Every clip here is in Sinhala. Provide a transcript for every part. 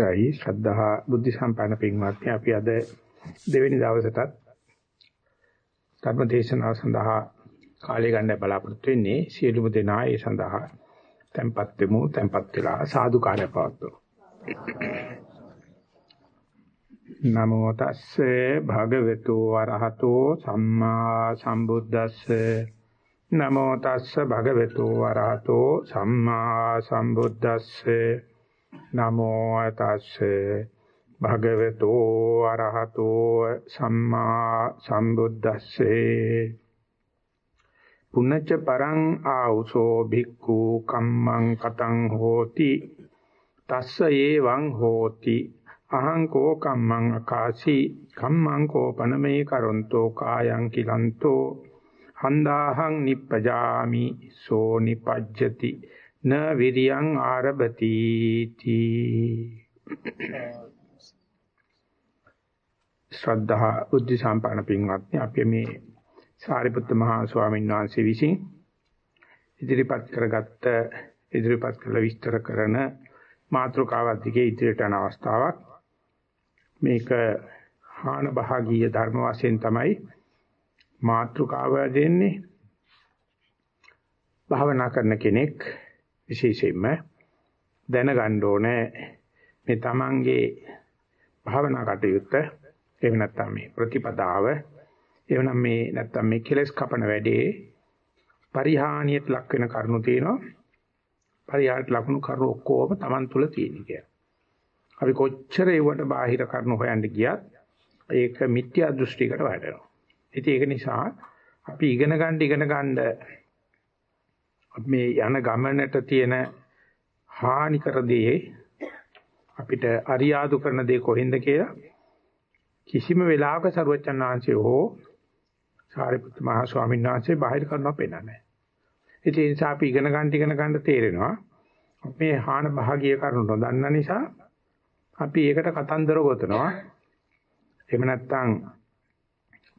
අවසරයි ශ්‍රද්ධා බුද්ධ සම්පන්න පින්වත්නි අපි අද දෙවෙනි දවසටත් ධර්ම දේශනාව සඳහා කාලය ගන්න බලාපොරොත්තු වෙන්නේ. සියලුම දෙනා ඒ සඳහා tempත් වෙමු tempත් වෙලා සාදු කාර්ය පවත්වමු. නමෝ තස්සේ භගවතු වරහතෝ සම්මා සම්බුද්දස්සේ. නමෝ තස්සේ භගවතු වරහතෝ සම්මා සම්බුද්දස්සේ. නමෝ තස්සේ භගවතු අරහතෝ සම්මා සම්බුද්දස්සේ. පුනච්ච පරං ආඋසෝ භික්ඛු කම්මං කතං හෝති. තස්ස ඒවං හෝති. අහං කෝ කම්මං අකාසි. කම්මං කෝ පනමේ කරොන්තෝ කායං කිලන්තෝ. හන්දාහං නිප්පජාමි. සෝ නිපජ්ජති. න විරියං ආරභති තී ශ්‍රද්ධා බුද්ධ සම්පන්න පින්වත්නි අපි මේ සාරිපුත්ත මහා ස්වාමීන් වහන්සේ විසින් ඉදිරිපත් කරගත්ත ඉදිරිපත් කළ විස්තර කරන මාතෘකාවක් දිගේ ඉදිරියට යන අවස්ථාවක්. මේක හාන භාගීය ධර්ම වශයෙන් තමයි මාතෘකාව දෙන්නේ. භාවනා කරන කෙනෙක් විශේෂයෙන්ම දැනගන්න ඕනේ මේ තමන්ගේ භාවනා කටයුත්ත එහෙම නැත්නම් මේ ප්‍රතිපදාව එහෙම නැත්නම් මේ නැත්නම් මේ කෙලස් කපන වැඩේ පරිහානියට ලක් වෙන කරුණු තියෙනවා පරිහානියට ලකුණු කරුණු ඔක්කොම තමන් තුළ තියෙන කියලා. අපි කොච්චර ඒවට බාහිර කරුණු හොයන්න ගියත් ඒක මිත්‍යා දෘෂ්ටියකට වැටෙනවා. ඉතින් ඒක නිසා අපි ඉගෙන ගන්න ඉගෙන ගන්න මේ යන ගමනට තියෙන හානිකර දේ අපිට අරියාදු කරන දේ කොහෙන්ද කියලා කිසිම වෙලාවක සරුවචන් ආංශය හෝ සාරිපුත්ත මහ ස්වාමීන් වහන්සේ බාහිර කරනවා පෙන්නන්නේ නැහැ. ඒ නිසා අපි ඉගෙන ගන්න ඉගෙන ගන්න තේරෙනවා මේ හාන භාගීය කරුණු නොදන්න නිසා අපි ඒකට කතන්දර ගොතනවා. එහෙම නැත්නම්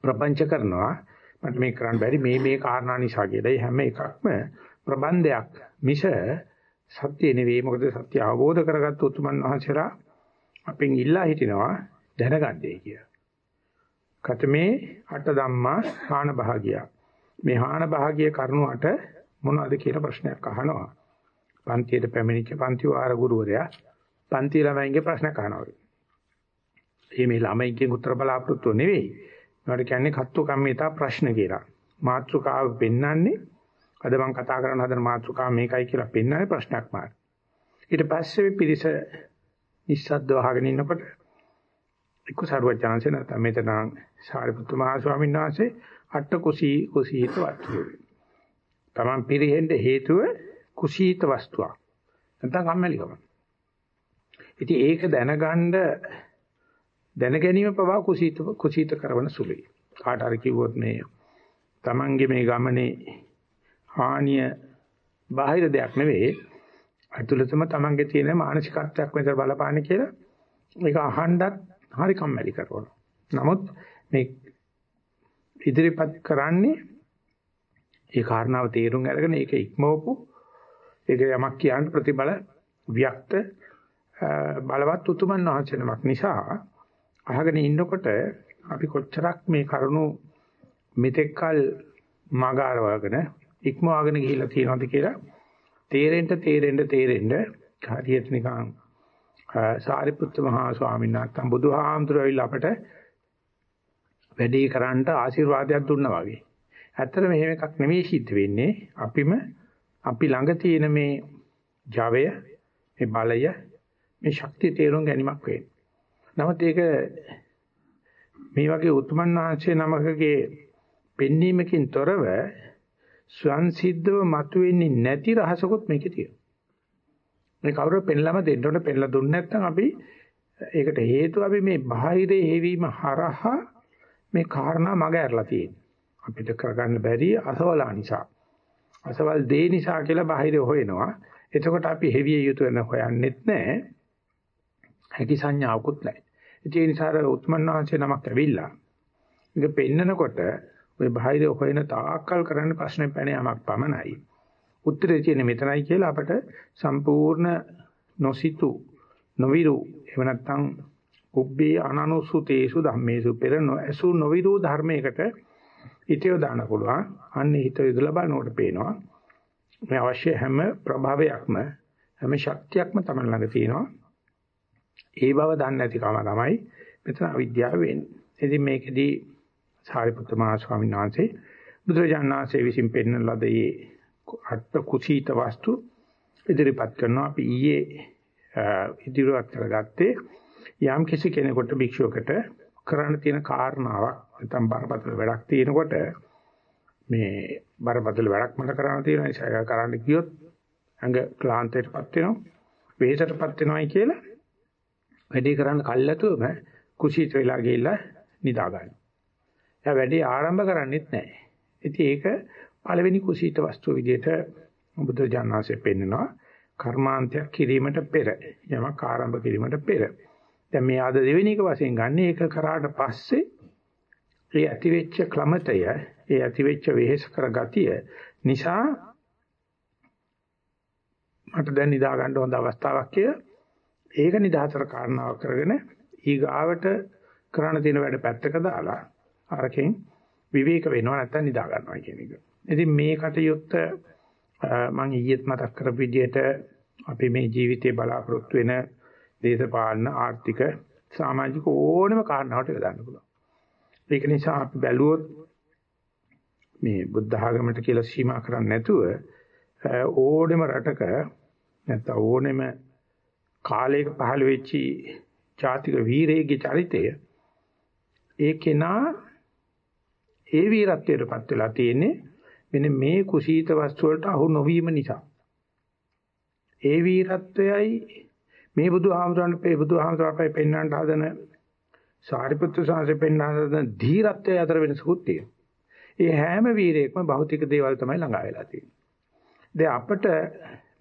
ප්‍රපංච කරනවා මට මේ කරන්න බැරි මේ මේ කාරණා නිසා කියලා. හැම එකක්ම ප්‍රබන්ධයක් මිස සත්‍ය නෙවෙයි මොකද සත්‍ය අවබෝධ කරගත්ත උතුමන් වහන්සේලා අපෙන් ඉල්ලා හිටිනවා දැනගන්නයි කියලා. කතමේ අට ධම්මා හාන භාගිය. මේ හාන භාගිය කරුණාට මොනවද කියලා ප්‍රශ්නයක් අහනවා. පන්තියට පැමිණිච්ච පන්ති වාර ගුරුවරයා පන්ති ළමයින්ගේ ප්‍රශ්න අහනවා. මේ ළමයින්ගෙන් උත්තර බලාපොරොත්තු නෙවෙයි. ඒකට කියන්නේ කත්තු කම්මිතා ප්‍රශ්න කියලා. මාත්‍රිකාව පෙන්වන්නේ අද මම කතා කරන්න හදන මාතෘකාව මේකයි කියලා පෙන්වන්නේ ප්‍රශ්නයක් මාර්ග. ඊට පස්සේ පිරිස නිස්සද්දව අහගෙන ඉන්නකොට එක්ක සරුවචාන්සේ නැත්නම් මෙතන සාරිපුත්තු මහ ස්වාමීන් වහන්සේ අට කුසී කුසීත වස්තුව. තමන් පිරෙහෙන්න හේතුව කුසීත වස්තුවක්. නැත්නම් කම්මැලිකම. ඉතින් ඒක දැනගන්න දැන ගැනීම පවා කුසීත කුසීත කරන සුළුයි. කාට හරි කිව්වොත් මේ තමන්ගේ මේ ගමනේ හානිය බාහිර දෙයක් නෙවෙයි අතුලතම තමන්ගේ තියෙන මානසිකත්වයක් මෙතන බලපාන්නේ කියලා ඒක අහන්නත් හරි කම්මැලි කරනවා. නමුත් මේ ඉදිරිපත් කරන්නේ ඒ කාරණාව තේරුම් අරගෙන ඒක ඉක්මවපු ඒක යමක් කියන්න ප්‍රතිබල වික්ත බලවත් උතුමන් වහන්සේනමක් නිසා අහගෙන ඉන්නකොට අපි කොච්චරක් මේ කරුණු මෙතෙක්කල් මගාරවගෙන ඉක්මවාගෙන ගිහිල්ලා තියෙනවද කියලා තේරෙන්න තේරෙන්න තේරෙන්න හරියට නිකන් සාරිපුත්ත මහා ස්වාමීන් වහන්සේ බුදුහාමුදුරුවෝ ඇවිල්ලා අපට වැඩේ කරන්නට ආශිර්වාදයක් දුන්නා වගේ. ඇත්තට මෙහෙම එකක් නෙවෙයි සිද්ධ වෙන්නේ. අපිම අපි ළඟ තියෙන මේ ජවය, මේ බලය, මේ ශක්තිය තේරුම් ගැනීමක් වෙන්නේ. නමුත් ඒක මේ වගේ උතුමන් වහන්සේ නමකගේ පෙන්වීමකින් තොරව ස්වංසිද්ධව මතුවෙන්නේ නැති රහසකුත් මේකේ තියෙනවා. මේ කවුරු පෙන්ලම දෙන්න ඕන පෙන්ලා දුන්නේ නැත්නම් අපි ඒකට හේතුව අපි මේ බාහිරේ හේවීම හරහා මේ කාරණා මග ඇරලා තියෙනවා. අපිට කරගන්න බැරි අසවලා නිසා. අසවල් දේ නිසා කියලා බාහිරේ හොයනවා. එතකොට අපි හෙවිය යුතු වෙන හොයන්නෙත් නැහැ. හැකි සංඥාවකුත් නැහැ. ඒ නිසා උත්මන් වහන්සේ නමක් ඇවිල්ලා මේක පෙන්නකොට ඔය බාහිර හොයන තාක්කල් කරන්න ප්‍රශ්නේ පැන යමක් පමණයි. උත්තරේ තියෙන්නේ මෙතනයි කියලා අපට සම්පූර්ණ නොසිතු නොවිරු එහෙම නැත්නම් උබ්බේ අනනුසුතේසු ධම්මේසු පෙර නොඇසු නොවිරු ධර්මයකට හිත යොදාන්න පුළුවන්. අන්න හිත යොදලා බලනකොට පේනවා මේ අවශ්‍ය හැම ප්‍රභාවයක්ම හැම ශක්තියක්ම තමයි ළඟ තියෙනවා. ඒ බව දන්නේ නැතිකම තමයි මෙතන අවිද්‍යාව වෙන්නේ. ඉතින් මේකෙදී සාරිපුත්ත මහ ස්වාමීන් වහන්සේ බුදුරජාණන් වහන්සේ විසින් පෙන්වන ලද මේ අර්ථ කුසීත වස්තු ඉදිරිපත් කරනවා අපි ඊයේ ඉදිරියට කරගත්තේ යම් කිසි කෙනෙකුට භික්ෂුවකට කරන්න තියෙන කාරණාවක් නැත්නම් බරපතල වැඩක් තියෙනකොට මේ බරපතල වැඩක් මට කරන්න තියෙන නිසා කරන්න ගියොත් අඟ ක්ලාන්තයටපත් වෙනවා වෙහෙසටපත් වෙනවායි කියලා වැඩේ කරන්න කල්ැතුවම කුසීත වෙලා ගිහිල්ලා නිදා ගන්නවා. එයා වැඩේ ආරම්භ කරන්නේත් නැහැ. ඉතින් ඒක පළවෙනි කුසීත වස්තුව විදිහට බුදු ජානනාංශයෙන් පෙන්නනවා. කර්මාන්තයක් කිරීමට පෙර යමක් ආරම්භ කිරීමට පෙර. දැන් මේ ආද දෙවෙනි එක වශයෙන් ගන්න ඒක කරාට පස්සේ ඒ ඇතිවෙච්ච ක්ලමතය, ඒ ඇතිවෙච්ච වෙහෙස කර ගතිය නිසා මට දැන් නිදා ගන්න හොඳ අවස්ථාවක් කියලා ඒක නිදාතර කාරණාවක් කරගෙන ඊගාවට කරන්න තියෙන වැඩ පැත්තක දාලා අරකින් විවේක වෙනවා නැත්නම් නිදා ගන්නවා කියන එක. ඉතින් මේ කටයුත්ත මම ඊයේත් මතක් කරපු විදිහට අපි මේ ජීවිතේ බලාපොරොත්තු වෙන දේශපාලන ආර්ථික සමාජික ඕනම කාරණාවට යොදන්න පුළුවන්. ඒක නිසා අපි බැලුවොත් මේ බුද්ධ ආගමට කියලා සීමා කරන්නේ නැතුව ඕනෙම රටක නැත්නම් ඕනෙම කාලයක පහළ වෙච්චි ජාතික වීරයෙක්ගේ චරිතය ඒ කෙනා ඒ වීරත්වයටපත් වෙලා තියෙන්නේ මෙන්න මේ කුසීත වස්තු වලට අහු නොවීම නිසා. ඒ වීරත්වයයි මේ බුදුහාමුදුරන් පේ බුදුහාමුදුරපයි පෙන්වන්න හදන සාරිපුත්‍ර සාංශේ පෙන්වන්න හදන ධීරත්වය අතර වෙනසකුත් තියෙනවා. ඒ හැම වීරයෙක්ම භෞතික දේවල් තමයි ළඟා වෙලා තියෙන්නේ. දැන් අපිට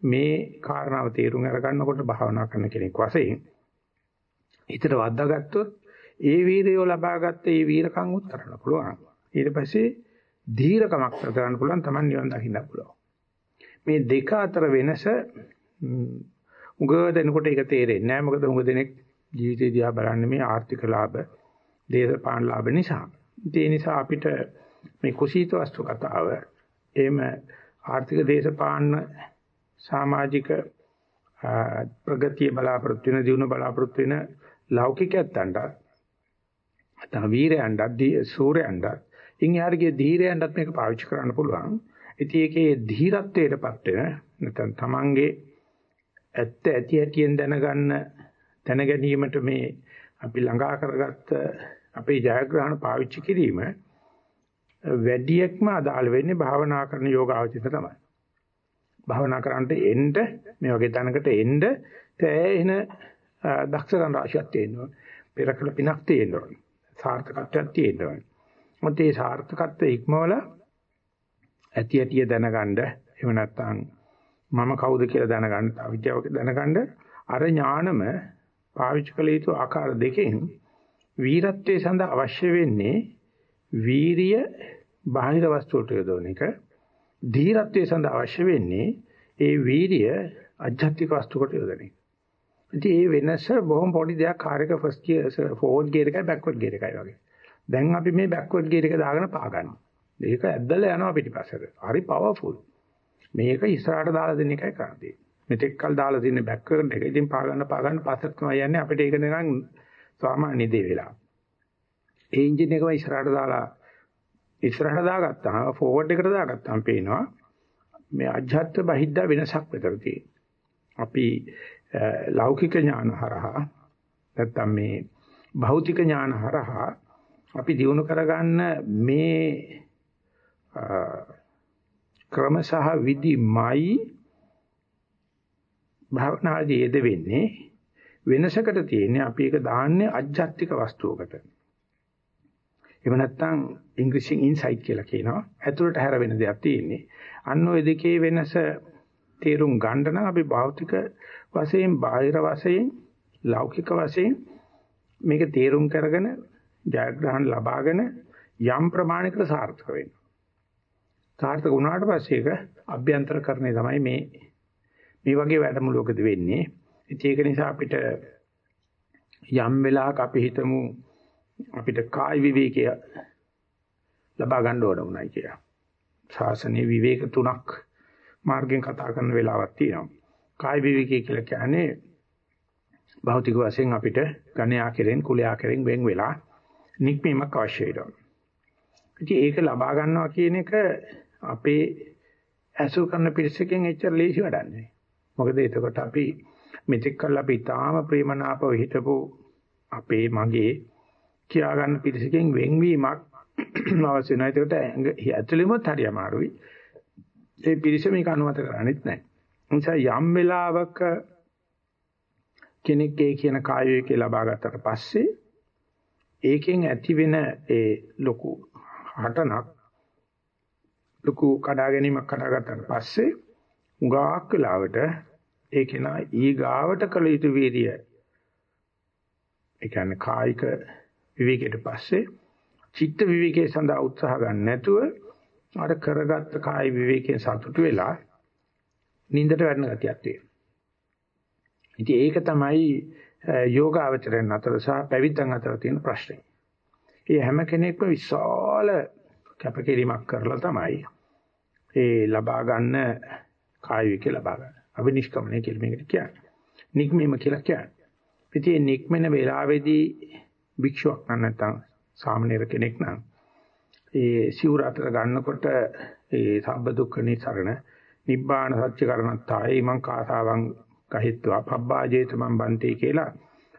මේ කාරණාව තේරුම් අරගන්නකොට භාවනා කරන කෙනෙක් වශයෙන් හිතට වද්දාගත්තොත් ඒ වීරයෝ ලබාගත්ත ඒ වීරකම් උත්තරන්න පුළුවන්. ඊට පස්සේ ධීරකමක් කරගන්න පුළුවන් Taman නිවන් දකින්න පුළුවන්. මේ දෙක අතර වෙනස උග දෙනකොට ඒක තේරෙන්නේ නැහැ. මොකද උග දෙනෙක් ජීවිතේ දිහා බලන්නේ මේ ආර්ථික ලාභ, දේශපාලන ලාභ නිසා. ඒ නිසා අපිට මේ කුසීත වස්තු කතාව එහෙම ආර්ථික දේශපාලන සමාජික ප්‍රගතිය බලාපොරොත්තු වෙන දිනු බලාපොරොත්තු වෙන ලෞකිකයන්ට නැත්නම් වීරයන්ට සූරයන්ට ඉන් යාරගේ ධීරයන්ටත් මේක පාවිච්චි කරන්න පුළුවන්. ඉතින් ඒකේ ධීරත්වයටපත් වෙන නැත්නම් තමන්ගේ ඇත්ත ඇති ඇතියෙන් දැනගන්න දැන ගැනීමට මේ අපි ළඟා කරගත්ත අපේ ජයග්‍රහණ පාවිච්චි කිරීම වැඩියෙන්ම අදාළ වෙන්නේ භාවනා කරන යෝගාවචිත තමයි. භාවනා කරන්නට එන්න මේ වගේ තැනකට එන්න තෑහෙන දක්ෂකම් රාශියක් තියෙනවා. පෙරකල පිනක් තියෙනවා. සාර්ථකත්වයක් තියෙනවා. මොකද මේ සාර්ථකත්වයේ ඉක්මවල ඇති ඇතිය දැනගන්න එහෙම නැත්නම් මම කවුද කියලා දැනගන්න, අවිද්‍යාව දැනගන්න අර ඥානම පාවිච්චි කළ යුතු ආකාර දෙකෙන් වීරත්වයේ සඳහා අවශ්‍ය වෙන්නේ වීරිය බාහිර වස්තුවට යොදවන එක. ධීරත්වයේ සඳහා අවශ්‍ය වෙන්නේ ඒ වීරිය අධ්‍යාත්මික වස්තුවකට යොදවන එක. ඉතින් මේ වෙනස බොහොම පොඩි දෙයක් කාර් එක ෆස්ට් ගියර් ෆෝර්ඩ් ගියර් එකයි බෑක්වර්ඩ් ගියර් එකයි වගේ. දැන් අපි මේ බෑක්වර්ඩ් ගියර් එක දාගෙන පා ගන්නවා. ඒක ඇද්දලා යනවා පිටිපස්සට. හරි පවර්ෆුල්. මේක ඉස්සරහට දාලා දෙන එකයි කරන්නේ. මෙතෙක් කල් දාලා තියෙන බෑක්වර්ඩ් එක. ඉතින් පා ගන්න පා ගන්න පස්සට තමයි යන්නේ අපිට ඒක නිකන් සාමාන්‍ය දේ වෙලා. ඒ එන්ජින් එකම ඉස්සරහට දාලා ඉස්සරහට දාගත්තාම ෆෝවර්ඩ් එකට දාගත්තාම පේනවා මේ අජ්ජත් බහිද්දා වෙනසක් විතර අපි ලෞකික ඥාන හරහා නැත්තම් මේ භෞතික ඥාන හරහා අපි දිනු කරගන්න මේ ක්‍රම සහ විදිමයි භාවනාදී යෙද වෙන්නේ වෙනසකට තියෙන්නේ අපි ඒක දාන්නේ අජ්ජත්තික වස්තුවකට. එහෙම නැත්නම් ඉංග්‍රීසියෙන් ඉන්සයිට් කියලා කියනවා. ඇතුළට හැර වෙන දෙයක් තියෙන්නේ. අන්න ওই දෙකේ වෙනස තේරුම් ගන්න නම් අපි භෞතික වශයෙන්, බාහිර වශයෙන්, ලෞකික වශයෙන් මේක තේරුම් කරගෙන ජයග්‍රහණ ලබාගෙන යම් ප්‍රමාණයකට සාර්ථක වෙන්න. සාර්ථක වුණාට පස්සේ ඒක අභ්‍යන්තරකරණය තමයි මේ මේ වගේ වැඩමුළුවකද වෙන්නේ. ඉතින් ඒක නිසා අපිට යම් වෙලාවක අපි හිතමු අපිට කාය විවේකය ලබා ගන්න ඕන උනායි කියලා. ශාසනීය විවේක තුනක් මාර්ගෙන් කතා කරන වෙලාවක් තියෙනවා. කාය විවේකී කියලා කියන්නේ භෞතික වශයෙන් අපිට ගණ්‍යා කෙරෙන් කුලයා කෙරෙන් වෙන් වෙලා නික්මීමක් අවශ්‍ය වෙනවා. ඉතින් ඒක ලබා ගන්නවා කියන එක අපේ ඇසුරු කරන පිරිසකින් එච්චර ලේසි වැඩක් නෙවෙයි. මොකද එතකොට අපි මෙතෙක් කල් අපි තාම ප්‍රේමනාපව හිටපු අපේ මගේ කියා ගන්න පිරිසකින් වෙන්වීමක් අවශ්‍ය නැහැ. ඒකට ඇතුළෙමත් හරි අමාරුයි. ඒ පිරිස මේක අනුමත කරන්නේත් නැහැ. නිසා යම් වෙලාවක කෙනෙක් ඒ කියන කායයේ ලබා ගත්තට පස්සේ ඒකෙන් ඇති වෙන ඒ ලොකු හටනක් ලොකු කඩා ගැනීමක් කඩාගත්තට පස්සේ උගාක් වෙලාවට ඒ කෙනා ඊගාවට කළ යුතු වීර්ය ඒ කියන්නේ කායික විවේකයට පස්සේ චිත්ත විවේකයේ සඳහා උත්සාහ ගන්න නැතුව අර කරගත්ත කාය විවේකයෙන් සතුටු වෙලා නින්දට වැටෙන ගතියක් තියෙනවා. ඉතින් ඒක තමයි යෝගාවචරයන් අතර සහ පැවිද්දන් අතර තියෙන ප්‍රශ්නේ. ඒ හැම කෙනෙක්ම විශාල කැපකිරීමක් කරලා තමයි ඒ ලබා ගන්න කාය විවේක ලබා ගන්න. අවිනිෂ්ක්‍මණය කියලා මේකට කියන්නේ. නික්මීම කියලා කියන්නේ. ඉතින් නික්මෙන වේලාවේදී භික්ෂුවක් නැත්නම් සාමණේර කෙනෙක් නම් ඒ සිවුර අතර ගන්නකොට ඒ සබ්බ දුක්ඛ නිසරණ නිබ්බාන සත්‍ය කරණත්තායි මං කාසාවන් කහිත්වා පබ්බාජේත මං බන්තේ කියලා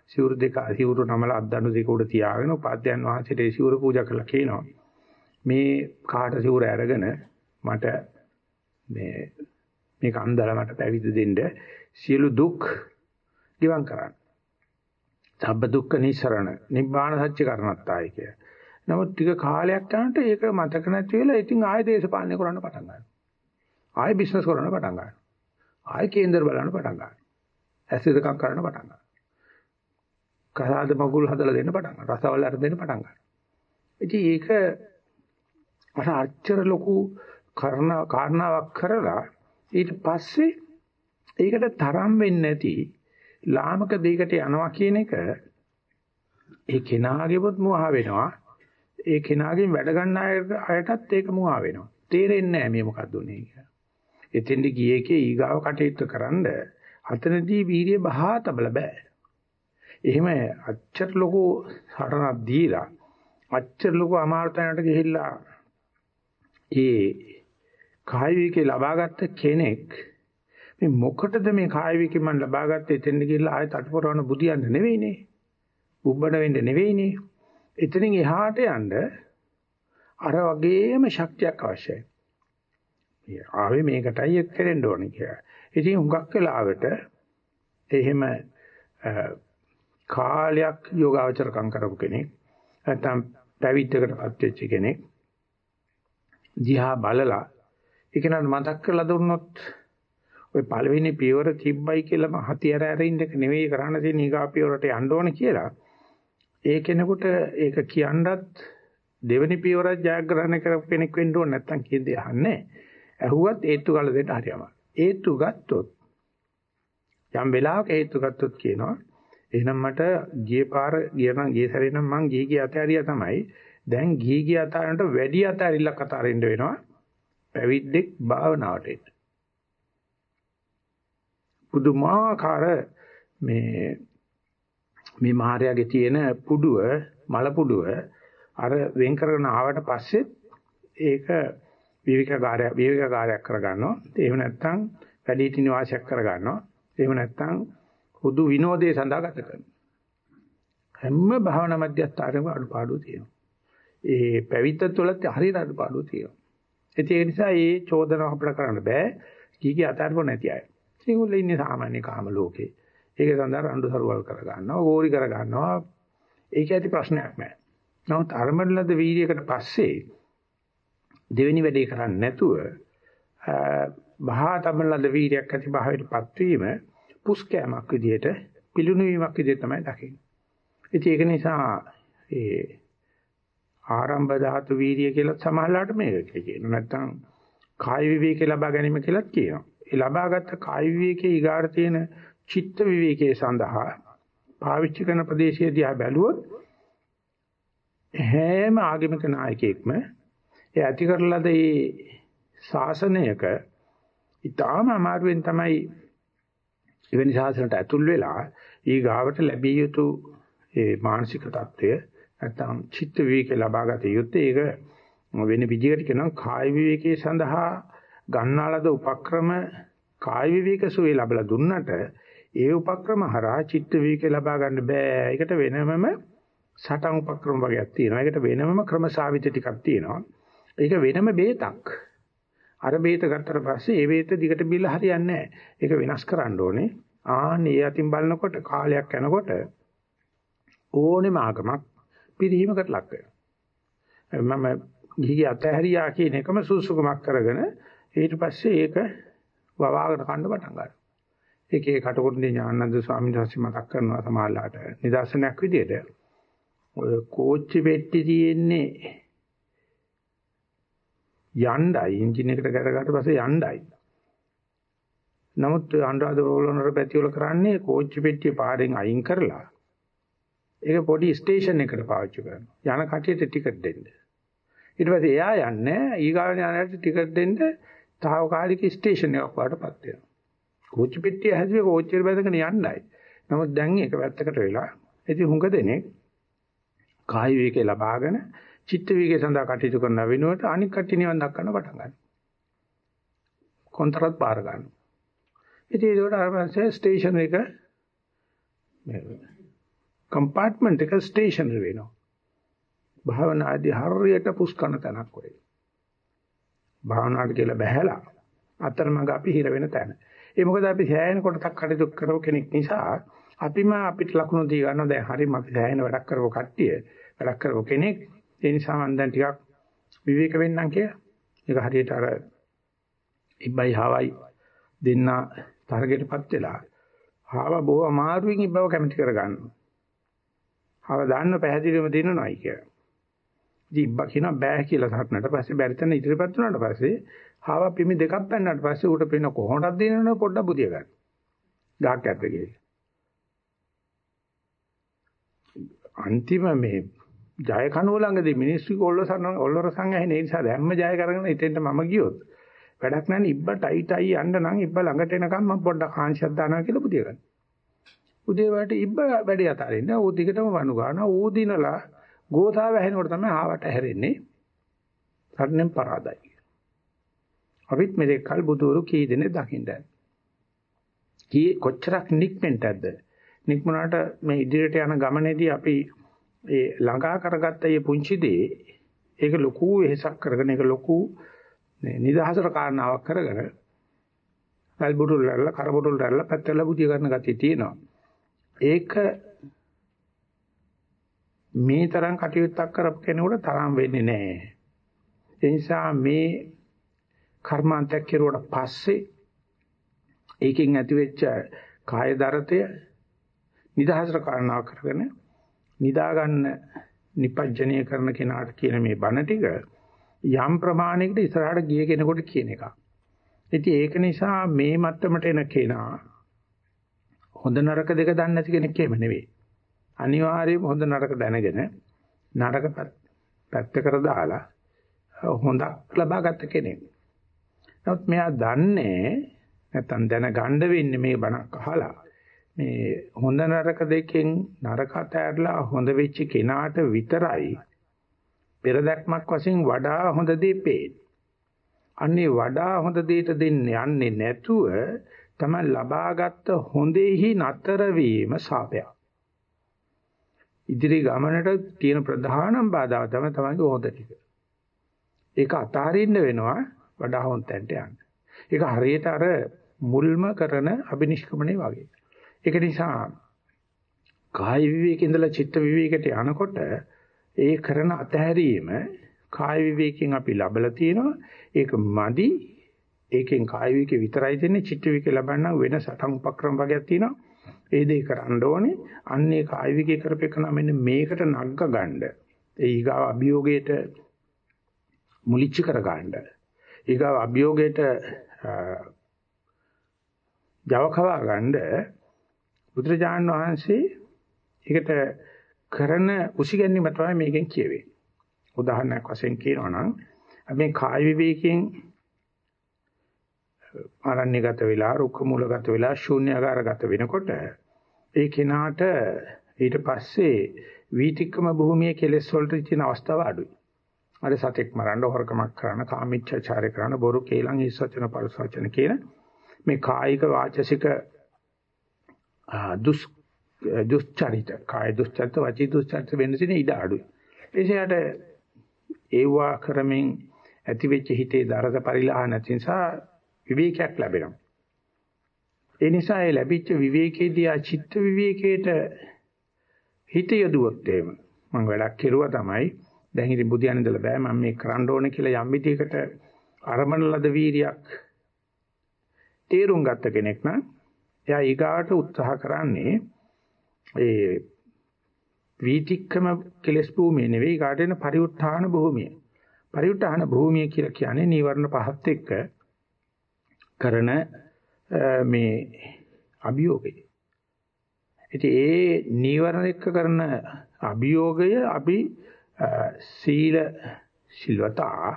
සිවුරු දෙක සිවුරු නමල අද්දණු දෙක උඩ තියාගෙන උපාධ්‍යයන් වහන්සේට ඒ සිවුරු පූජා කරලා කියනවා මේ කාට සිවුර අරගෙන මට මේ මේක අන්දලා මට පැවිදි දෙන්න සියලු දුක් ගිවන් කරන්න. සබ්බ දුක්ඛ නිසරණ නිබ්බාන සත්‍ය කරණත්තායි කිය. නමුත් ටික කාලයක් යනකොට ඒක මතක නැති වෙලා ඉතින් ආයෙ දේශපාලනය කරන්න පටන් ගන්නවා. ආයෙ බිස්නස් කරන්න පටන් ගන්නවා. ආයෙ කේන්දර බලන්න පටන් ගන්නවා. ඇසිඩකම් කරන්න පටන් ගන්නවා. කසාද මගුල් හදලා දෙන්න පටන් ගන්නවා. රසවල අර දෙන්න පටන් ගන්නවා. ඉතින් ඒක අර අච්චර ලොකු කරන කාරණාවක් කරලා ඊට පස්සේ ඒකට තරම් වෙන්නේ නැති ලාමක දෙයකට යනවා කියන එක ඒ කෙනාගේවත් මුවා වෙනවා ඒ කෙනාගෙන් වැඩ ගන්න අයටත් ඒක මුවා වෙනවා තේරෙන්නේ නැහැ මේ මොකක්ද උනේ කියලා එතෙන්ද ගියේකේ ඊගාව කටයුතු කරන්න අතනදී වීර්ය බහා තබල බෑ. එහෙම අච්චර ලොකු සරණක් දීලා අච්චර ලොකු අමාරුතැනකට ගිහිල්ලා ඒ කාය විකේ ලබාගත්ත කෙනෙක් මේ මොකටද මේ කාය විකේ මම ලබාගත්තේ එතෙන්ද ගිහිල්ලා ආයෙත් අටපොරවන බුදියන්න නෙවෙයිනේ. බුබ්බඩ වෙන්න නෙවෙයිනේ. එතනින් එහාට යන්න අර වගේම ශක්තියක් අවශ්‍යයි. ආවේ මේකටයි එක් කරෙන්න ඕනේ කියලා. ඉතින් හුඟක් වෙලාවට එහෙම කාලයක් යෝගාවචරකම් කරපු කෙනෙක් නැත්නම් පැවිද්දකටපත් වෙච්ච කෙනෙක් දිහා බලලා ඒක නට මතක් කරලා දුන්නොත් ඔය පළවෙනි පියවර තිබ්බයි කියලා මහතියර ඇරින්න එක නෙවෙයි කරන්න තියෙන ඊගා පියවරට යන්න ඕනේ කියලා ඒ කෙනෙකුට ඒක කියන්නත් දෙවෙනි පියවරත් ජයග්‍රහණය කරපු කෙනෙක් වෙන්න ඕනේ නැත්නම් කියන්නේ අහන්නේ ඇහුවත් ඒත්තු කළ දෙන්න හරියම. ඒත්තු ගත්තොත් යම් වෙලාවක ඒත්තු ගත්තොත් කියනවා එහෙනම් මට ගියේ පාර ගිය නම් ගිය සැරේ නම් මං ගිහි ගිය අතහැරියා තමයි. දැන් ගිහි ගිය අතහැරනට වැඩි අතහැරිල්ලක් අතහරින්න වෙනවා. පැවිද්දෙක් භාවනාවට එන්න. පුදුමාකාර මේ මේ මහරයාගේ තියෙන පුඩුව මල පුඩුව අර වෙන් කරගෙන ආවට පස්සේ ඒක විවිකකාරය විවිකකාරයක් කරගන්නවා. එහෙම නැත්නම් වැඩිහිටි නිවාසයක් කරගන්නවා. එහෙම නැත්නම් හුදු විනෝදයේ සඳහා ගත කරනවා. හැම භාවනා මධ්‍යස්ථානෙම අඩුපාඩු තියෙනවා. ඒ පැවිද්ද තුළත් හරියට අඩුපාඩු තියෙනවා. ඒ නිසා මේ චෝදනාව අපිට කරන්න බෑ. කීකී අතාරපො නැති අය. ඒගොල්ලෝ ඉන්නේ සාමාන්‍ය කාම ලෝකේ. ඒක සඳහා රණ්ඩු සරුවල් කර ගන්නවා, ගෝරි කර ගන්නවා. ඒක ඇති ප්‍රශ්නයක් නෑ. නමුත් අරමඩලද වීර්යයකට පස්සේ දෙවෙනි වැඩේ කරන්නේ නැතුව බහා තමලද වීර්යයක් ඇති භාවයටපත් වීම පුස්කෑමක් විදියට පිලුණු වීමක් විදියට තමයි දකින්නේ. ඉතින් ඒක නිසා ඒ ආරම්භ ධාතු වීර්ය කියලා සමහරලාට මේක කියනවා. නැත්තම් කාය විවේකේ ලබා ගැනීම කියලාත් කියනවා. ඒ ලබාගත් කාය විවේකයේ ඊගාට තියෙන චිත්ත විවේකයේ සඳහා පාවිච්චි කරන ප්‍රදේශයේ දිහා බැලුවොත් හැම ආගමික නායකයෙක්ම ඒ ඇති කරලද ඒ ශාසනයක ඊටාම අමාරුවෙන් තමයි එවැනි ශාසනයට ඇතුල් වෙලා ඊ ගාවට ලැබිය යුතු ඒ මානසික தত্ত্বය නැත්නම් චිත්ත විවේකේ ලබා ගත යුත්තේ ඒක වෙන විදිහකට කියනවා කාය විවේකයේ සඳහා ගන්නාලද උපක්‍රම කාය විවේක සුවේ ලැබලා දුන්නට ඒ උපක්‍රම හරහා චිත්ත විවේකේ ලබා ගන්න බෑ. ඒකට වෙනමම සටන් උපක්‍රම වගේක් තියෙනවා. ඒකට වෙනමම ක්‍රමසාවිත ටිකක් තියෙනවා. ඒක වෙනම බේතක්. අර බේත ගත්තට පස්සේ ඒ බේත දිගට බිල්ල හරියන්නේ නැහැ. ඒක වෙනස් කරන්න ඕනේ. ආන්නේ යතින් බලනකොට කාලයක් යනකොට ඕනෙම ආගමක් පිරිහීමකට ලක් වෙනවා. මම ගිහි අතහැරියා කියන එකම සුසුකමක් කරගෙන ඊට පස්සේ ඒක වවාගෙන කන්න පටන් ගන්නවා. ඒකේ කටුකුරුන්දී ඥානන්ද ස්වාමීන් වහන්සේ මතක් කරනවා සමාජලාට නිදර්ශනයක් විදියට ඔය කෝච්චි පෙට්ටි තියෙන්නේ යණ්ඩයි එන්ජින් එකට කරගත්ත පස්සේ යණ්ඩයි. නමුත් අනුරාධපුර වල පැතිවල කරන්නේ කෝච්චි පෙට්ටිය පාරෙන් අයින් කරලා ඒක පොඩි ස්ටේෂන් එකකට පාවිච්චි කරනවා. යන කටියට ටිකට් දෙන්න. ඊට පස්සේ එයා යන්නේ ඊගාවන යනට ටිකට් දෙන්න තාවකාලික ස්ටේෂන් එකක් වඩපත් වෙනවා. කෝච්චි පෙට්ටිය හැදුවේ කෝච්චියට බැඳගෙන යන්නයි. නමුත් දැන් ඒක වැත්තකට වෙලා ඉතින් හුඟ දෙනෙක් කායි වේකේ ලබාගෙන චිත්ත වේගය සඳහා කටයුතු කරන වෙනුවට අනික් කට්ටිය නිවන් දක්වන්න පටන් ගන්නවා. කොන්තරත් පාර ගන්නවා. ඉතින් ඒකට අර පස්සේ ස්ටේෂන් එක කම්පාර්ට්මන්ට් එක ස්ටේෂනරි වෙනවා. භාවනාදී හරියට පුස්කන තැනක් වෙයි. භාවනාවට කියලා බහැලා අතරමඟ අපි හිර වෙන තැන. ඒ මොකද අපි සෑහෙන කොටසක් කටයුතු කරව කෙනෙක් නිසා අපිම අපිට ලකුණු දී ගන්නවා දැන් හරියම අපි සෑහෙන වැඩක් කරව කට්ටිය වැඩක් කරව කෙනෙක් ඒ නිසා මම දැන් ටිකක් විවේක වෙන්නම් කියලා. ඒක හරියට අර ඉබ්බයි හාවයි දෙන්න තරගෙටපත් වෙලා හාව බොහොම අමාරුවෙන් ඉබ්බව කැමති කර ගන්නවා. හාව දාන්න පැහැදිලිවම දිනනවායි කියලා. ඉතින් ඉබ්බා කියනවා බෑ කියලා සටනට පස්සේ බැරි තැන ඉදිරියපත් වුණාට පස්සේ හාව පිමි දෙකක් පැන්නට පස්සේ ඌට පේන කොහොමද දිනනව පොඩ්ඩක් බුදිය ගන්න. ගහක් ඇද්ද කියලා. අන්තිම මේ ජය කනුව ළඟදී මිනිස්සු ඔල්ලසන ඔල්ලරසන් ඇහෙන ඒ නිසා දැම්ම ජය කරගෙන ඉතින්ට මම ගියොත් වැඩක් නැහැ ඉබ්බ ටයි ටයි යන්න නම් ඉබ්බ ළඟට එනකම් මම පොඩ්ඩක් ආංශයක් දානවා කියලා පුදිය ගන්න. උදේ වට ඉබ්බ වැඩි අතාරින්න ඌ දිගටම වනු ගන්නවා ඌ දිනලා ගෝතාව ඇහෙනකොට තමයි ආවට හැරෙන්නේ. සරණෙන් පරාදයි. අපිත් මෙතෙක් කල් බුදුරු කී දෙනෙක් දකින්නද? කී කොච්චරක් නික්මෙන්ටද? නික්මුණාට මේ ඉදිරියට යන ගමනේදී අපි ඒ ළඟා කරගත්ත මේ පුංචි දේ ඒක ලොකු වෙහසක් කරගෙන ඒක ලොකු නිදහසට කාරණාවක් කරගෙන කල්බුටුල් රැල්ල කරබුටුල් රැල්ල පැත්තල බුදිය ගන්න ගතිය තියෙනවා. ඒක මේ තරම් කටයුත්තක් කරපු කෙනෙකුට තරම් වෙන්නේ නැහැ. ඒ නිසා මේ කර්මාන්තයක් කෙරුවට පස්සේ ඒකෙන් ඇතිවෙච්ච කාය දරතය නිදහසට කාරණාවක් කරගෙන නිදා ගන්න නිපජ්ජනීය කරන කෙනාට කියන මේ බණ ටික යම් ප්‍රමාණයකට ඉස්සරහට ගිය කෙනෙකුට කියන එකක්. ඉතින් ඒක නිසා මේ මට්ටමට එන කෙනා හොඳ නරක දෙක දන්නේ නැති කෙනෙක් එහෙම නෙවෙයි. අනිවාර්යයෙන්ම හොඳ නරක දැනගෙන නරක පැත්තකට දාලා හොඳක් ලබා ගන්න කෙනෙක්. නමුත් මෙයා දන්නේ නැත්තම් දැනගන්න වෙන්නේ මේ බණක් අහලා මේ හොඳ නරක දෙකෙන් නරක අතහැරලා හොඳ වෙච්ච කෙනාට විතරයි පෙරදක්මක් වශයෙන් වඩා හොඳ දේ පේන්නේ. අන්නේ වඩා හොඳ දෙයට දෙන්න යන්නේ නැතුව තමයි ලබාගත් හොඳෙහි නතර වීම සාපයක්. ඉදිරි ගමනට තියෙන ප්‍රධානම බාධාව තමයි තමයිගේ හොඳ ටික. ඒක අතාරින්න වෙනවා වඩා හොඳ තැනට යන්න. ඒක හරියට අර මුල්ම කරන අබිනිෂ්ක්‍මණය වගේ. ඒක නිසා කාය විවේකේ ඉඳලා චිත්ත විවේකයට යනකොට ඒ කරන අතහැරීම කාය විවේකයෙන් අපි ලබලා තියෙනවා. ඒක මදි. ඒකෙන් කාය විවේකේ විතරයි දෙන්නේ. චිත්ත විවේකේ ලබන්න වෙන සටන් උපක්‍රම වගේක් තියෙනවා. ඒ දේ කරන්න ඕනේ. අන්නේ කාය විවේකේ කරපේකන මෙන්න මේකට නග්ග ගන්න. ඒ ඊගාව අභියෝගයට මුලිච්ච කර ගන්න. ඊගාව අභියෝගයට Java කවා ගන්න බුදුරජාණන් වහන්සේ ඒකට කරන උසිගැන්වීම තමයි මේකෙන් කියවෙන්නේ. උදාහරණයක් වශයෙන් කියනවා නම් අපි කාය විවේකයෙන් ආරණ්‍යගත වෙලා රුක්ක මූලගත වෙලා ශූන්‍යාකාරගත වෙනකොට ඒ කෙනාට ඊට පස්සේ වීතික්කම භූමියේ කෙලෙස් වලට තියෙන අවස්ථාව අඩුයි. අර සතෙක් මරන්න හොරකමක් කරන කාමීච්ඡාචාරය කරන බොරු කේලම් හිස් වචන පරස වචන කියන මේ කායික වාචසික දුස් දුස්චරිත කාය දුස්චරිත වචී දුස්චරිත වෙන්න තියෙන ඉඩ අඩුයි. එසේයට ඒවා කරමින් ඇතිවෙච්ච හිතේ දරද පරිලාහ නැති නිසා විවේකයක් ලැබෙනවා. ඒ නිසා ඒ ලැබිච්ච විවේකයේදී ආ චිත්ත විවේකයට හිත යොදුවොත් එහෙම මම වැඩක් කෙරුවා තමයි දැන් ඉතින් බුදියන් ඉඳලා බෑ මම මේ කරන්න ඕනේ කියලා යම් විදිහකට අරමන ලද වීරියක් තේරුම් ගත්ත කෙනෙක් නම් එයා ඊගාට උත්සාහ කරන්නේ ඒ වීතික්කම කෙලස් භූමිය නෙවෙයි ඊගාට එන පරිඋත්ථාන භූමිය. පරිඋත්ථාන භූමිය කියලා කියන්නේ නීවරණ පහත් එක්ක කරන මේ අභියෝගය. ඉතින් ඒ නීවරණ එක්ක කරන අභියෝගය අපි සීල සිල්වතා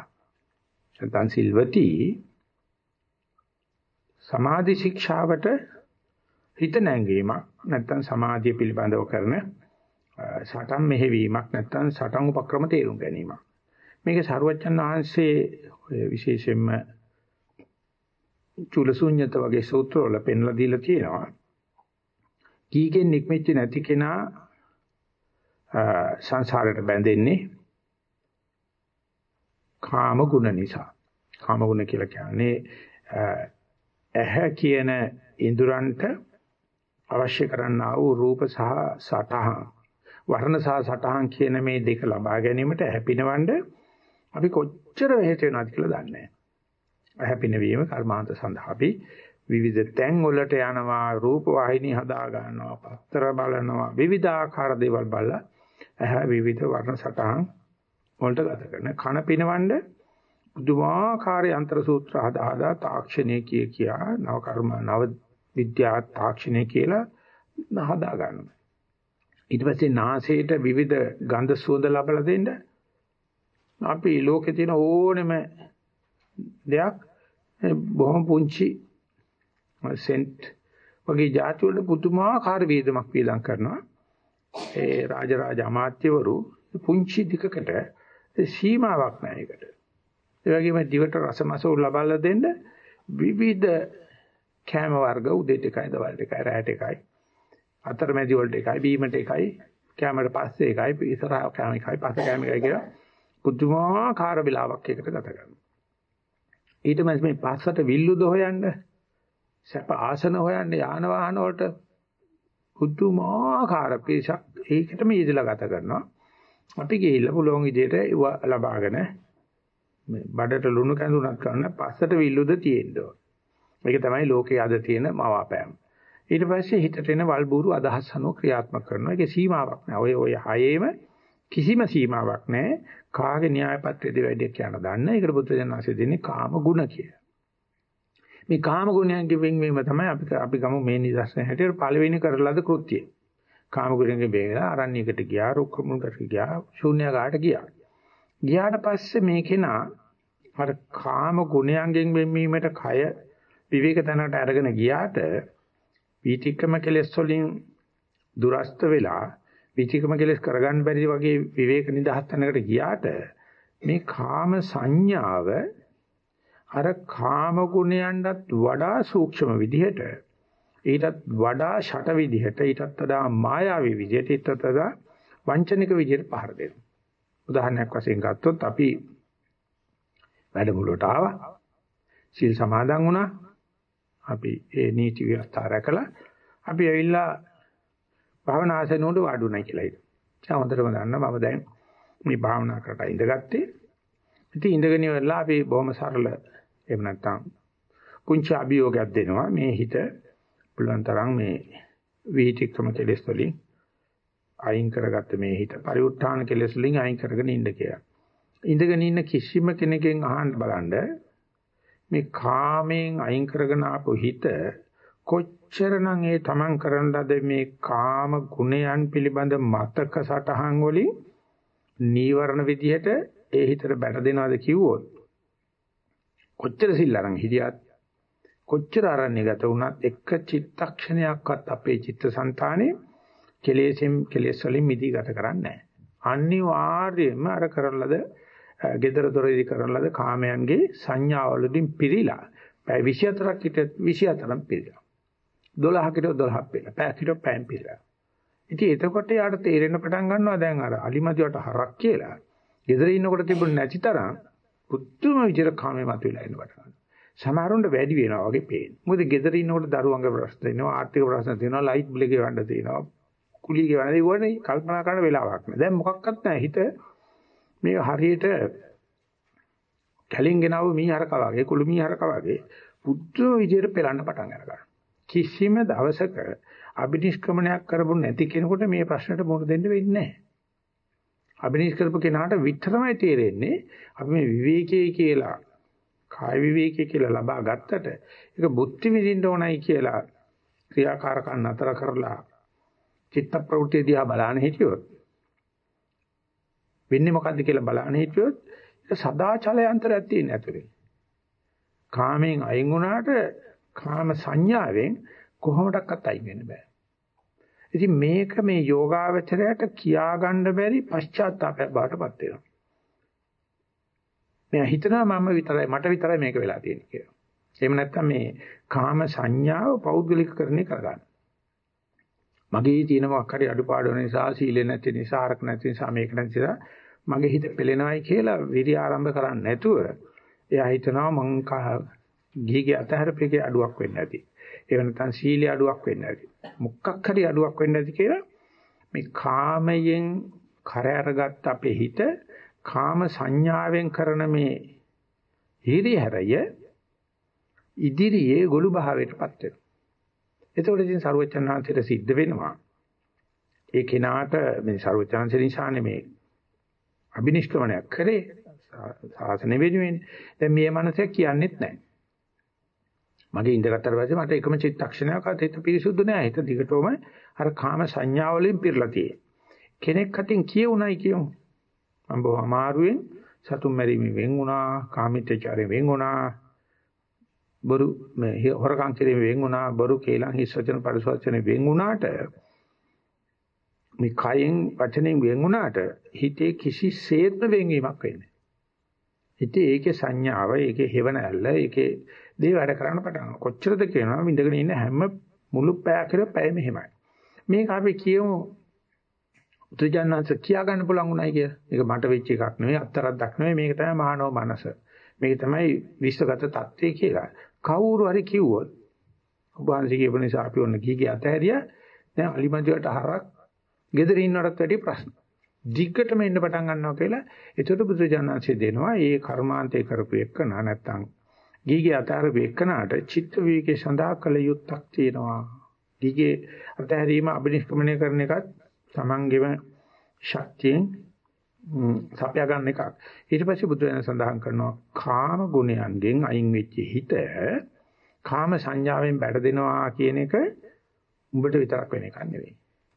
නැත්නම් සිල්වති සමාධි ශික්ෂාවට හිත නැංගීමක් නැත්නම් සමාධිය පිළිබඳව කරන සටන් මෙහෙවීමක් නැත්නම් සටන් උපක්‍රම තේරුම් ගැනීමක් මේක සරුවච්චන් වහන්සේ විශේෂයෙන්ම චුලසුඤ්ඤත වගේ සූත්‍රවල පෙන්ලා දීලා තියෙනවා. කීකෙන් නික්මෙච්ච නැති කෙනා සංසාරයට බැඳෙන්නේ කාම ගුණ නිසා. කාම ගුණ කියලා කියන්නේ ඇහැ කියන ඉඳුරන්ට අවශ්‍ය කරන්නා වූ රූප සහ සටහන් වර්ණ සහ සටහන් කියන මේ දෙක ලබා ගැනීමට හැපිනවඬ අපි කොච්චර හේතු වෙනවද කියලා දන්නේ නැහැ. හැපිනවීම කර්මාන්ත සඳහා අපි විවිධ තැන් වලට යනවා රූප වාහිනී හදා ගන්නවා පත්‍ර බලනවා විවිධාකාර දේවල් බලලා ඇහැ විවිධ වර්ණ සටහන් වලට ගත කරන කන පිනවන්න බුදුමාකාර යන්ත්‍ර සූත්‍ර හදා හදා තාක්ෂණයේ කිය කියා නව කර්ම නව විද්‍යා තාක්ෂණය කියලා හදා ගන්නවා ඊට පස්සේ නාසයට විවිධ ගන්ධ සුවඳ ලබලා දෙන්න අපි ලෝකේ තියෙන ඕනෙම දෙයක් බොහොම පුංචි සෙන්ට් වගේ જાති වල පුදුමාකාර වේදමක් වේදම් කරනවා. ඒ රාජරාජ අමාත්‍යවරු පුංචි දිකකට සීමාවක් නැහැ ඒකට. ඒ වගේම දිවට රසමස ලබාලා දෙන්න විවිධ කෑම වර්ග උදේට එකයි දවල්ට එකයි රාත්‍රීට එකයි අතරමැදි වලට එකයි බීමට එකයි කෑමට පස්සේ එකයි ඉස්සරහා කෑම එකයි පස්සේ කෑම එකයි කියලා පුදුමාකාර වෙලාවක් එකට ගත කරනවා. ඊට පස්සේ මේ පස්සට විල්ලුද හොයන්න සැප ආසන හොයන්න යාන වාහන වලට පුදුමාකාර පිසක් ඒකටම යෙදලා ගත කරනවා. අපි ගිහිල්ලා පුළුවන් විදිහට ලබාගෙන මේ බඩට ලුණු කැඳුනක් කරන්න පස්සට විල්ලුද තියෙන්න ඕන. මේක තමයි ලෝකයේ අද තියෙන මවාපෑම. ඊට පස්සේ හිතට එන වල්බూరు අදහස් අනුව ක්‍රියාත්මක කරනවා. ඒකේ සීමාවක් නැහැ. ඔය ඔය හයේම කිසිම සීමාවක් නැහැ. කාගේ න්‍යාය පත්‍රයේද වැඩි කියන දන්න. ඒකට බුදුදහමසේ දෙන්නේ කාම ගුණ කියලා. මේ කාම ගුණයන්ගෙන් වෙන්වීම තමයි අපි අපි ගමු මේ නිදර්ශන හැටියට පළවෙනි කරලාද කෘත්‍යය. කාම ගුණයෙන් බේරලා අරණ්‍යයකට ගියා, රුක්ක මුලකට ගියා, ශූන්‍යගාට ගියා. ගියාට පස්සේ මේ කෙනා අර කාම ගුණයන්ගෙන් වෙන්වීමට කය විවේක තැනකට අරගෙන ගියාට වීතික්‍රම කෙලෙස් වලින් දුරස්ත වෙලා විචිකම කෙලස් කරගන්න බැරි වගේ විවේක නිදහස් තැනකට ගියාට මේ කාම සංඥාව අර කාම ගුණයන්ටත් වඩා සූක්ෂම විදිහට ඊටත් වඩා ෂට විදිහට ඊටත් වඩා මායාවී විදිහට ඊටත් වඩා වංචනික විදිහට පහර දෙනවා. උදාහරණයක් වශයෙන් ගත්තොත් අපි වැඩමුළුවට ආවා. සීල් සමාදන් වුණා. අපි ඒ නීති ව්‍යවස්ථා රැකලා අපි ඇවිල්ලා භාවනා ආසනෙට වාඩුණා කියලා හිතුවා. දැන් හොඳටම දන්නවා මම දැන් මේ භාවනා කරලා ඉඳගත්තේ. ඉතින් ඉඳගෙන ඉවරලා අපි බොහොම සරල එහෙම නැත්නම් පුංචි අභියෝගයක් දෙනවා මේ හිත පුළුවන් තරම් මේ විහිතික්‍රම කෙලෙස් වලින් අයින් කරගත්ත මේ හිත පරිඋත්ථාන කෙලෙස් වලින් අයින් කරගෙන ඉන්න කියලා. ඉඳගෙන ඉන්න කිසිම කෙනෙක්ගෙන් අහන්න බලන්න මේ කාමයෙන් අයින් කරගෙන ආපු හිත කොච්චර කොච්චරනම් ඒ තමන් කරන ලද මේ කාම ගුණයන් පිළිබඳ මතක සටහන් වලින් නීවරණ විදිහට ඒ හිතට බැට දෙනවද කිව්වොත් කොච්චර සිල් අරන් හිටියත් කොච්චර අරන්නේ ගත වුණත් එක චිත්තක්ෂණයක්වත් අපේ චිත්තසංතානේ කෙලෙසෙම් කෙලෙස් වලින් මිදී ගත කරන්නේ නැහැ. අනිවාර්යයෙන්ම අර කරලද gedara doreidi කරලද කාමයන්ගේ සංඥාවලුදින් පිරීලා පැය 24ක් හිට 24ක් පිරීලා. 12කට 12ක් පිරීලා. පැයකට පැයෙන් පිරීලා. ඉතින් එතකොට යාට තේරෙන්න පටන් ගන්නවා දැන් අර අලිමදිවට හරක් කියලා. gedara ඉන්නකොට තිබුණ නැති තරම් පුදුම විදිහට කාමයේ මතුවලා ඉන්න පටන් ගන්නවා. සමහරුන්ට වැඩි වෙනවා වගේ පේන. මොකද gedara ඉන්නකොට දරුවන්ගේ ප්‍රශ්න තියෙනවා ආර්ථික ප්‍රශ්න තියෙනවා ලයිට් බිල ගෙවන්න තියෙනවා කුලී ගෙවන්න ඒවනේ කල්පනා කරන වෙලාවක් නෑ දැන් මොකක්වත් නෑ හිත මේ හරියට කැලින් ගෙනව මීහරක වගේ කුළු මීහරක වගේ පුදුම විදියට පෙළන්න පටන් ගන්නවා. කිසිම දවසක අබිනිෂ්ක්‍මණයක් කරපො නැති කෙනෙකුට මේ ප්‍රශ්නට මුහුණ දෙන්න වෙන්නේ නැහැ. අබිනිෂ් කරපු කෙනාට විතරමයි තේරෙන්නේ අපි මේ විවේකයේ කියලා කාය විවේකයේ කියලා ලබා ගත්තට ඒක බුද්ධි විඳින්න ඕනයි කියලා ක්‍රියාකාරකම් නතර කරලා චිත්ත ප්‍රවෘත්ති දිහා බලන්න හිටියොත් වෙන්නේ මොකද්ද කියලා බලන්න හිටියොත් ඒක සදාචලයන්තරයක් තියෙන ඇතුලේ. කාමයෙන් අයින් වුණාට කාම සංඥාවෙන් කොහොමඩක්වත් අයින් වෙන්න බෑ. ඉතින් මේක මේ යෝගාවචරයට කියා ගන්න බැරි පශ්චාත්තාපයක් බාටපත් වෙනවා. මෙයා හිතනවා මම විතරයි මට විතරයි මේක වෙලා තියෙන්නේ කියලා. එහෙම නැත්නම් මේ කාම සංඥාව පෞද්ගලිකකරණය කරගන්න. මගේ තියෙන මොකක් හරි අඩුපාඩු නිසා සීලෙ නැති නිසා ආරක නැති නිසා මේක නැති නිසා මගේ හිත පෙලෙනවයි කියලා විරි ආරම්භ කරන්නේ නැතුව එයා හිතනවා මං ගිහිගේ අතහැරපේකේ අඩුවක් වෙන්න ඇති. ඒ වෙනතන් සීලේ අඩුවක් වෙන්න ඇති. මොකක් හරි අඩුවක් වෙන්න ඇති කියලා මේ කාමයෙන් කර අරගත් අපේ හිත කාම සංඥාවෙන් කරන මේ හිරිහැරය ඉදිරියේ ගොළු භාවයටපත් වෙනවා. එතකොට ඉතින් ਸਰුවචනාංශයට සිද්ධ වෙනවා. ඒ කෙනාට මේ ਸਰුවචනාංශ නිසා නෙමේ අබිනිෂ්ක්‍මණයක් කරේ සාසන වෙනුවෙන්. දැන් මේ මනසේ කියන්නේත් නැහැ. මගේ ඉඳගත්තට පස්සේ මට එකම චිත්තක්ෂණයකවත් හිත පිරිසුදු නැහැ. හිත දිගටම අර කාම සංඥා වලින් පිරලා තියෙන්නේ. කෙනෙක් අතින් කියුණයි කියමු. මම බොහොම අමාරුවෙන් සතුම් මැරීමෙන් වෙන් වුණා, කාමීත්‍යචාරයෙන් වෙන් වුණා, බොරු මේ හොරකම් කිරීමෙන් වෙන් වුණා, බොරු කේලම් හිස් වචන පරිසවචන වෙන් වුණාට මේ කයෙන් වචනෙන් වෙන් වුණාට හිතේ කිසිසේත්ම වෙන්වීමක් වෙන්නේ හිතේ ඒකේ සංඥාව, ඒකේ හේවණල්ල, ඒකේ දේ වැඩ කරන්න පටන් ගන්නවා. කොච්චරද කියනවා විඳගෙන ඉන්න හැම මුළු පැයකර පැය මෙහෙමයි. මේක අපි කියමු උතුජානන්ස කියා ගන්න පුළුවන් උනායි කිය. මේක මට වෙච්ච එකක් නෙවෙයි, අත්තරක්ක් නෙවෙයි, මේක තමයි මානව මනස. මේක තමයි විශ්වගත தත්ත්වය කියලා. කවුරු හරි කිව්වොත් ඔබ වහන්සේ කියපු නිසා අපි ඔන්න කීකේ අතහැරියා. දැන් අලිමන්දියට හරක් gedare ඉන්නවටත් වැඩි ප්‍රශ්න. දිග්ගටම එන්න පටන් ගන්නවා කියලා ඒතකොට බුදුජානනාංශය දෙනවා. ඒ කර්මාන්තේ කරපු එකන නැත්තම් ගීගේ අතාරපු එකනට චිත්ත විවේකේ සඳහා කළ යුත්තක් තියෙනවා. ගීගේ අතහැරීම අබිනිෂ්ක්‍මණය කරන එකත් Tamangeම ශක්තියෙන් සපයා ගන්න එකක්. ඊට පස්සේ බුදුන් සඳහන් කරනවා කාම ගුණයන්ගෙන් අයින් වෙච්ච හිත කාම සංඥාවෙන් බැට දෙනවා කියන එක උඹට විතරක් වෙන එකක් නෙවෙයි.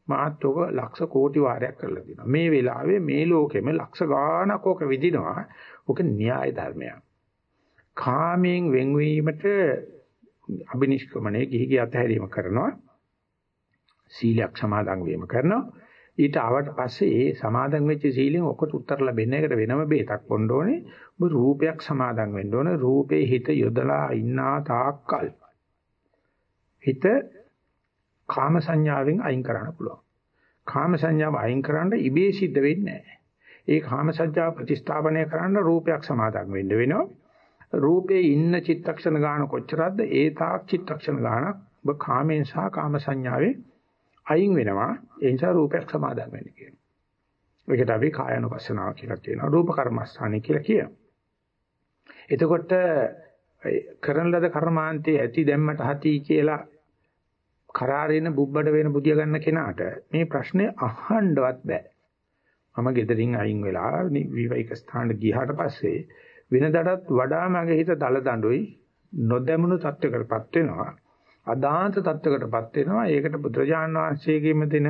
මාත් ඔක ලක්ෂ කෝටි වාරයක් කරලා දිනවා. මේ වෙලාවේ මේ ලෝකෙම ලක්ෂ ගාණක් ඕක විදිනවා. ඕක න්‍යාය ධර්මයක්. කාමයෙන් වෙන්වීමට අබිනිෂ්ක්‍මණය ගිහිගේ අතහැරීම කරනවා. සීලයක් සමාදන් වීම කරනවා. ඊට ආවට පස්සේ ඒ සමාදන් වෙච්ච සීලෙන් ඔකට උත්තර ලැබෙන්න එකට වෙනම බේතක් පොන්න ඕනේ. ඔබ රූපයක් සමාදන් වෙන්න ඕනේ. රූපේ හිත යොදලා ඉන්නා තාක්කල්. හිත කාම සංඥාවෙන් අයින් කරන්න පුළුවන්. කාම සංඥාව අයින් කරන්න ඉබේ සිද්ධ වෙන්නේ නැහැ. ඒ කාම සංඥාව ප්‍රතිස්ථාපනය කරන්න රූපයක් සමාදන් වෙන්න වෙනවා. රූපේ ඉන්න චිත්තක්ෂණ ගාන කොච්චරද ඒ තාක් චිත්තක්ෂණ ගානක් ඔබ කාමෙන් සහ කාම සංඥාවේ අයින් වෙනවා. ඒ නිසා රූපයක් සමාදන් වෙන්න කියනවා. ඒකට අපි කායනුපස්සනාව කියලා කියනවා. රූප කර්මස්ථානයි කියලා කියනවා. එතකොට කරන ලද කර්මාන්තයේ ඇති දැම්මට හති කියලා කරාරින බුබ්බඩ වෙන බුදිය ගන්න කෙනාට මේ ප්‍රශ්නේ අහන්නවත් බෑ. මම gederin අයින් වෙලා විවේක ස්ථානට ගියාට පස්සේ වෙනදටත් වඩා මගේ හිත දල දඬුයි නොදැමුණු තත්ත්වයකටපත් වෙනවා. අදාන්ත තත්වයකටපත් වෙනවා. ඒකට බුදුරජාණන් වහන්සේගෙම දෙන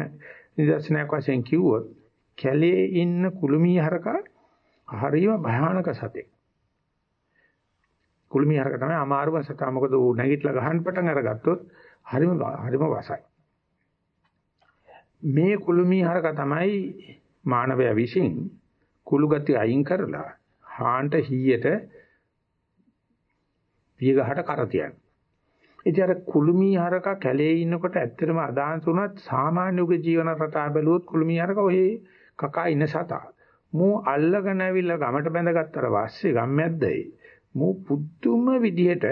නිදර්ශනයක් වශයෙන් කිව්වොත් කැලේ ඉන්න කුළුමී හරකා හරිම භයානක සතෙක්. කුළුමී හරක තමයි අමාරුම සතා. මොකද ඌ නැගිටලා ගහන්න පටන් අරගත්තොත් හරිම හරිම වසයි. මේ කුළුමී හරක තමයි මානවයා විසින් කුළු ගති අයින් කරලා හාන්ට හීයට පියගහට කර තියන්නේ. ඉතින් අර කුළුමී හරක කැලේ ඉන්නකොට ඇත්තටම අදාහන් තුනත් සාමාන්‍ය උගේ ජීවන රටා බැලුවොත් කුළුමී හරක ඔහි කකා ඉන්න සතා. මූ අල්ලගෙන ඇවිල්ලා ගමට බැඳගත්තට පස්සේ ගම්මැද්දේ මූ පුදුම විදිහට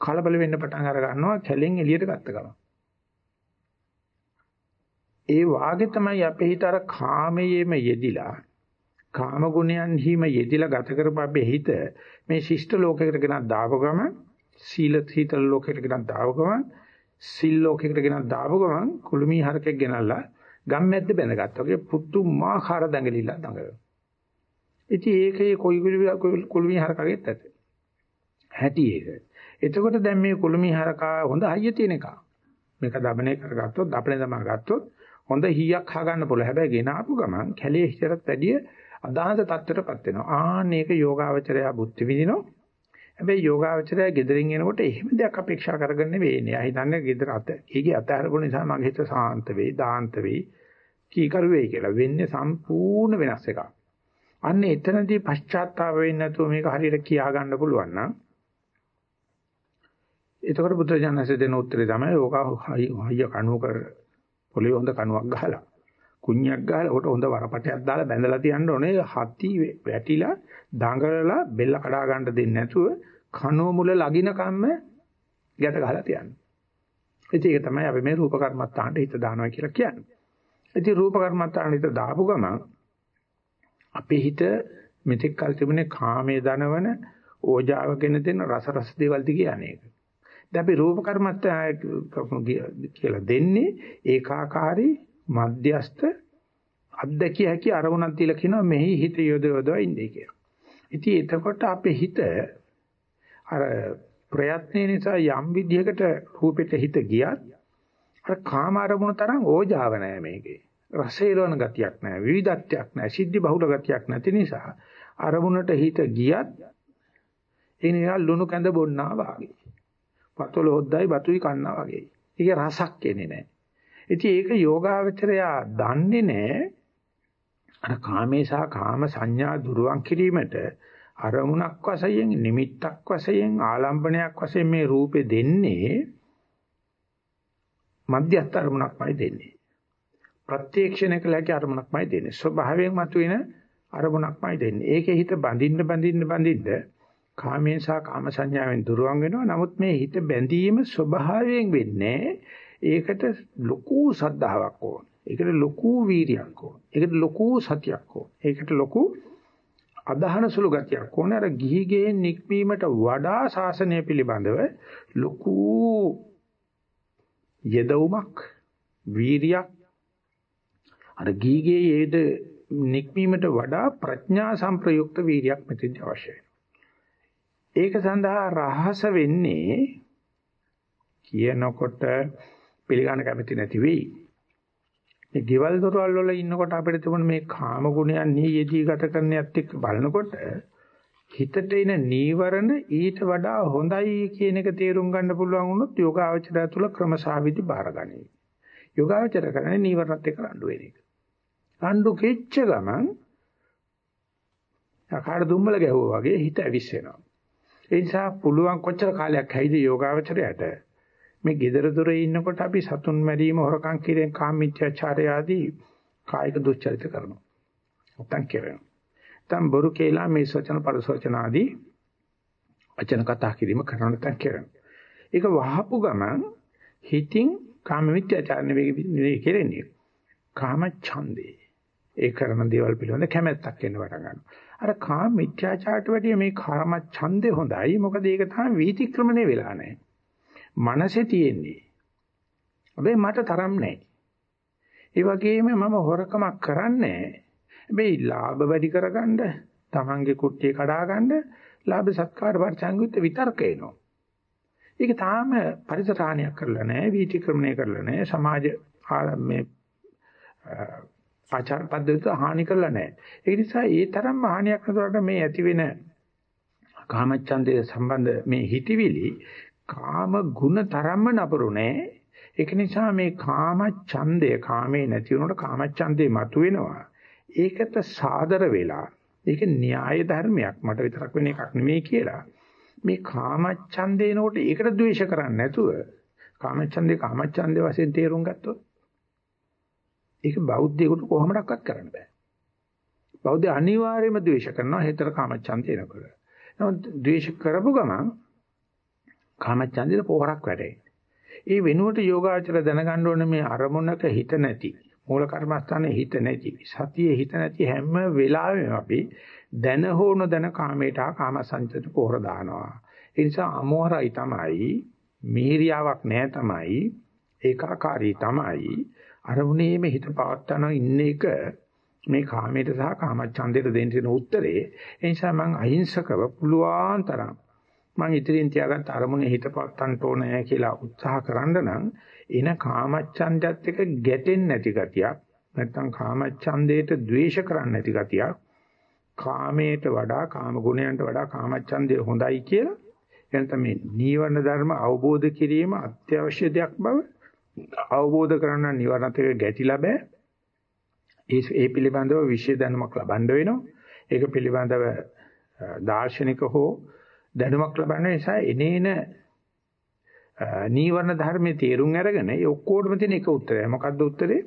කලබල වෙන්න පටන් අර ගන්නවා කැලෙන් එළියට ගත්ත ගමන්. ඒ වාගේ තමයි අපේ හිත අර කාමයේම යෙදිලා කාම ගුණයන් හිම යෙදිලා ගත කරපු අපේ හිත මේ ශිෂ්ට ලෝකයකට ගෙනත් දාපු ගමන් සීල සීතල ලෝකයකට ගෙනත් දාපු ගමන් සිල් ලෝකයකට ගෙනත් දාපු ගමන් කුළුමී හරකෙක් ගෙනල්ලා ගම්මැද්ද බැඳගත්තා වගේ පුදුමාකාර දඟලිලා දඟලනවා. ඉතින් ඒකේ කොයි කුළුමී හරකගෙත් ඇත. හැටි ඒක. එතකොට දැන් මේ කුළුමී හරකා හොඳ හයිය තියෙන එක. මේක දබනේ කරගත්තොත් දපනේ දමා ගත්තොත් හොඳ හීයක් හගන්න පුළුවන්. හැබැයි ගෙන ආපු ගමන් කැලේ හිතරත් වැඩිය අදාහත තත්ත්වයටපත් වෙනවා. ආන්න ඒක යෝගාවචරය බුද්ධ විදිනෝ. හැබැයි යෝගාවචරය gederin එනකොට එහෙම දෙයක් අපේක්ෂා කරගෙන නෙවෙයි. එයා හිතන්නේ gedera අත. ඒකේ අතහැරපු නිසා මගේ හිත සාන්ත වෙයි, දාන්ත වෙයි, කීකරු වෙයි කියලා. වෙන්නේ සම්පූර්ණ වෙනස් එකක්. අන්න එතනදී පශ්චාත්තාප වෙන්නේ නැතුව මේක හරියට කියා ගන්න පුළුවන් නම් එතකොට බුදුරජාණන්සේ දෙන උත්තරේ තමයි ඕක හයිය කණුව කර පොළේ හොඳ කණුවක් ගහලා කුණ්‍යක් ගහලා උකට හොඳ වරපටයක් දාලා බැඳලා තියන්න ඕනේ හති වැටිලා දඟලලා බෙල්ල කඩා ගන්න දෙන්නේ නැතුව කණුව මුල ලගින කම්ම ගැට ගහලා තියන්න. ඉතින් ඒක තමයි අපි මේ රූප කර්මත්තාන්ට හිත දානවා කියලා කියන්නේ. ඉතින් රූප කර්මත්තාන්ට හිත දාපු ගමන් අපේ හිත මෙතෙක් කල් තිබුණේ කාමයේ දනවන ඕජාවගෙන දෙන රස රස දේවල් දිගේ අනේක. දැන් අපි රූප කර්මත්ත කියලා දෙන්නේ ඒකාකාරී මධ්‍යස්ත අද්දකිය හැකි අරමුණක් තියලා කියනවා මෙහි හිත යොද යොදවා ඉන්නේ කියලා. ඉතින් එතකොට අපේ හිත අර ප්‍රයත්නේ නිසා යම් විදිහකට රූපෙට හිත ගියත් අර කාම අරමුණ තරම් ඕජාව නැහැ මේකේ. රසේලවන ගතියක් නැහැ, විවිධත්වයක් නැහැ, සිද්ධි බහුල ගතියක් නැති නිසා අරමුණට හිත ගියත් ඒ නිකන් ලුණු කැඳ බොන්නා වාගේ. පතොල හොද්දයි බතුයි කන්නා වගේ. ඒක රසක් එන්නේ නැහැ. ඉතින් ඒක යෝගාවචරයා දන්නේ නැහැ. අර කාමේසා කාම සංඥා දුරුවන් කිරීමට අරමුණක් වශයෙන් නිමිත්තක් වශයෙන් ආලම්බණයක් වශයෙන් මේ රූපේ දෙන්නේ මධ්‍යස්ථ අරමුණක්මයි දෙන්නේ. ප්‍රත්‍යක්ෂණය කළ හැකි අරමුණක්මයි දෙන්නේ. ස්වභාවයෙන් මතුවෙන අරමුණක්මයි දෙන්නේ. ඒකේ හිත බඳින්න බඳින්න බඳින්න කාමයෙන් සහ කාම සංඥාවෙන් දුරවන් වෙනවා. නමුත් මේ හිත බැඳීම ස්වභාවයෙන් වෙන්නේ ඒකට ලොකු සද්ධාාවක් ඕන. ඒකට ලොකු වීරියක් ඕන. ඒකට ලොකු සතියක් ඕන. ඒකට ලොකු අදහන සුළු ගතියක් ඕන. අර ගිහිගේ නික්මීමට වඩා ශාසනය පිළිබඳව ලොකු යෙදවුමක් වීරියක් අර ගිහිගේ යෙද නික්මීමට වඩා ප්‍රඥා සංප්‍රයුක්ත වීරියක් මෙතෙන්දී අවශ්‍යයි. ඒක සඳහා රහස වෙන්නේ කියනකොට පිළිගන්න කැමති නැති වෙයි. මේ ගෙවල් දොරවල් වල ඉන්නකොට අපිට තිබුණ මේ කාම ගුණයන් නියේදී ගත කරන්නේත් එක්ක බලනකොට හිතට එන නීවරණ ඊට වඩා හොඳයි කියන එක තේරුම් ගන්න පුළුවන් වුණොත් යෝගාවචරය තුල ක්‍රමසාවිදි බාරගනී. යෝගාවචර කරන්නේ නීවරණත් එක්ක රණ්ඩු වෙන එක. රණ්ඩු කෙච්ච ගමන් අකාඩ දුම්බල ගැහුවා වගේ හිත ඇවිස්සෙනවා. ඒ නිසා පුළුවන් කොච්චර කාලයක් හැයිද යෝගාවචරයට මේ gedara dore ඉන්නකොට අපි සතුන් මැරීම හොරකම් කිරීම කාමීත්‍යාචාරය ආදී කායික දුස්චරිත කරනවා. නැත්තම් කරනවා. නැත්තම් බොරු කේලා මේ සවචන පරිසවචන ආදී වචන කතා කිරීම කරන නැත්තම් කරනවා. ඒක වහපු ගමන් හිතින් කාමීත්‍යාචාර නෙවෙයි කෙරෙන්නේ. කාම ඡන්දේ. ඒ කරන දේවල් පිළිබඳ කැමැත්තක් එන්න පටන් ගන්නවා. අර කාම මිත්‍යාචාරට වැඩිය මේ කාම ඡන්දේ හොඳයි. මොකද ඒක තමයි වීතික්‍රමණය වෙලා නැහැ. මනසේ තියෙන්නේ. හැබැයි මට තරම් නැහැ. ඒ වගේම මම හොරකමක් කරන්නේ හැබැයි ලාභ වැඩි කරගන්න, Tamange කුට්ටිය කඩා ගන්න, ලාභ සත්කාර පරිසංගිත විතර්ක එනවා. ඒක තාම පරිසරාණයක් කරලා නැහැ, වීතික්‍රමණය කරලා නැහැ, සමාජ මේ ආචාර පද්ධතියට හානි කරලා නැහැ. ඒ නිසා ඒ තරම් හානියක් නතරට මේ ඇති වෙන කාමච්ඡන්දය සම්බන්ධ මේ හිතවිලි කාම ගුණ තරම්ම නපුරු නැහැ. ඒක නිසා මේ කාමච්ඡන්දය කාමේ නැති වුණොත් කාමච්ඡන්දේ මතුවෙනවා. ඒකට සාදර වෙලා ඒක න්‍යාය ධර්මයක් මට විතරක් වෙන එකක් නෙමෙයි කියලා. මේ කාමච්ඡන්දේනකොට ඒකට ද්වේෂ කරන්නේ නැතුව කාමච්ඡන්දේ කාමච්ඡන්දේ වශයෙන් තේරුම් ගත්තොත් ඒක බෞද්ධයෙකුට කොහොමඩක්වත් කරන්න බෑ. බෞද්ධ අනිවාර්යයෙන්ම ද්වේෂ කරනවා හේතර කාමච්ඡන්දේ එනකොට. නමුත් ද්වේෂ කරපු ගමන් කාමච්ඡන්දේට පොහොරක් වැටේ. ඒ වෙනුවට යෝගාචර දැනගන්න ඕනේ මේ අරමුණක හිත නැති මූල කර්මස්ථානයේ හිත නැති සතියේ හිත නැති හැම වෙලාවෙම අපි දැන හෝ නොදැන කාමයට කාම සංචිත පොහොර දානවා. ඒ නිසා අමෝරයි තමයි මීරියාවක් නැහැ තමයි ඒකාකාරී තමයි අරමුණේම හිත පවත්තන ඉන්න එක මේ කාමයට සහ කාමච්ඡන්දයට දෙන්න තියෙන උත්තරේ ඒ නිසා මම අහිංසකව පුළුවන් තරම් මම ඉදිරියෙන් තියාගත්ත අරමුණේ හිත පවත්තන්න ඕනේ කියලා උත්සාහ කරන්න නම් එන කාමච්ඡන්දයත් එක්ක ගැටෙන්නේ නැති ගතියක් නැත්නම් කාමච්ඡන්දයට ද්වේෂ කරන්නේ නැති ගතියක් කාමයට වඩා කාම ගුණයන්ට වඩා කාමච්ඡන්දය හොඳයි කියලා එනතම මේ නීවරණ ධර්ම අවබෝධ කිරීම අත්‍යවශ්‍ය දෙයක් බව අවබෝධ කරගන්න නිවර්ණත් එක ගැටිලා බෑ. ඒ ඒ පිළිබඳව විශේෂ දැනුමක් ලබන්න වෙනවා. ඒක පිළිබඳව දාර්ශනික හෝ දැනුමක් ලබන්න නිසා එනේන නීවරණ ධර්මයේ තේරුම් අරගෙන ඒ ඔක්කොටම තියෙන එක උත්තරය. මොකද්ද උත්තරේ?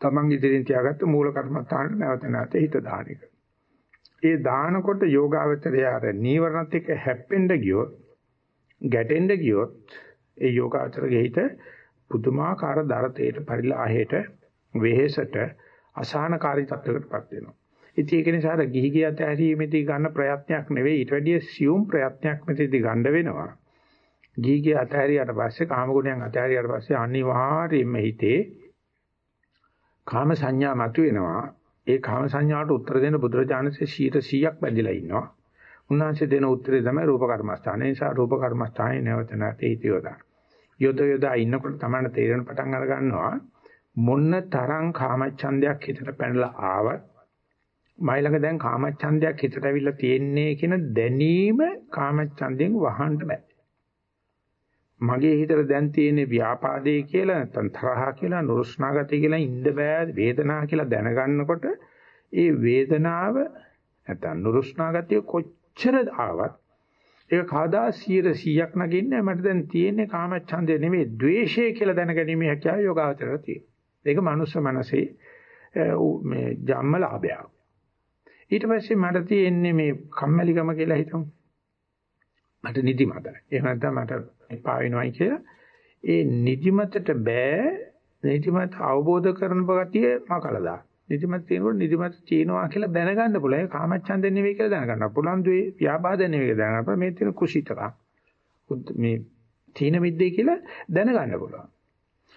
තමන් ඉදිරියෙන් තියාගත්ත මූල කර්මස්ථාන නැවත නැවත හිත දාන එක. ඒ දානකොට යෝගාවචරය අර නීවරණත් එක්ක හැප්පෙන්න ගියොත් ගැටෙන්න ගියොත් ඒ යෝගාවචරගේ හිත පුදුමාකාර දරතේට පරිලාහයට වෙහෙසට අසහනකාරී තත්යකටපත් වෙනවා. ඉතින් ඒක නිසා අර ගිහි ගිය අතහැරීමේදී ගන්න ප්‍රයත්නයක් නෙවෙයි ඊට වැඩිය සියුම් ප්‍රයත්නයක් මෙතෙදි ගන්න වෙනවා. ගිහි ගිය අතහැරියාට පස්සේ කාම ගුණයන් අතහැරියාට පස්සේ අනිවාර්යයෙන්ම හිතේ කාම සංඥා මතුවෙනවා. ඒ කාම සංඥාවට උත්තර දෙන්න බුදුරජාණන්සේ 100ක් බැඳිලා ඉන්නවා. උන්වහන්සේ දෙන උත්තරේ තමයි රූප කර්මස්ථාන. ඒ නිසා රූප කර්මස්ථානේ නැවත නැවත හිතියොදා. යොද යොදා ඉන්නකොට තමයි තේරෙන පටන් අර ගන්නවා මොන්න තරම් කාමච්ඡන්දයක් හිතට පැනලා ආවත් මයි ළඟ දැන් කාමච්ඡන්දයක් හිතට ඇවිල්ලා තියෙන්නේ කියන දැනීම කාමච්ඡන්දයෙන් වහන්න බෑ. මගේ හිතට දැන් තියෙන ව්‍යාපාදේ කියලා නැත්නම් තරහා කියලා නුරුස්නා ගතිය කියලා ඉන්න බෑ වේදනාව කියලා දැනගන්නකොට ඒ වේදනාව නැත්නම් නුරුස්නා ගතිය කොච්චර ආවත් ඒක කවදා 100ක් නගින්නේ මට දැන් තියෙන්නේ කාමච්ඡන්දය නෙමෙයි ද්වේෂය කියලා දැනගැනීමේ හැකියාව යෝගාවචරයට තියෙනවා. ඒක මනුස්ස මනසේ මේ ජම්මලාභයක්. ඊට පස්සේ මට තියෙන්නේ මේ කම්මැලිකම කියලා හිතමු. මට නිදිමතයි. එහෙම නැත්නම් මට එපා වෙනවයි කියලා. ඒ නිදිමතට බෑ නිදිමත අවබෝධ කරන ගතිය මකලදා. නිදිමත තියෙනකොට නිදිමත තියෙනවා කියලා දැනගන්න පුළුවන්. ඒ කාමච්ඡන්දෙ නෙවෙයි කියලා දැනගන්න පුළුවන්. ද්වේ ව්‍යාපාද නෙවෙයි දැනගන්න පුළුවන්. මේ තියෙන කුසීතකම්. මේ තීන මිද්දේ කියලා දැනගන්න පුළුවන්.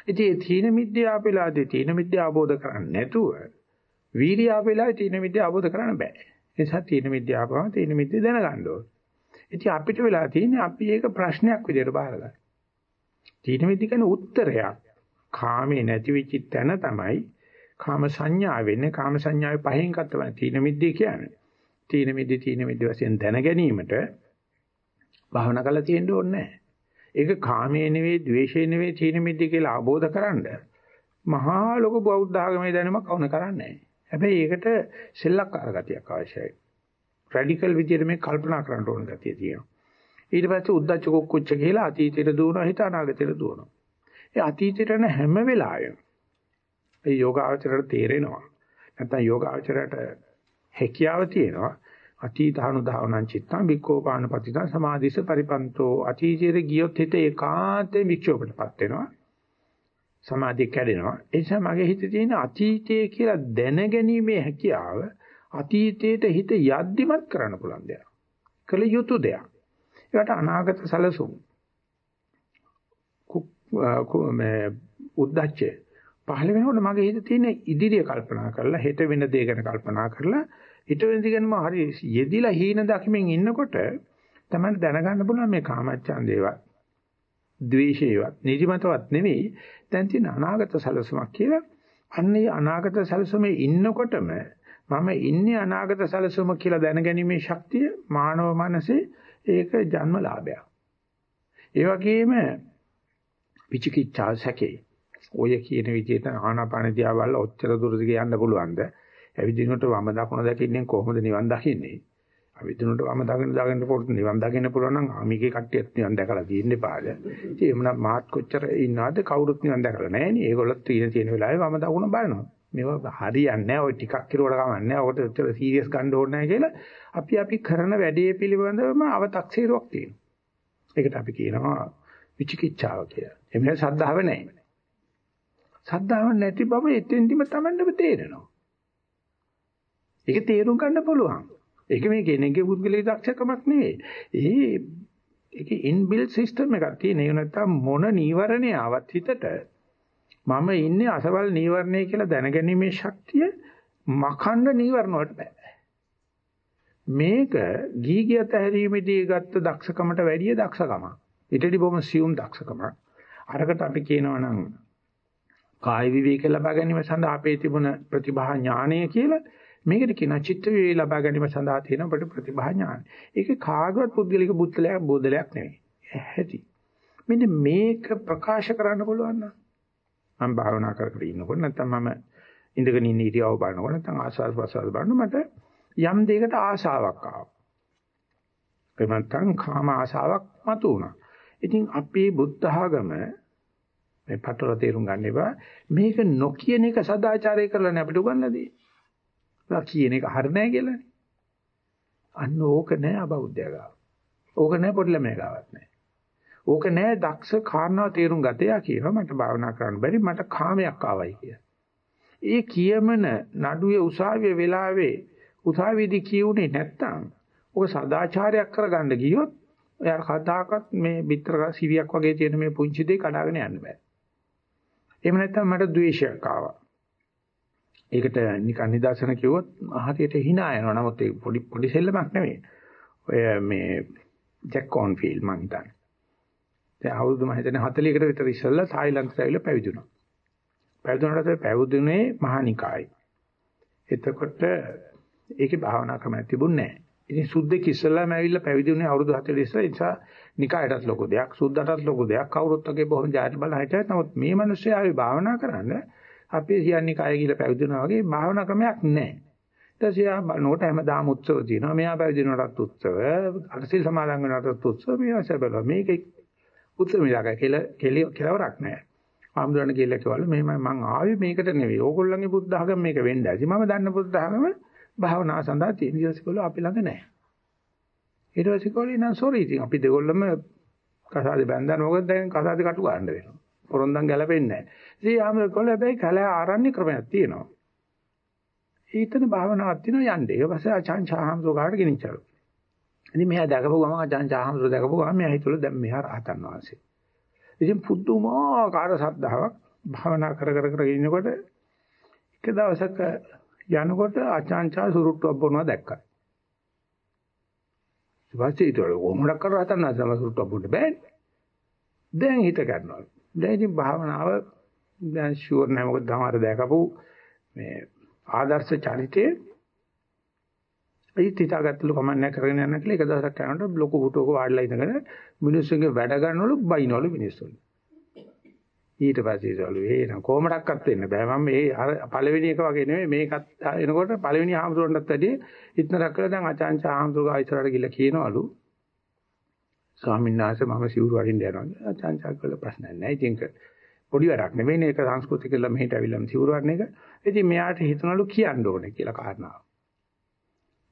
ඉතින් මේ තීන මිද්දේ ආපෙලාදී තීන මිද්දේ අවබෝධ කරන්නේ නැතුව වීර්ය ආපෙලාදී තීන මිද්දේ අවබෝධ කරන්න බෑ. ඒ නිසා තීන මිද්දේ ආපුවම තීන මිද්දේ දැනගන්න ඕනේ. ඉතින් අපිට වෙලා තියෙන්නේ අපි ඒක ප්‍රශ්නයක් විදිහට බාරගන්න. තීන මිද්ද කියන්නේ උත්තරයක්. කාමේ නැති වෙච්ච තැන තමයි කාම සංඥා වෙන්නේ කාම සංඥාවේ පහෙන් එකක් තමයි තීන මිද්දේ කියන්නේ. තීන මිද්දේ තීන මිද්ද වශයෙන් දැන ගැනීමට භාවනා කරලා තියෙන්න ඕනේ ඒක කාමයේ නෙවෙයි, ద్వේෂයේ නෙවෙයි තීන මිද්දේ කියලා අවබෝධ කරගන්න මහා ලොකු බෞද්ධ ආගමේ දැනුමක් අවුන කරන්නේ හැබැයි ඒකට සෙල්ලක්කාර ගතියක් අවශ්‍යයි. රැඩිකල් විදියට මේ කල්පනා කරන්න ඕන ගතිය තියෙනවා. ඊට පස්සේ උද්දච්ච කුක්කුච්ච කියලා අතීතයට දුවනවා හිත අනාගතයට දුවනවා. ඒ අතීතයට යන හැම වෙලාවෙම ඒ යෝගාචරයට තේරෙනවා. නැත්නම් යෝගාචරයට හැකියාව තියෙනවා. අතීතානු ධාවනං චිත්තං වික්ඛෝපාන පතිතං සමාධිස පරිපන්තෝ අතීතයේ ගියොත් හිත ඒකාන්තයෙන් වික්ෂෝපයටපත් වෙනවා. සමාධිය කැඩෙනවා. ඒ නිසා මගේ හිතේ තියෙන අතීතයේ කියලා දැනගැනීමේ හැකියාව අතීතයට හිත යද්දිමත් කරන්න පුළුවන් දෙයක්. කළ යුතු දෙයක්. ඒකට අනාගත සැලසුම්. මේ උද්දච්චය පහළ වෙනකොට මගේ හිතේ තියෙන ඉදිරිය කල්පනා කරලා හෙට වෙන දේ ගැන කල්පනා කරලා හිත වෙන දේ ගැනම හරි යෙදිලා හීන දකිමින් ඉන්නකොට තමයි දැනගන්න පුළුවන් මේ කාමච්ඡන්දේවත් ද්වේෂයවත් නිදිමතවත් නෙවෙයි දැන් තියෙන අනාගත සැලසුමක් කියලා අන්නේ අනාගත සැලසුමේ ඉන්නකොටම මම ඉන්නේ අනාගත සැලසුම කියලා දැනගැනීමේ ශක්තිය මානව මනසේ ඒක ජන්මලාභයක්. ඒ වගේම විචිකිච්ඡා සැකේ ඔය කියන විදිහට ආනාපාන දිහා බලලා ඔච්චර දුරට යන්න පුළුවන්ද? ඇවිදිනකොට වම දකුණ දකින්නේ කොහොමද නිවන් දකින්නේ? අවිදිනකොට වම දකින්න දාගෙන පොඩ්ඩ නිවන් දකින්න පුළුවන් නම් ආමිගේ කට්ටියත් නිවන් දැකලා තියෙන්නේ පාද. ඉතින් එමුනම් මාත් කොච්චර ඉන්නවද කවුරුත් නිවන් දැකලා නැහැ නේ. ඒගොල්ලොත් තියෙන තියෙන වෙලාවේ වම දකුණ බලනවා. මේවා හරියන්නේ නැහැ. ඔය ටිකක් කිරුවට කමන්නේ නැහැ. ඔකට ඔච්චර සීරියස් ගන්න ඕනේ නැහැ කියලා අපි අපි කරන වැඩේ පිළිබඳවම අව탁සීරුවක් තියෙනවා. ඒකට අපි කියනවා විචිකිච්ඡාව කියලා. එමේ සද්ධාව නැහැ. සද්ධාව නැති බව එතෙන්දිම Tamandම තේරෙනවා. ඒක තේරුම් ගන්න පුළුවන්. ඒක මේ කෙනෙක්ගේ පුද්ගලික දක්ෂකමක් නෙවෙයි. ඒ ඒකේ ඉන්බිල්ට් සිස්ටම් එකක් තියෙන. ඒ නැත්තම් මොන නීවරණේ ආවත් හිතට මම ඉන්නේ අසවල් නීවරණේ කියලා දැනගැනීමේ ශක්තිය මකන්න නීවරණ වලට බෑ. මේක ගීගියත හැරීමේදී ගත්ත දක්ෂකමට වැඩිය දක්ෂකමක්. ඊටදී බොහොම සියුම් දක්ෂකමක්. අරකට අපි කියනවා නම් කාය විවේක ලබා ගැනීම සඳහා අපේ තිබුණ ප්‍රතිභා ඥානය කියලා මේකට කියන චිත්ත වේල ලබා ගැනීම සඳහා තියෙන අපට ප්‍රතිභා ඥාන. ඒක කාගවත් පුද්ගලික බුද්ධලයක් බෝධලයක් නෙවෙයි. ඇති. මෙන්න මේක ප්‍රකාශ කරන්න පුළුවන් නම් මම භාවනා කර කර ඉන්නකොට නැත්නම් මම ඉඳගෙන ඉන්න ඉරියව් බලනකොට නැත්නම් ආස්වාද ප්‍රසාද බලන මට යම් දෙයකට ආශාවක් ආවා. ඒ නැත්නම් කාම ආශාවක් මතුවුණා. ඉතින් අපේ බුද්ධ ආගම මේ පටල තේරුම් ගන්න එපා මේක නොකියන එක සදාචාරය කරලා නේ අපිට උගන්ලා දෙන්නේ. කියන එක හරිය නැහැ කියලානේ. අන්න ඕක නෑ අබෞද්ධය ගාව. ඕක නෑ පොඩි ළමයා ගාවත් නෑ. ඕක නෑ දක්ෂ කාරණා තේරුම් ගතයා කියනවා මට භාවනා කරන්න බැරි මට කාමයක් ආවයි කිය. ඒ කියමන නඩුවේ උසාවියේ වෙලාවේ උසාවියේදී කියුනේ නැත්තම් ඔක සදාචාරයක් කරගන්න ගියොත් එයා කදාකත් මේ පිටර සිවියක් වගේ තියෙන මේ පුංචි දෙය කඩාගෙන යන්න බෑ. එහෙම නැත්තම් මට ද්වේෂයක් ආවා. ඒකට නිකන් නිදර්ශන කිව්වොත් හරියට hina යනවා. නමුත් ඒ පොඩි පොඩි සෙල්ලමක් නෙමෙයි. ඔය මේ ජැක් කොන්ෆීල්ඩ් මං හිතන්නේ. දැන් අවුරුදු මම හිතන්නේ 40කට විතර ඉස්සෙල්ලා තායිලන්තයට ඇවිල්ලා පැවිදුණා. පැවිදුණාට පැවිදුනේ මහානිකායි. එතකොට ඒකේ භාවනා ක්‍රමයක් තිබුණේ නැහැ. ඉතින් සුද්දෙක් ඉස්සෙල්ලාම ඇවිල්ලා පැවිදුනේ අවුරුදු 40 ඉස්සෙල්ලා ඒ නිසා නිකායටත් ලොකු දෙයක්, සුද්දටත් ලොකු දෙයක්, කවුරුත් වගේ බොහොම ජාති බල හිටියත් නමුත් මේ මිනිස්සු ආවේ භාවනා කරන්න අපි කියන්නේ කය කියලා පැවිදුණා වගේ භාවනා ක්‍රමයක් නැහැ. ඊට පස්සේ බලනකොට හැමදාම උත්සව තියෙනවා. මෙයා පැවිදිනකොටත් උත්සව, අරසිල් සමාදන් වෙනකොටත් උත්සව, මේවා සැබල. මේකේ උත්සව මිලක කියලා කෙලවරක් නැහැ. ආම්දුරණ කියලා කිව්වලු මෙහෙම මං ආවේ මේකට නෙවෙයි. ඕගොල්ලන්ගේ බුද්ධ ධර්ම මේක වෙන්න ඇති. මම දන්න බුද්ධ ධර්ම භාවනා සඳහා තියෙන ඊටසිකවල අපි ළඟ නැහැ. ඊට පස්සේ කොහොලින් නම් සෝරි ඉතින් අපි දෙගොල්ලම කසාදේ බැඳලා මොකද දැන් කසාදේ කටු ගන්න වෙනවා. පොරොන්දම් ගැලපෙන්නේ නැහැ. ඉතින් ආමර කොල්ල හැබැයි කලහ ආරණ්‍ය ක්‍රමයක් තියෙනවා. ඊතන භාවනාවක් තියෙනවා යන්නේ. ඊට පස්සේ අචාන් චාහම්සෝ කාට ගෙනිච්චලු. ඉතින් මෙයා දැකපු ගමන් අචාන් චාහම්සෝ දැකපු ගමන් මෙයා හිතුවල දැන් මෙහා රහතන් වහන්සේ. ඉතින් පුදුමාකාර සද්ධාාවක් භාවනා කර කර කර ඉන්නකොට එක දවසක යනකොට අචාන්චා සුරුට්ටුවක් බොනවා දැක්කා. ඊපස්සේ ඊට කොහොමද කර රහතන් වහන්සේ සුරුට්ටුවක් බොන්න බෑනේ. දැන් හිත ගන්නවා. දැන් ඉතින් භාවනාව දැන් ෂුවර් නැහැ මොකද තමයි දැකපු මේ ආදර්ශ චරිතයේ ඒත් හිතාගත්තලු කමන්නේ කරගෙන යන්න කියලා. එක දවසක් යනකොට ලොකු පුටුවක වාඩිලා ඉඳගෙන මිනිස්සුන්ගේ වැඩ ගන්නවලු බයිනවලු මිනිස්සුන්. ඊට පස්සේ සලු එහෙනම් කොහොමඩක්වත් වෙන්න බෑ. මම මේ අර පළවෙනි එක වගේ නෙමෙයි. මේකත් එනකොට පළවෙනි ආහඳුරන්නත් වැඩි ඉතනක් කරලා දැන් අචාන්ච ආහඳුර ගා ඉස්සරහට ගිහලා කියනවලු. ස්වාමීන් වහන්සේ මම සිවුරු අරින්න යනවා. අචාන්චා කළ ප්‍රශ්නයක් නැහැ. ඉතින් පොඩි වැඩක් නෙවෙයි ඒක සංස්කෘතික කියලා මෙහෙට අවිලම් සිවුරු අරන එක. ඉතින් මෙයාට හිතනලු කියන්න ඕනේ කියලා කාරණාව.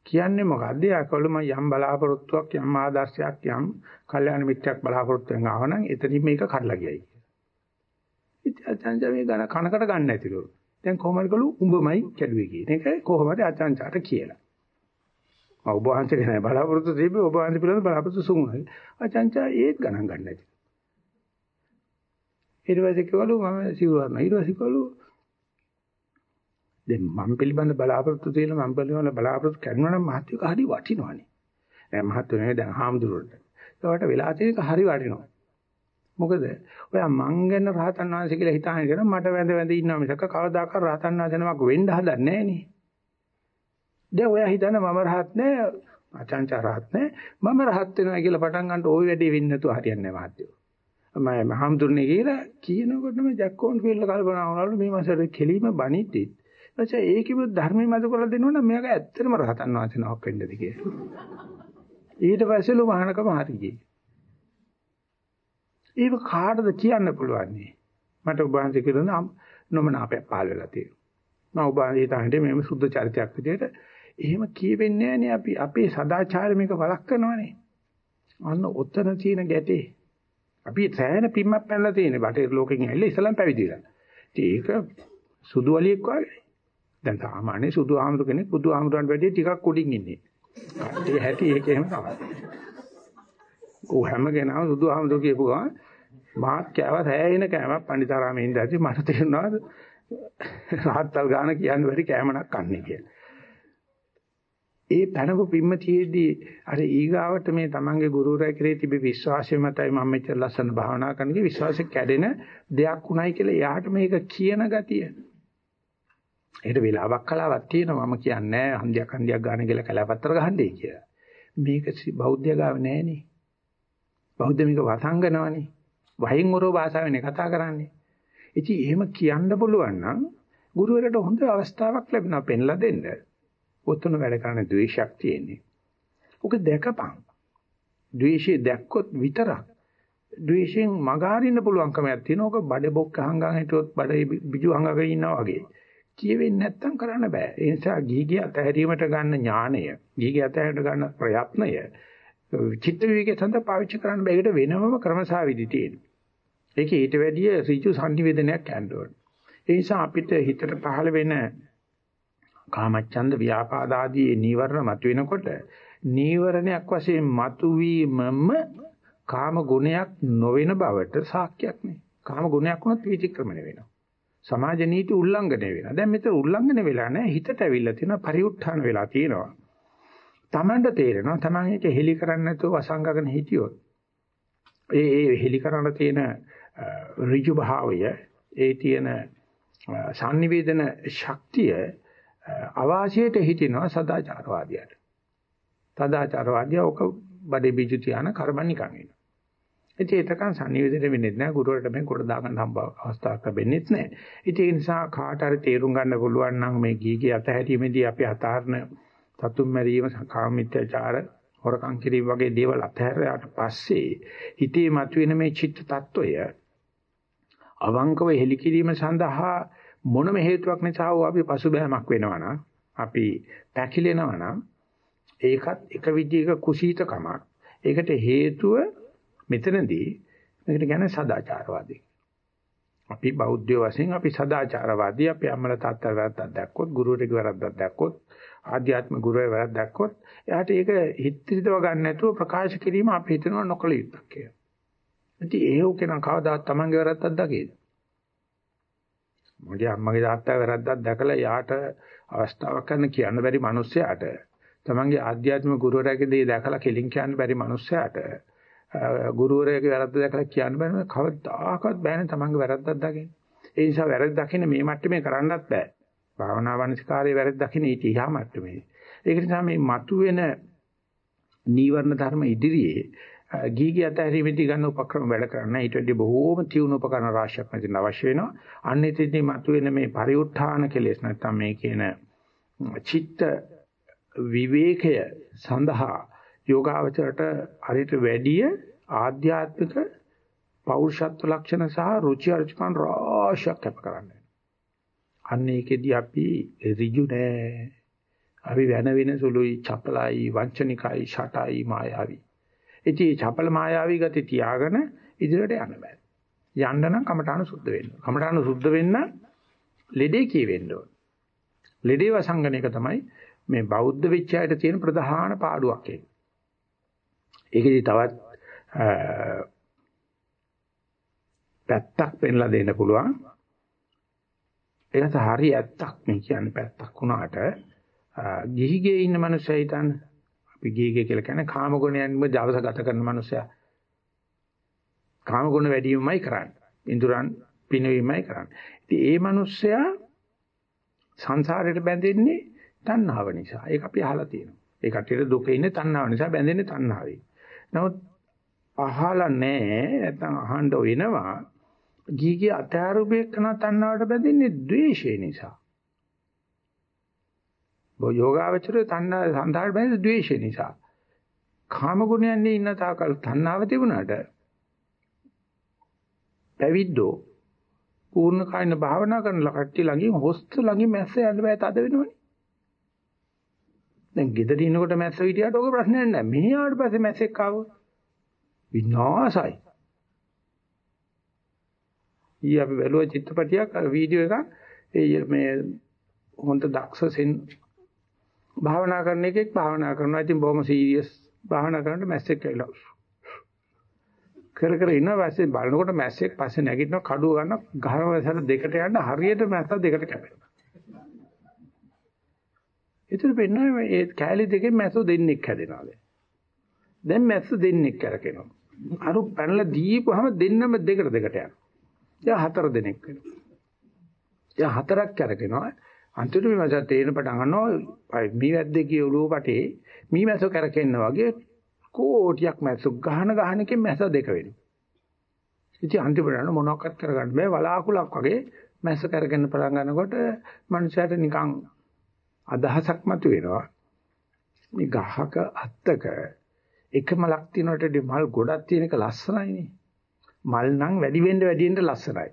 කියන්නේ මොකද්ද? යකවල මම යම් බලාපොරොත්තුවක් යම් ආදර්ශයක් යම් කල්යාණ මිත්‍යක් බලාපොරොත්තුෙන් ආවනම් එතනින් මේක කඩලා ගියයි. ඉතින් අචාන්චා මේ ගණ කනකට ගන්න නැතිලු. දැන් කොහොමද කළු උඹමයි කැඩුවේ කියන එක කොහොමද අචාන්චාට කියලා. ඔබ වහන්සේ ගැන බලාපොරොත්තු තිබ්බේ ඔබ වහන්සේ පිළිබඳ බලාපොරොත්තු සුමුයි. අචංචා ඒත් ගණන් ගන්න නැති. ඊට පස්සේ කිව්වලු මම සිවුරන. ඊට පස්සේ කිව්වලු දැන් මම පිළිබඳ බලාපොරොත්තු තියෙන මම පිළිබඳ බලාපොරොත්තු කරනවා නම් මහත්යක හරි වටිනවනේ. දැන් මහත්යෝ නේ දැන් හාමුදුරුවෝ. ඒකට වෙලා තියෙනක හරි වටිනවා. මොකද ඔයා මං ගැන රහතන් වහන්සේ කියලා හිතාගෙන ඉඳලා මට වැඳ වැඳ ඉන්නවා මිසක කවදාකවත් රහතන් වහන්සේ නමක් වෙන්න හදන්නේ නැහැ නේ. දැන් ඔයා හිතන මම රහත් නෑ අචංචා රහත් නෑ මම රහත් වෙනවා කියලා පටන් ගන්නට ওই වැඩේ වෙන්නේ නැතුව හරියන්නේ නැහැ මහත්තයෝ. මම මහම්තුරුනේ කියලා කියනකොටම ජැක්කෝන් ෆීල්ඩ් කල්පනා වුණාලු මේ මාසෙට කෙලීම බණිද්දි. ඊපස්සේ ඒකෙම ධර්මයේ මත කරලා දෙනවනම් මෙයාක ඇත්තටම රහතන් වහන්සේ නමක් වෙන්නද කියලා. ඊට පස්සේ ලු මහානකම හරියි. ඒක කාටද කියන්න පුළුවන් මට ඔබ වහන්සේ කියන නොමනාපයක් පහළ වෙලා තියෙනවා. මම ඔබ වහන්සේ හිතන්නේ මේම සුද්ධ චරිතයක් විදිහට එහෙම කියවෙන්නේ නැහැ අපි අපේ සදාචාරය මේක වළක් කරනවානේ. අන්න ඔතන තියෙන ගැටේ. අපි සෑහෙන පිම්මක් පැනලා තියෙන්නේ බටේ ලෝකෙකින් ඇවිල්ලා ඉස්ලාම් පැවිදිලා. ඒක සුදු වලියෙක් වගේ. දැන් සාමාන්‍ය සුදු ආමතු කෙනෙක් බුදු ආමතුන්ට වැඩිය ටිකක් උඩින් ඉන්නේ. ඒ හැටි ඒක එහෙම තමයි. ਉਹ හැම කෙනාම සුදු ආමතු කියපු ගමන් මාත් කෑවා සෑහෙන කෑමක් පණිතරාමේ ඉඳලා මට තේරුණා රහත්තල් ගාන කියන්න බැරි කෑමක් කන්නේ කියලා. ඒ පැනපු පිම්ම තියේදී අර ඊගාවට මේ තමන්ගේ ගුරුවරයා කෙරේ තිබි විශ්වාසය මතයි මම මෙච්චර ලස්සන භාවනා කරන්නේ විශ්වාසය කැඩෙන දෙයක් උණයි කියලා එයාට මේක කියන ගතිය. ඒකට වෙලාවක් කලාවක් තියෙනවා මම කියන්නේ හන්දියක් හන්දියක් ගන්න කියලා කලාපත්තර ගහන්නේ කියලා. මේක බෞද්ධය ගාව නෑනේ. බෞද්ධ මේක වසංගනවනේ. වහින් වරෝ භාෂාවෙන් කතා කරන්නේ. ඉතින් එහෙම කියන්න පුළුවන් නම් ගුරුවරට හොඳ අවස්ථාවක් ලැබෙනවා පෙන්ලා දෙන්න. ඔතන වැඩ කරන ද්වේෂයක් තියෙන්නේ. ඔක දැකපන්. ද්වේෂය දැක්කොත් විතරක් ද්වේෂයෙන් මගහරින්න පුළුවන්කමක් තියෙනවා. ඔක බඩ බොක්ක හංගන් හිටියොත් බඩ බිජු හංගගෙන ඉන්නවා වගේ. කියවෙන්නේ නැත්තම් කරන්න බෑ. ඒ නිසා ගීගේ අතහැරීමට ගන්න ඥාණය, ගීගේ අතහැරීමට ගන්න ප්‍රයත්නය චිත්ත විවේකයේ සඳහා පාවිච්චි කරන්න බෑ. ඒකට වෙනමම ක්‍රමසාවිදි තියෙනවා. ඒකේ ඊට වැඩිය ඍජු සංනිවේදනයක් යන්න ඕනේ. ඒ නිසා අපිට හිතට පහළ වෙන කාමච්ඡන්ද ව්‍යාපාද ආදී නීවරණ මතුවෙනකොට නීවරණයක් වශයෙන් මතුවීමම කාම ගුණයක් නොවන බවට සාක්ෂියක් නේ. කාම ගුණයක් වුණත් විචක්‍රමණය වෙනවා. සමාජ නීති උල්ලංඝනය වෙනවා. දැන් මෙතන උල්ලංඝනය වෙලා නැහැ. හිතට ඇවිල්ලා තියෙනවා පරිඋත්ථාන වෙලා තියෙනවා. Tamanට තේරෙනවා Taman එක හෙලි කරන්නේ නැතුව වසංගගෙන හිටියොත් ඒ ඒ හෙලි කරන්න තියෙන ඍජු භාවය ඒ තියෙන sannivedana ශක්තිය අවාසියට හිටිනවා සදාචාරවාදියාට. සදාචාරවාදියා ඔක බඩේ බිජු තියාන කරබන් නිකන් ඉන්නවා. ඉතින් ඒතකන් sannivedana වෙන්නේ නැහැ ගුරුවරට මේ කොට දාගන්න හම්බ අවස්ථාවක් ලැබෙන්නේ නැහැ. ඉතින් ඒ නිසා කාට හරි තේරුම් ගන්න පුළුවන් නම් මේ ගීගේ අතහැරීමේදී අපි අතාරන සතුම් මැරීම කාමීත්‍යචාර හොරකම් කිරීම වගේ දේවල් අතහැරලාට පස්සේ හිතේ මතුවෙන මේ චිත්ත tattවය අවංකව හෙලි කිරීම සඳහා මොනම හේතුවක් නිසා හෝ අපි පසුබෑමක් වෙනවා නම් අපි පැකිලෙනවා නම් ඒකත් එක විදිහක කුසීතකමක්. ඒකට හේතුව මෙතනදී මේකට කියන්නේ සදාචාරවාදී. අපි බෞද්ධ වශයෙන් අපි සදාචාරවාදී අපි අම්මලා තාත්තලා වැරද්දක් දැක්කොත් ගුරුවරයෙක් වැරද්දක් දැක්කොත් ආධ්‍යාත්ම ගුරුවරයෙක් වැරද්දක් දැක්කොත් එයාට ඒක හිතරිතව ගන්න නැතුව ප්‍රකාශ කිරීම අපි හිතනවා නොකල යුතුක් කියලා. ඉතින් ඒක කෙනා කවදාත් Tamange වැරද්දක් දකේද? මගේ අම්මගේ තාත්තා වැරද්දක් දැකලා යාට අවස්ථාවක් ගන්න කියන්න බැරි මිනිස්සයාට තමන්ගේ ආධ්‍යාත්මික ගුරුවරයාගේ දේ දැකලා කෙලින් කියන්න බැරි මිනිස්සයාට ගුරුවරයාගේ වැරද්ද දැකලා කියන්න බැරි කවදාකවත් බෑනේ තමන්ගේ වැරද්දක් දකින්න. ඒ නිසා වැරද්ද දකින්න මේ මට්ටමේ කරන්නත් බෑ. භාවනා වංශකාරයේ වැරද්ද දකින්න ඊට ඉහා මට්ටමේ. ඒක නිසා මේ මතුවෙන නීවරණ ධර්ම ඉදිරියේ ගීගී අතහැරීමේදී ගන්න උපක්‍රම වැඩ කරන්න ඊට වඩා බොහෝම තියුණු උපකරණ රාශියක් මෙතන අවශ්‍ය වෙනවා. අන්න එතෙන්දී මතුවෙන මේ පරිඋත්ථාන කෙලෙස් නැත්නම් මේ කියන චිත්ත විවේකය සඳහා යෝගාවචරයට හරියට වැඩිය ආධ්‍යාත්මික පෞරුෂත්ව ලක්ෂණ සහ රුචි අරුචිකන් රාශියක් කැප කරන්න. අන්න ඒකෙදී අපි ඍජු නෑ. අපි වෙන වෙන සුළුයි, චපලයි, වංචනිකයි, ෂටයි, මායාවී ඉතින් මේ චපල මායාවී ගති තියාගෙන ඉදිරියට යන්න බෑ. යන්න නම් කමඨාන සුද්ධ වෙන්න. කමඨාන සුද්ධ වෙන්න ලෙඩේ කියවෙන්න ඕන. ලෙඩේ වසංගන එක තමයි මේ බෞද්ධ විචයයට තියෙන ප්‍රධාන පාඩුවක් ඒක. ඒකෙදි තවත් පැත්තක් පෙන්ලා දෙන්න පුළුවන්. ඒකත් හරි ඇත්තක් මේ කියන්නේ පැත්තක් වුණාට ගිහිගේ ඉන්න මනුස්සය හිතන්නේ විගීගේ කියලා කියන්නේ කාම ගුණයන්ම දවස ගත කරන මනුස්සයා. කාම ගුණ වැඩි වීමයි කරන්නේ. ඉඳුරන් පිනවීමයි කරන්නේ. ඉතින් ඒ මිනිස්සයා සංසාරයට බැඳෙන්නේ තණ්හාව නිසා. ඒක අපි අහලා තියෙනවා. ඒ කටියට දුක ඉන්නේ තණ්හාව නිසා බැඳෙන්නේ තණ්හාවෙන්. නමුත් අහලා නැහැ නැත්නම් අහන්න වෙනවා. ගීගේ අතාරුබේ කරන තණ්හාවට බැඳෙන්නේ ද්වේෂය නිසා. බෝ යෝගාවචරය තණ්හා සංසාරයට බැඳෙන්නේ ද්වේෂය නිසා. කාම ගුණයන්නේ ඉන්න තාකල් තණ්හාව තිබුණාට පැවිද්දෝ පූර්ණ කායන භාවනා කරන කට්ටිය ළඟින් හොස්ත ළඟින් මැස්ස යන්න බෑ තද වෙනවනේ. දැන් ගෙදර ඉන්නකොට මැස්ස හිටියට ඔක ප්‍රශ්නයක් නෑ. මෙහි ආවට පස්සේ මැස්සෙක් ආවොත් විනාසයි. ඊ අපි බැලුවා චිත්‍රපටියක් වීඩියෝ එකක් ඒ මේ හොඳ දක්ෂ සෙන් භාවනා කරන එකෙක් භාවනා කරනවා. ඉතින් බොහොම සීරියස් භාවනා කරනකොට මැස්සෙක් ඇවිල්ලා කර කර ඉන්නවා පස්සේ බලනකොට මැස්සෙක් පස්සේ නැගිටිනවා කඩුව ගන්න ගහන දෙකට යන්න හරියට මැස්ස දෙකට කැපෙනවා. ඒතර පෙන්නන්නේ මේ කෑලි දෙකෙන් මැස්සෝ දෙන්නෙක් හැදෙනවා දැන්. දැන් මැස්ස දෙන්නෙක් කරකිනවා. අර පැනලා දීපුවාම දෙන්නම දෙකට දෙකට යනවා. දැන් හතර දෙනෙක් වෙනවා. දැන් හතරක් කරකිනවා. අන්තිමට මේ මැස්ස තේරෙන පටන් ගන්නවා මේ වැද්දේ ඔළුව පටේ මේ මැස්ස කරකෙන්න වගේ කෝටියක් මැස්ස ගහන ගහන එකෙන් මැස්ස දෙක වෙනවා. ඉතින් අන්තිමට මොනවක්වත් කරගන්න බෑ වලාකුලක් වගේ මැස්ස කරගෙන පටන් ගන්නකොට මනුස්සයාට නිකන් අදහසක් මතුවෙනවා. මේ ගහක අත්තක එක මලක් තියනකොට මල් ගොඩක් තියෙන එක ලස්සනයිනේ. මල් නම් වැඩි වෙන්න වැඩි වෙන්න ලස්සනයි.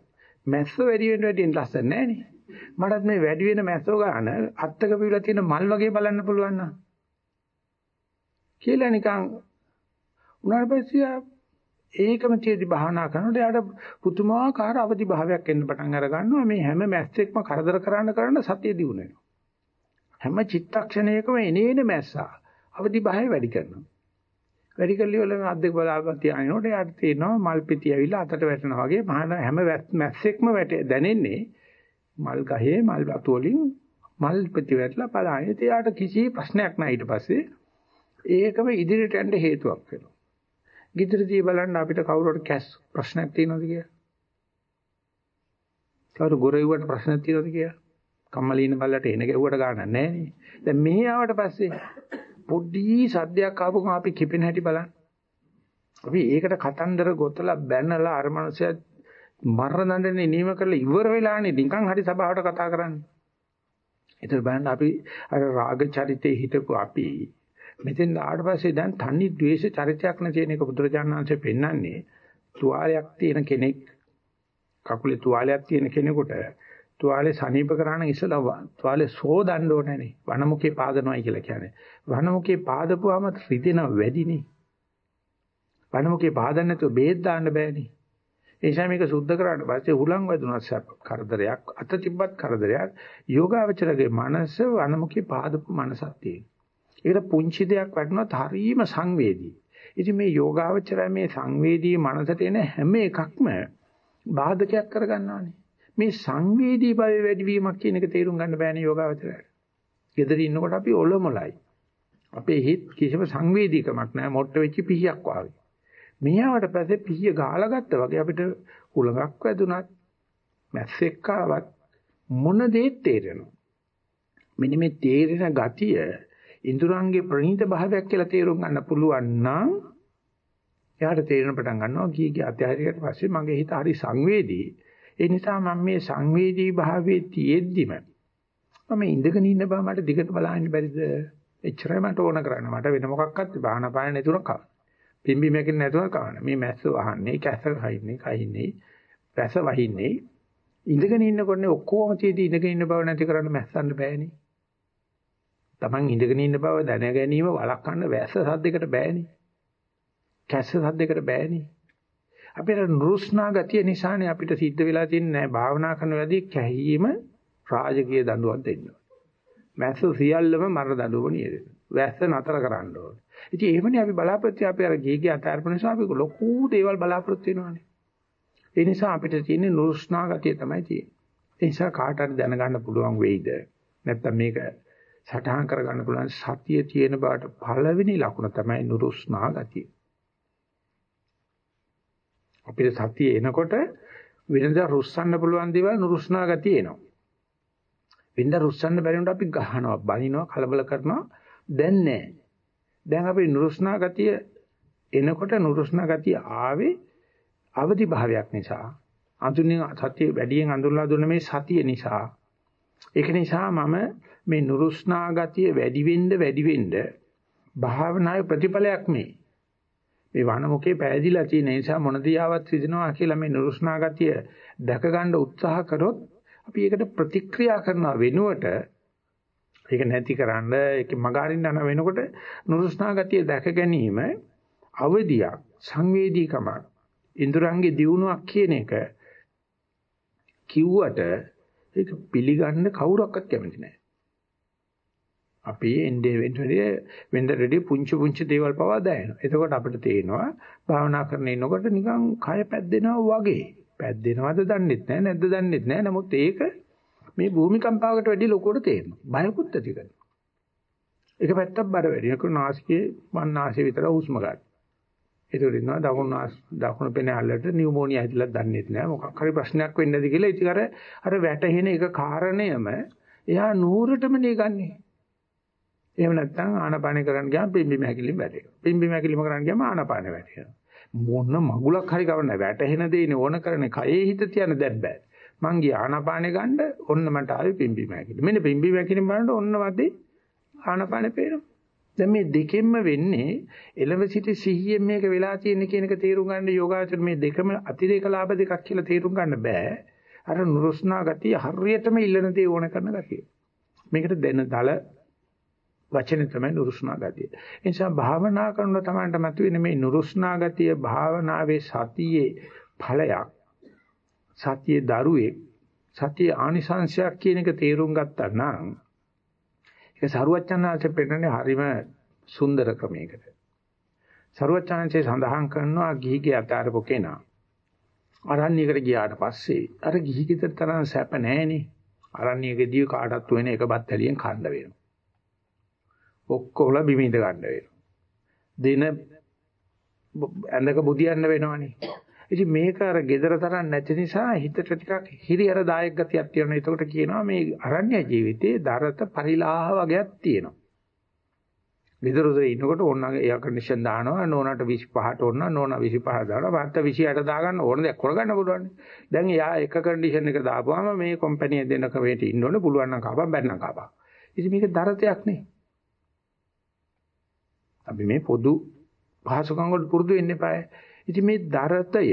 මැස්ස වැඩි වෙන්න වැඩි වෙන්න ලස්සන නෑනේ. මටත් මේ වැඩි වෙන මැස්සෝ ගන්න අත්තක පිවිලා තියෙන මල් වගේ බලන්න පුළුවන් නම්. කියලා නිකන් උනාට පස්සේ ඒකම තියදි භාවනා කරනකොට යාට පුදුමාකාර අවදි භාවයක් එන්න පටන් අර ගන්නවා. මේ හැම මැස්සෙක්ම කරදර කරන්න කරන්න සතිය දිනු වෙනවා. හැම චිත්තක්ෂණයකම එනේන මැස්සා අවදි භාවය වැඩි කරනවා. වැඩි කල්ලි වල අද්දක බලාපන් තියානකොට යාට තේරෙනවා මල් පිටි ඇවිල්ලා අතට වැටෙනවා වගේ. මහාන හැම මැස්සෙක්ම වැටේ දැනෙන්නේ මල් ගහේ මල් වතු වලින් මල් පිටි වැටලා පලානේ එයාට කිසි ප්‍රශ්නයක් නැහැ ඊට පස්සේ ඒකම ඉදිරියට යන්න හේතුවක් වෙනවා. ගිතරදී බලන්න අපිට කවුරුහට කැස් ප්‍රශ්නයක් තියෙනවද කියලා? කවුරු ගොරෙව්වට ප්‍රශ්නයක් තියෙනවද කියලා? කම්මලින බල්ලට එන ගැහුවට ගානක් නැහැ නේ. දැන් මෙහි ආවට පස්සේ පොඩි සද්දයක් ආපුවම අපි කිපෙන හැටි බලන්න. අපි ඒකට කතන්දර ගොතලා බැනලා අර මනුස්සයා මරණ දඬුවම් නියම කරලා ඉවර වෙලානේ නිකන් හරි සභාවට කතා කරන්නේ. ඒතර බලන්න අපි අර රාග චරිතේ හිටපු අපි මෙතෙන් ආවට පස්සේ දැන් තනි ද්වේෂ චරිතයක් නැති එක බුදුරජාණන්සේ පෙන්වන්නේ. තුවාලයක් තියෙන කෙනෙක් කකුලේ තුවාලයක් තියෙන කෙනෙකුට තුවාලේ සනීප කරාන ඉස්සලා තුවාලේ සෝදන්න ඕනේනේ වනමුකේ පාදනවායි කියලා කියන්නේ. වනමුකේ පාදපුවාම රිදෙන වැඩිනේ වනමුකේ පාදන්න නැතුව බේත් දාන්න බෑනේ ඒ නිසා මේක සුද්ධ කරාට පස්සේ උලන් වැදුනත් කරදරයක් අත තිබ්බත් කරදරයක් යෝගාවචරගේ මනස වනමුකේ පාදපු මනසක් තියෙනවා ඒකට පුංචි දෙයක් වටනොත් හරීම සංවේදී. ඉතින් මේ යෝගාවචරය මේ සංවේදී මනසට එන හැම එකක්ම බාධකයක් කරගන්නවානේ. මේ සංවේදී භාවය වැඩි වීමක් කියන එක තේරුම් ගන්න බෑනේ යෝගාවචරයට. ගෙදර ඉන්නකොට අපි ඔලොමලයි. අපේ හිත කිසිම සංවේදීකමක් නැහැ මොට්ට වෙච්ච පිහියක් වගේ. මෙහාට පස්සේ පිහිය ගාලා ගත්තා වගේ අපිට උලඟක් වැදුනත් මැස්සෙක් ආවත් මොන දේත් තේරෙනවා. මෙන්න මේ තේරෙන ගතිය ඉඳුරංගේ ප්‍රණීත භාවයක් කියලා තේරුම් ගන්න පුළුවන් නම් එයාට තේරෙන පටන් ගන්නවා කී කී අධ්‍යාත්මයට පස්සේ මගේ හිත හරි සංවේදී. ඒ නිසා මම මේ සංවේදී භාවයේ තියෙද්දිම මම ඉඳගෙන ඉන්න බව මට දිගට බලන්න බැරිද? එච්චරයි මට ඕන කරන්නේ. මට වෙන මොකක්වත් බාහන පාන නැතුව කව. පිම්බි මේකෙන් නැතුව කවන. මේ මැස්ස වහන්නේ, කැස කහින්නේ, කහින්නේ, රැස වහින්නේ. ඉඳගෙන ඉන්නකොටනේ ඔක්කොම තියදී ඉඳගෙන ඉන්න බව නැති කරන්න මැස්සන්න බෑනේ. Taman ඉඳගෙන ඉන්න බව දැන ගැනීම වළක්වන්න වැස්ස සද්දයකට බෑනේ. කැස්ස සද්දයකට බෑනේ. අපේ නුරුස්නා ගතිය නිසානේ අපිට සිද්ධ වෙලා තින්නේ භාවනා කරන වෙලාවදී කැහිීම රාජකීය දඬුවම් දෙන්න. මැස්ස සියල්ලම මර දඬුවම නියදෙන. වැස්ස නතර කරන්න ඕනේ. ඉතින් එහෙමනේ අපි බලාපොරොත්තු අපි අර ගීගේ අතාරපු නිසා අපි ලොකු දේවල් බලාපොරොත්තු වෙනවානේ. ඒ නිසා අපිට තියෙන්නේ නුරුස්නා ගතිය තමයි තියෙන්නේ. ඒ නිසා කාට හරි දැනගන්න පුළුවන් වෙයිද? නැත්තම් මේක සටහන් කරගන්න පුළුවන් සතිය තියෙන බාට පළවෙනි ලකුණ තමයි නුරුස්නා ගතිය. අපිට සතිය එනකොට වෙනදා රුස්සන්න පුළුවන් දේවල් නුරුස්නා ගතිය එනවා. වෙනදා රුස්සන්න බැරි වුණාට අපි ගහනවා, බනිනවා, කලබල කරනවා. දැන් නෑ. දැන් අපි නුරුස්නා ගතිය එනකොට නුරුස්නා ගතිය ආවේ අවදි භාවයක් නිසා. අඳුනින් සතිය වැඩියෙන් අඳුරලා දුන්න මේ සතිය නිසා. ඒක නිසා මම මේ නුරුස්නා ගතිය වැඩි වෙන්න වැඩි වෙන්න භාවනාවේ ප්‍රතිඵලයක් මේ. මේ වනමුකේ පෑදිලා තියෙන නිසා මොන දියාවත් රිදෙනවා කියලා මේ නුරුස්නා ගතිය දැක ගන්න උත්සාහ කරොත් අපි ඒකට ප්‍රතික්‍රියා කරන වෙනුවට ඒක නැතිකරන්න ඒක මගහරින්න යන වෙනකොට නුරුස්නා ගතිය දැක ගැනීම අවදියක් සංවේදීකමක් ඉන්ද්‍රයන්ගේ දියුණුවක් කියන එක කිව්වට ඒක පිළිගන්න කවුරක්වත් කැමති නැහැ. අපි එන්නේ වෙන්නේ වෙන්ද රෙඩි පුංචි පුංචි දේවල් පවා දැනෙනවා. එතකොට අපිට තේනවා භාවනා කරන ඉන්නකොට නිකන් කය පැද්දෙනවා වගේ. පැද්දෙනවද දන්නෙත් නැහැ නැද්ද දන්නෙත් නැහැ. නමුත් ඒක මේ භූමිකම්පාවකට වැඩි ලොකුවට තේරෙනවා. බයකුත් ඇති කරනවා. එක පැත්තක් බර වැඩි. ඒක නාසිකේ මන් නාසය විතර හුස්ම ගන්න. ඒකට ඉන්නවා දකුණු දකුණු පෙන ඇල්ලට නියුමෝනියා හිතලා දන්නෙත් නැහැ. මොකක් හරි ප්‍රශ්නයක් වෙන්නද කියලා. ඉතින් අර අර වැටහෙන එක කාරණයම එයා නూరుටම නෙගන්නේ. එහෙම නැත්නම් ආනාපානේ කරන්න ගියාම පිම්බිම හැකිලිම වැටෙනවා. පිම්බිම හැකිලිම කරන්න ගියාම ආනාපානේ වැටෙනවා. මොන මගුලක් හරි කවන්න වැටෙන දේනේ ඕන කරන්නේ කයේ හිත තියන්න දැන් බෑ. මං ගියා ආනාපානේ ගන්න ඔන්න මට ආවේ පිම්බිම හැකිලි. මෙන්න පිම්බිම හැකිලිම බලනකොට ඔන්න වදේ ආනාපානේ පේනවා. දැන් මේ දෙකෙන්ම වෙන්නේ එළව සිට සිහියෙන් මේක වෙලා තියෙන කියන එක තේරුම් ගන්න යෝගාචර මේ දෙකම අතිරේක ලාභ දෙකක් කියලා තේරුම් ගන්න බෑ. අර නුරුස්නා ගතිය හරියටම ඉල්ලන දේ ඕන කරන ගතිය. මේකට දෙන දල වචනේ තමයි නුරුස්නා ගතිය. ඒ නිසා භාවනා කරනකොට තමයි මතුවෙන මේ නුරුස්නා ගතිය භාවනාවේ සතියේ ඵලයක්. සතියේ දරුවේ සතියේ ආනිසංශයක් කියන එක තේරුම් ගත්තා නම් ඒක සරුවචනාංශයෙන් පෙන්නන්නේ හරිම සුන්දර ක්‍රමයකට. සරුවචනාංශයේ සඳහන් කරනවා ගිහිගේ අතාරපු කෙනා. අරණ්‍යයකට ගියාට පස්සේ අර ගිහිගෙතර තරම් සැප නැහැනේ. අරණ්‍යයකදී කාටවත් වෙන එක බත් ඇලියෙන් කන්න වෙනවා. ඔක්කොම බිමින්ද ගන්න වෙනවා. දින ඇඳක බුදියන්න වෙනවනේ. ඉතින් මේක අර gedara තරම් නැති නිසා හිතට ටිකක් හිරියර දායක ගතියක් තියෙනවා. ඒකට කියනවා මේ අරණ්‍ය ජීවිතයේ දරත පරිලාහ වගේක් තියෙනවා. ගෙදරද ඉන්නකොට ඕනගේ එයා කන්ඩිෂන් දානවා නෝනාට 25ට ඕන නෝනා 25 දානවා වාත්ත 28 දාගන්න ඕන දෙයක් කරගන්න පුළුවන්. දැන් එයා එක කන්ඩිෂන් එක දාපුවාම මේ කම්පැනි එක දෙන්න කවේට ඉන්න ඕනේ පුළුවන් නම් කපන් බැන්නම් කපන්. ඉතින් මේක දරතයක් නේ. අපි මේ පොදු පහසුකම් වලට පුරුදු වෙන්න එපායි. ඉතින් මේ දරතය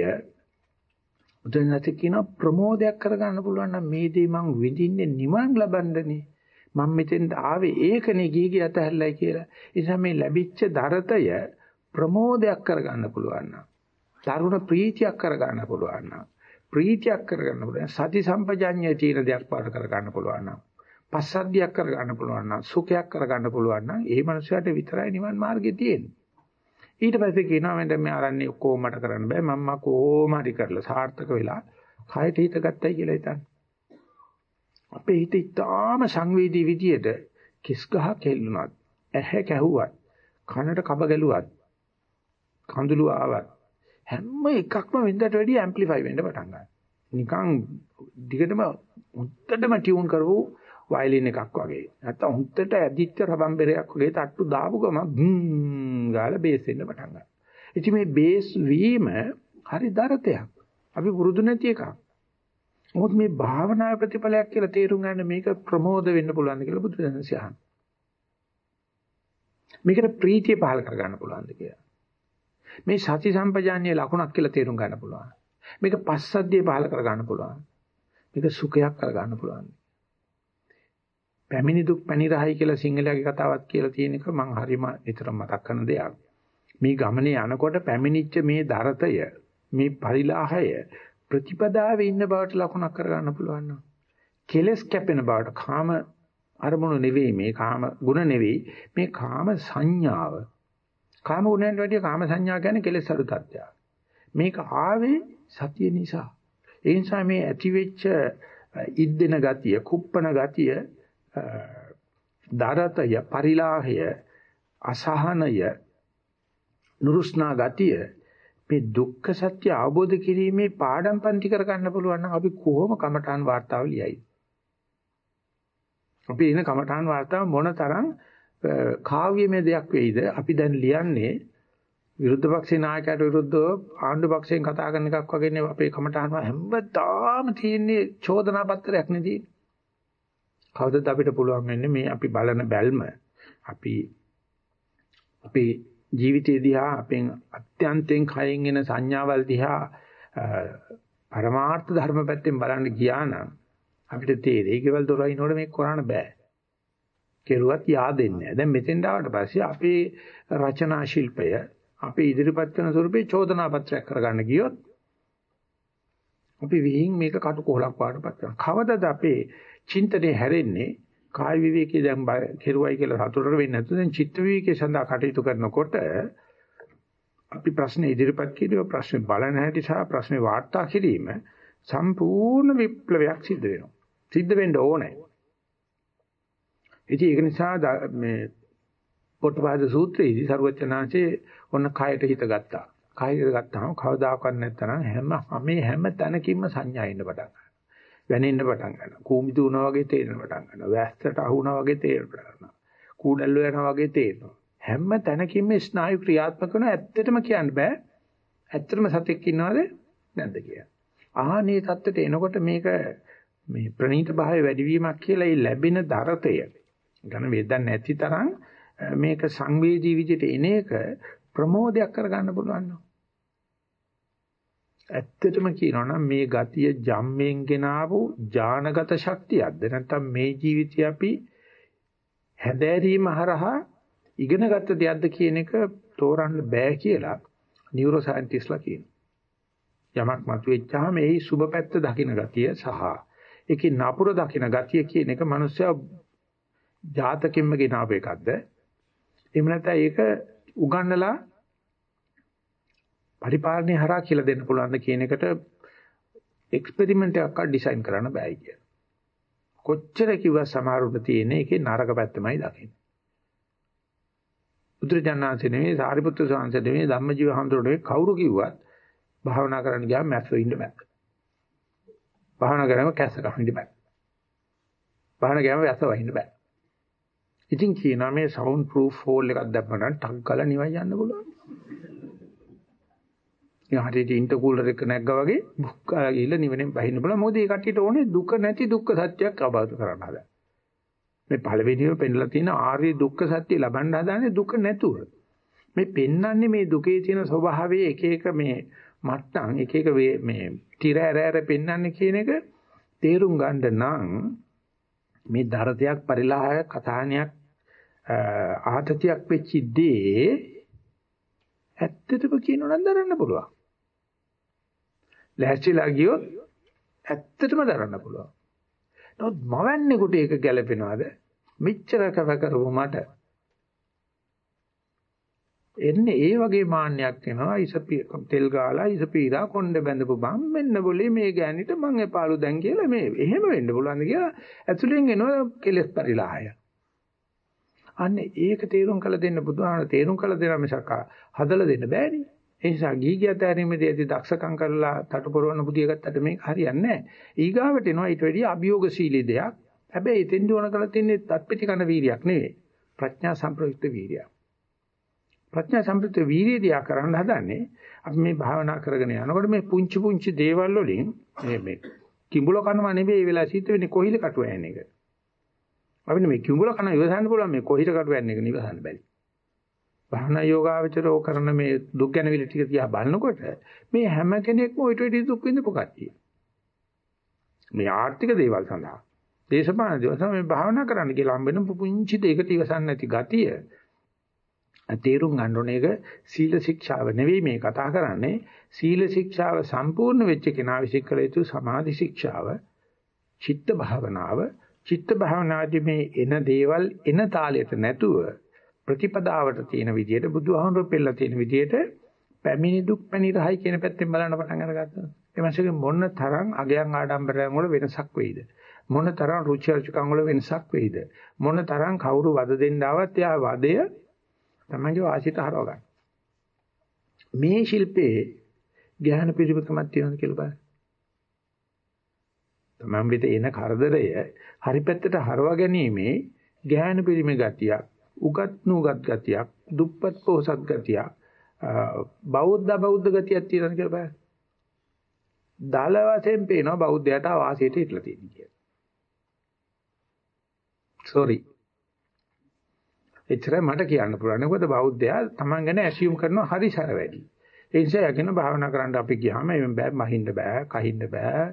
උදැන්නත් කියන ප්‍රමෝදයක් කරගන්න පුළුවන් නම් මේ දේ මං විඳින්නේ නිවන් ලබන්නනේ. මම මෙතෙන් ආවේ ඒකනේ ගිහි ගිය අතහැරලයි කියලා. ඒ නිසා මේ ලැබිච්ච දරතය ප්‍රමෝදයක් කරගන්න පුළුවන් නම් තරුණ ප්‍රීතියක් කරගන්න පුළුවන් නම් ප්‍රීතියක් කරගන්න පුළුවන් සති සම්පජඤ්ඤය තියෙන දෙයක් පාඩ කරගන්න පුළුවන් නම් පස්සද්ධියක් කරගන්න පුළුවන් නම් සුඛයක් කරගන්න පුළුවන් නම් ඒ මනුස්සයාට විතරයි නිවන් මාර්ගය තියෙන්නේ. ඊට පස්සේ කියනවා මම දැන් මේ ආරන්නේ ඔක්කොම මට කරන්න බෑ මම කොහොම හරි කරලා සාර්ථක වෙලා කයට හිත ගත්තයි කියලා හිතන්න. අපේ හිත ඉතාම සංවේදී විදියට කිස් ගහක් හෙල්ලුණත් ඇහැ කැහුවත් කනට කබ ගැලුවත් කඳුළු ආවත් හැම එකක්ම වෙනදට වැඩිය ඇම්ප්ලිෆයි වෙන්න පටන් ගන්නවා. නිකන් දිගටම උත්තටම ටියුන් කරවෝ වයලින් එකක් වගේ. නැත්තම් හුත්තට ඇදිච්ච රබම් බෙරයක් වගේ තට්ටු දාපු ගම බ්ම් ගාලා බේස් වෙන්න පටන් ගන්නවා. ඉතින් මේ බේස් වීම හරි දරතයක්. අපි පුරුදු නැති එකක්. මොකද මේ භාවනා ප්‍රතිඵලයක් කියලා තේරුම් ගන්න මේක ප්‍රමෝද වෙන්න පුළුවන්ද කියලා බුදුදහමසේ අහනවා. මේකට ප්‍රීතිය පහල කර ගන්න පුළුවන්ද කියලා. මේ සති සම්පජාන්නේ ලකුණක් කියලා තේරුම් ගන්න පුළුවන්. මේක පස්සද්ධිය පහල කර ගන්න පුළුවන්. මේක සුඛයක් කර ගන්න පුළුවන්. පැමිණි දුක් පැනිරහයි කියලා සිංහලයේ කතාවක් කියලා තියෙන එක මම හරිම විතරම මතක් කරන දෙයක්. මේ ගමනේ යනකොට පැමිණිච්ච මේ දරතය මේ පරිලාහය ප්‍රතිපදාවේ ඉන්න බවට ලකුණක් කරගන්න පුළුවන් නම් කෙලස් කැපෙන බවට කාම අරමුණු නෙවෙයි මේ කාම ගුණ නෙවෙයි. මේ කාම සංඥාව. කාම ගුණයන්ට වැඩිය කාම සංඥා කියන්නේ කෙලස් අඩු තත්ත්වයක්. මේක ආවේ සතිය නිසා. ඒ නිසා මේ ඇතිවෙච්ච ඉද්දෙන ගතිය කුප්පන ගතිය දරතය පරිලාහය අසහනය නුරුස්නා ගතිය මේ දුක්ඛ සත්‍ය අවබෝධ කිරීමේ පාඩම් පන්ති කර ගන්න පුළුවන් නම් අපි කොහොම කමඨාන් වාර්තාව ලියයිද? අපි එන කමඨාන් වාර්තාව මොන තරම් කාව්‍යමය දෙයක් වෙයිද? අපි දැන් ලියන්නේ විරුද්ධ පක්ෂේ නායකයට විරුද්ධව ආණ්ඩු පක්ෂයෙන් කතා කරන එකක් වගේ නේ අපේ කමඨාන් හැමදාම තියෙන්නේ චෝදනා පත්‍රයක් නෙදී. කවදද අපිට පුළුවන් වෙන්නේ මේ අපි බලන බැල්ම අපි අපේ ජීවිතය දිහා අපෙන් අත්‍යන්තයෙන් කයෙන් එන සංඥාවල් දිහා පරමාර්ථ ධර්ම පැත්තෙන් බලන්න ගියා නම් අපිට තේරෙයි ඒකවල දොරයිනෝட මේක කරන්න බෑ. කෙරුවත් yaadෙන්නේ නැහැ. දැන් මෙතෙන් ආවට පස්සේ අපේ රචනා ශිල්පය අපේ ඉදිරිපත් කරන ස්වරූපේ චෝදනා පත්‍රයක් කරගන්න ගියොත් අපි විහිං මේක කටුකොහලක් වඩපත් කරනවා. කවදද අපේ චින්තනේ හැරෙන්නේ කාය විවේකී දැන් කෙරුවයි කියලා සතුටට වෙන්නේ නැත්නම් දැන් චිත්ත විවේකී සඳහා කටයුතු කරනකොට අපි ප්‍රශ්නේ ඉදිරිපත් කිරීම ප්‍රශ්නේ බලන හැටි සහ ප්‍රශ්නේ වාර්තා කිරීම සම්පූර්ණ විප්ලවයක් සිද්ධ වෙනවා. සිද්ධ වෙන්න ඕනේ. ඉතින් ඒක නිසා මේ පොට්ටපාද සූත්‍රයේදී සරුවචනාංශේ ඔන්න කයට හිත ගත්තා. කයට ගත්තාම කවදාකවත් නැත්නම් හැම මේ හැම තැනකින්ම සංඥා එන්න පටන් ගන්නවා. වැනෙන්න පටන් ගන්නවා. කූඹි දුවනවා වගේ තේරෙන්න පටන් ගන්නවා. වැස්සට අහුනවා වගේ තේරෙන්න පටන් ගන්නවා. කූඩල්ල යනවා වගේ තේරෙනවා. හැම තැනකින්ම ස්නායු ක්‍රියාත්මක කරන ඇත්තටම කියන්න බෑ. ඇත්තටම සතෙක් ඉන්නවද නැද්ද කියලා. ආහනේ தත්තට එනකොට මේක මේ ප්‍රනීත භාවය වැඩිවීමක් කියලා ඒ ලැබෙන දරතය ගන්න වේදන් නැති තරම් මේක සංවේදී විදිහට එන එක ප්‍රමෝදයක් කරගන්න පුළුවන් නෝ. ඇත්තටම කියනවා නම් මේ ගතිය ජම්මෙන් ගෙනාවු ඥානගත ශක්තියක්ද නැත්නම් මේ ජීවිතය අපි හැදෑරීම හරහා ඉගෙනගත්ත දෙයක්ද කියන එක තෝරන්න බෑ කියලා නියුරෝ සයන්ටිස්ට්ලා කියනවා. යමක් මතුවෙච්චාම එහි සුබ පැත්ත දකින ගතිය සහ ඒකේ නපුර දකින ගතිය කියන එක මිනිස්සයා ජාතකෙම්ම ගෙනාව එකක්ද? එහෙම නැත්නම් ඒක උගන්නලා පරිපාලනය හරහා කියලා දෙන්න පුළුවන්ද කියන එකට එක්ස්පෙරිමන්ට් එකක් ඩිසයින් කරන්න බෑයි කියන. කොච්චර කිව්වා සමහරුන්ට තියෙන එකේ නරක පැත්තමයි දකින්නේ. බුදුරජාණන්සේ නෙමෙයි සාරිපුත්‍ර ස්වාමීන් නෙමෙයි ධම්මජීව හඳුරන්නේ කවුරු කිව්වත් භාවනා කරන්න ගියාම මැස්සෝ ඉන්න බෑ. භාවනා කරාම කැස්ස කන්න බෑ. භාවනා ගියාම වැස්ස වහින්න බෑ. ඉතින් කියනවා මේ සවුන්ඩ් ප්‍රූෆ් හෝල් එකක් දැම්මම ටක් ගාලා නිවන් යන්න පුළුවන්. ඉතින් හරියට ඉන්ටර්කූලර් එක නැග්ගා වගේ බුක්කා ගිහිල්ලා නිවෙනින් බහින්න බලන්න මොකද මේ කට්ටියට ඕනේ දුක නැති දුක්ඛ සත්‍යයක් අවබෝධ කරගන්න හදා. මේ පළවෙනිව පෙන්නලා තියෙන ආර්ය දුක්ඛ සත්‍ය ලබන්න හදාන්නේ දුක නැතුව. මේ පෙන්වන්නේ මේ දුකේ තියෙන ස්වභාවයේ එක එක මේ මට්ටම් එක එක මේ tira ඇර පෙන්වන්නේ කියන එක තේරුම් ගන්න නම් මේ දරතයක් පරිලාහයක් කතාහනයක් ආතතියක් වෙච්ච දේ ඇත්තටම කියනොනම් දරන්න පුළුවන්. ලෑස්තිලා ගියොත් ඇත්තටම දරන්න පුළුවන්. නමුත් මවන්නේකට ඒක ගැළපෙනවද? මෙච්චර කව කරපු මට එන්නේ ඒ වගේ මාන්නයක් එනවා ඉසපි තෙල් ගාලා ඉසපීරා කොණ්ඩ බැඳපු බම් මෙන්න બોලේ මේ ගෑනිට මං එපාලු දැන් කියලා මේ එහෙම වෙන්න පුළුවන්ද කියලා ඇතුලෙන් එනවා කෙලස් පරිලාහය. අන්න ඒක තේරුම් කළ දෙන්න බුදුහාම තේරුම් කළ දෙනා මිසක් හදලා දෙන්න බෑනේ. ඒ නිසා ගීගියත් ඇරීමේදී දක්ෂකම් කරලා තටු පොරවන්න බුදිය ගත්තට මේක හරියන්නේ නැහැ. ඊගාවට එනවා ඊට වැඩිය අභියෝගශීලී දෙයක්. හැබැයි එතෙන්ද ඕන කරලා තින්නේ තත්පිටි කන වීරියක් නෙවෙයි. ප්‍රඥා සම්ප්‍රයුක්ත වීරියක්. ප්‍රඥා සම්ප්‍රයුක්ත වීරිය දිහා කරන්න හදන්නේ අපි මේ භාවනා කරගෙන යනකොට මේ පුංචි පුංචි දේවල් වලින් මේ මේ කිඹුල කනවා නෙවෙයි ඒ වෙලාව සිද්ධ වෙන්නේ කොහිල කටුව ඇන එක. අපිට මේ කිඹුල කන ඉවසන්න පුළුවන් මේ කොහිල කටුව ඇන එක නිවසන්න බැරි. භාවනා යෝගාවචරෝ කරන මේ දුක් ගැනවිලි ටික තියා බලනකොට මේ හැම කෙනෙක්ම ඔයිට වෙඩි දුක් විඳපු කට්ටිය. මේ ආර්ථික දේවල් සඳහා. දේශපාලන දේවල් සඳහා මේ භාවනා කරන්න කියලා හම්බෙන පුංචි දෙයකට ඉවසන්න නැති ගතිය තේරුම් ගන්න ඕනේ ඒක සීල ශික්ෂාව නෙවෙයි මේ කතා කරන්නේ. සීල ශික්ෂාව සම්පූර්ණ වෙච්ච කෙනා විසින් කළ යුතු සමාධි ශික්ෂාව චිත්ත භාවනාව. චිත්ත භාවනාදී මේ එන දේවල් එන තාලයට නැතුව ප්‍රතිපදාවට තියෙන විදිහට බුදුහාමුදුරුවෝ පෙන්නලා තියෙන විදිහට පැමිණි දුක් පැණි රහයි කියන පැත්තෙන් බලන්න පටන් අරගත්තා. ඒ මාසෙක මොන තරම් අගයන් ආඩම්බරයන් වල වෙනසක් වෙයිද? මොන තරම් රුචි අරුචිකම් වල වෙනසක් වෙයිද? මොන තරම් කවුරු වද දෙන්න ආවත් එයා වදය තමන්ගේ වාසියට හරව ගන්න. මේ ශිල්පේ ඥාන පිරිමකමක් තියෙනවද කියලා බලන්න. තමන් වෙත එන කරදරය හරි පැත්තට හරවා ගැනීමේ ඥාන පිරිම ගතියක්, උගත් නුගත් ගතියක්, දුප්පත් පොහසත් ගතියක්, බෞද්ධ බෞද්ධ ගතියක් තියෙනවද කියලා බලන්න. දල වශයෙන් පේනවා බෞද්ධයට වාසියට ඉట్లా තියෙන කියලා. sorry. එච්චරයි මට කියන්න පුළුවන්. මොකද බෞද්ධයා Taman ගැන ඇසියුම් කරනවා හරි සැර වැඩි. ඒ නිසා යකින භාවනා කරන්න අපි ගියාම එම් බෑ මහින්න බෑ, කහින්න බෑ,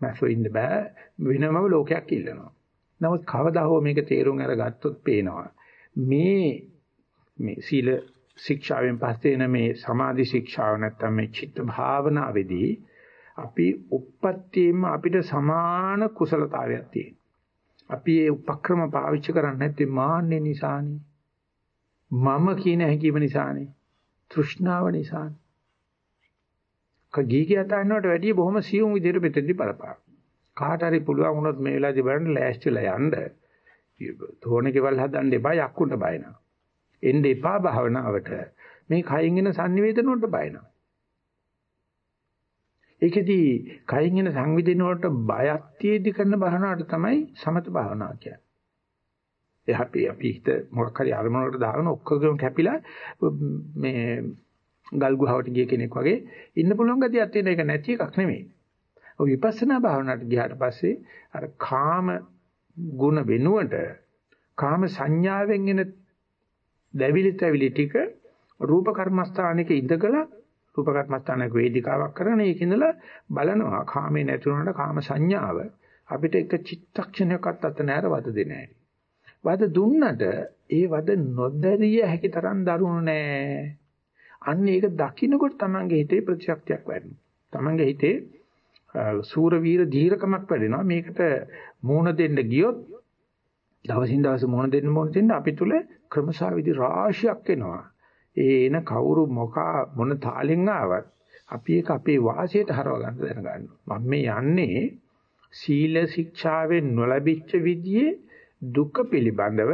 මැස්සෝ ඉන්න බෑ වෙනමම ලෝකයක් ඉල්ලනවා. නමුත් කවදා හෝ මේක තේරුම් අරගත්තොත් පේනවා. මේ මේ සීල ශික්ෂාවෙන් පස්සේ එන මේ සමාධි ශික්ෂාව නැත්තම් මේ චිත්ත භාවනාවේදී අපි උප්පත්තියෙම අපිට සමාන කුසලතාවයක් තියෙනවා. අපි ඒ උපක්‍රම පාවිච්චි කරන්නේ නැත්තේ මාන්නේ නිසානේ. මම කියන හැඟීම නිසානේ. තෘෂ්ණාව නිසානේ. කගී කියතනකට වැඩිය බොහොම සියුම් විදිහට මෙතෙන්දි බලපාන. කාට හරි පුළුවන් වුණොත් මේ වෙලාවේදී බලන්න ලෑස්තිලා යන්න. තෝණකේවල් හදන්න එපා යක්කුන්ට බයනවා. එන්න එපා භාවනාවට. මේ කයින් එන sannivedana වලට බයනවා. ඒකෙදි කයින් එන සංවිදින වලට බයක් තියේදී කරන භාවනාවට තමයි සමත භාවනාව කියන්නේ. එහා අපි අපි හිත මොකක් හරි අරමුණකට දාගෙන ඔක්කොගම කැපිලා මේ ගල් ගුහාවට ගිය කෙනෙක් වගේ ඉන්න පුළුවන් ගතියක් තියෙන එක නැති එකක් නෙමෙයි. ඔය විපස්සනා භාවනාවට ගියාට පස්සේ අර කාම ගුණ වෙනුවට කාම සංඥාවෙන් එන දැවිලි තැවිලි ටික රූප කර්මස්ථානයක ඉඳගලා රූප කර්මස්ථානක වේදිකාවක් කරන ඒක ඉඳලා බලනවා කාමේ නැතුණාට කාම සංඥාව අපිට එක චිත්තක්ෂණයක්වත් අත නැර වද දෙන්නේ වද දුන්නට ඒ වද නොදැරිය හැකි තරම් දරුණු නෑ. අන්න ඒක දකින්නකොට තමන්ගේ හිතේ ප්‍රතිශක්තියක් වැඩෙනවා. තමන්ගේ හිතේ සූර වීර ධීරකමක් වැඩෙනවා. මේකට මූණ දෙන්න ගියොත් දවසින් දවස මූණ දෙන්න මොන දෙන්න අපි තුල ක්‍රමසාවිදි රාශියක් එනවා. ඒ එන කවුරු මොකා මොන තාලෙන් ආවත් අපි ඒක අපේ වාසියට හරව ගන්න දැනගන්නවා. මම මේ යන්නේ සීල ශික්ෂාවෙන් නොලැබිච්ච විදිහේ දුක පිළිබඳව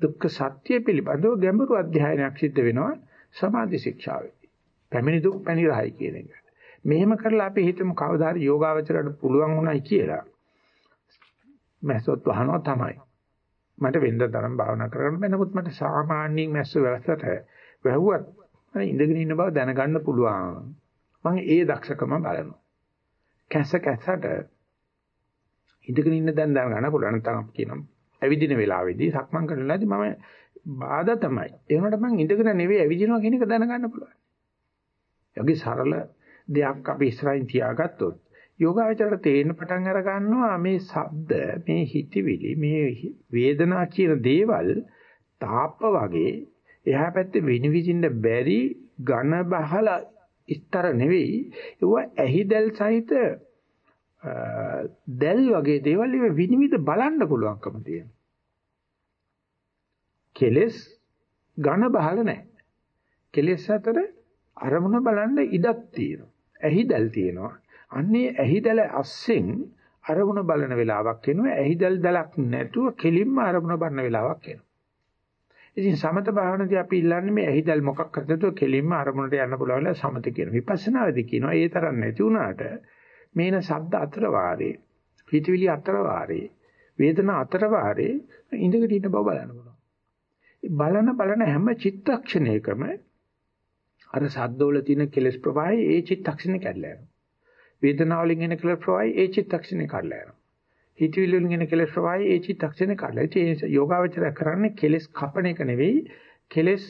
දුක්ඛ සත්‍ය පිළිබඳව ගැඹුරු අධ්‍යයනයක් සිද්ධ වෙනවා සමාධි ශික්ෂාවේදී. පැමිණි දුක් පැනිරහයි කියන එක. මෙහෙම කරලා අපි හිතමු කවදා හරි යෝගාවචරයට පුළුවන් වුණයි කියලා. මැස්සොත් වහනවා තමයි. මට වෙන්න තරම් භාවනා කරන්න බෑ. නමුත් මට සාමාන්‍යයෙන් මැස්ස වැස්සට වැහුවත් ඉඳගෙන ඉන්න බව දැනගන්න පුළුවන්. මම ඒ දක්ෂකම බලනවා. කැස කැසට ඉඳගෙන ඉන්න දැන් දැනගන්න පුළුවන්. නැත්නම් අපි කියනවා ඇවිදින වෙලාවේදී සක්මන් කරනලාදී මම බාධා තමයි. ඒ වුණාට මම ඉඳගෙන නෙවෙයි ඇවිදිනවා කියන එක දැනගන්න පුළුවන්. යෝගී සරල දෙයක් අපි ඉස්සරහින් තියාගත්තොත් යෝගාචරයට තේරෙන පටන් අර ගන්නවා මේ ශබ්ද මේ හිතවිලි මේ වේදනා කියන දේවල් තාප්ප වගේ එහා පැත්තේ විනිවිදින්න බැරි ඝන බහල ඉස්තර නෙවෙයි ඒව ඇහිදල් සහිත දැල් වගේ දේවල් ඉව විනිවිද බලන්න පුළුවන්කම තියෙනවා. කෙලස් ඝන බහල නැහැ. කෙලස් අතර අරමුණ බලන්න ඉඩක් තියෙනවා. ඇහිදල් තියෙනවා. අන්නේ ඇහිදල අස්සෙන් අරමුණ බලන වෙලාවක් එනවා. ඇහිදල් දලක් නැතුව කෙලින්ම අරමුණ බලන වෙලාවක් එනවා. ඉතින් සමත භාවනාවේ අපි ඉල්ලන්නේ මේ ඇහිදල් මොකක්ද නැතුව කෙලින්ම අරමුණට යන්න පුළුවන් ල සමත කියන. විපස්සනාවේදී කියනවා ඒ තරම් නැති වුණාට මේන ශබ්ද අතර වාරේ, හිතවිලි අතර වාරේ, වේදනා අතර වාරේ ඉඳගෙන ඉන්න බව බලන්න පුළුවන්. බලන බලන හැම චිත්තක්ෂණයකම අර සද්දවල තියෙන කෙලස් ප්‍රවාහය ඒ චිත්තක්ෂණේ කැඩලා යනවා. වේදනාවලින් එන කෙලස් ප්‍රවාහය ඒ චිත්තක්ෂණේ කඩලා යනවා. හිතවිලි වලින් එන කෙලෙස් ප්‍රවාහය ඒ චිත්තක්ෂණේ කඩලා. ඒ යෝගාවචරය කරන්නේ කෙලෙස් කපන එක නෙවෙයි කෙලෙස්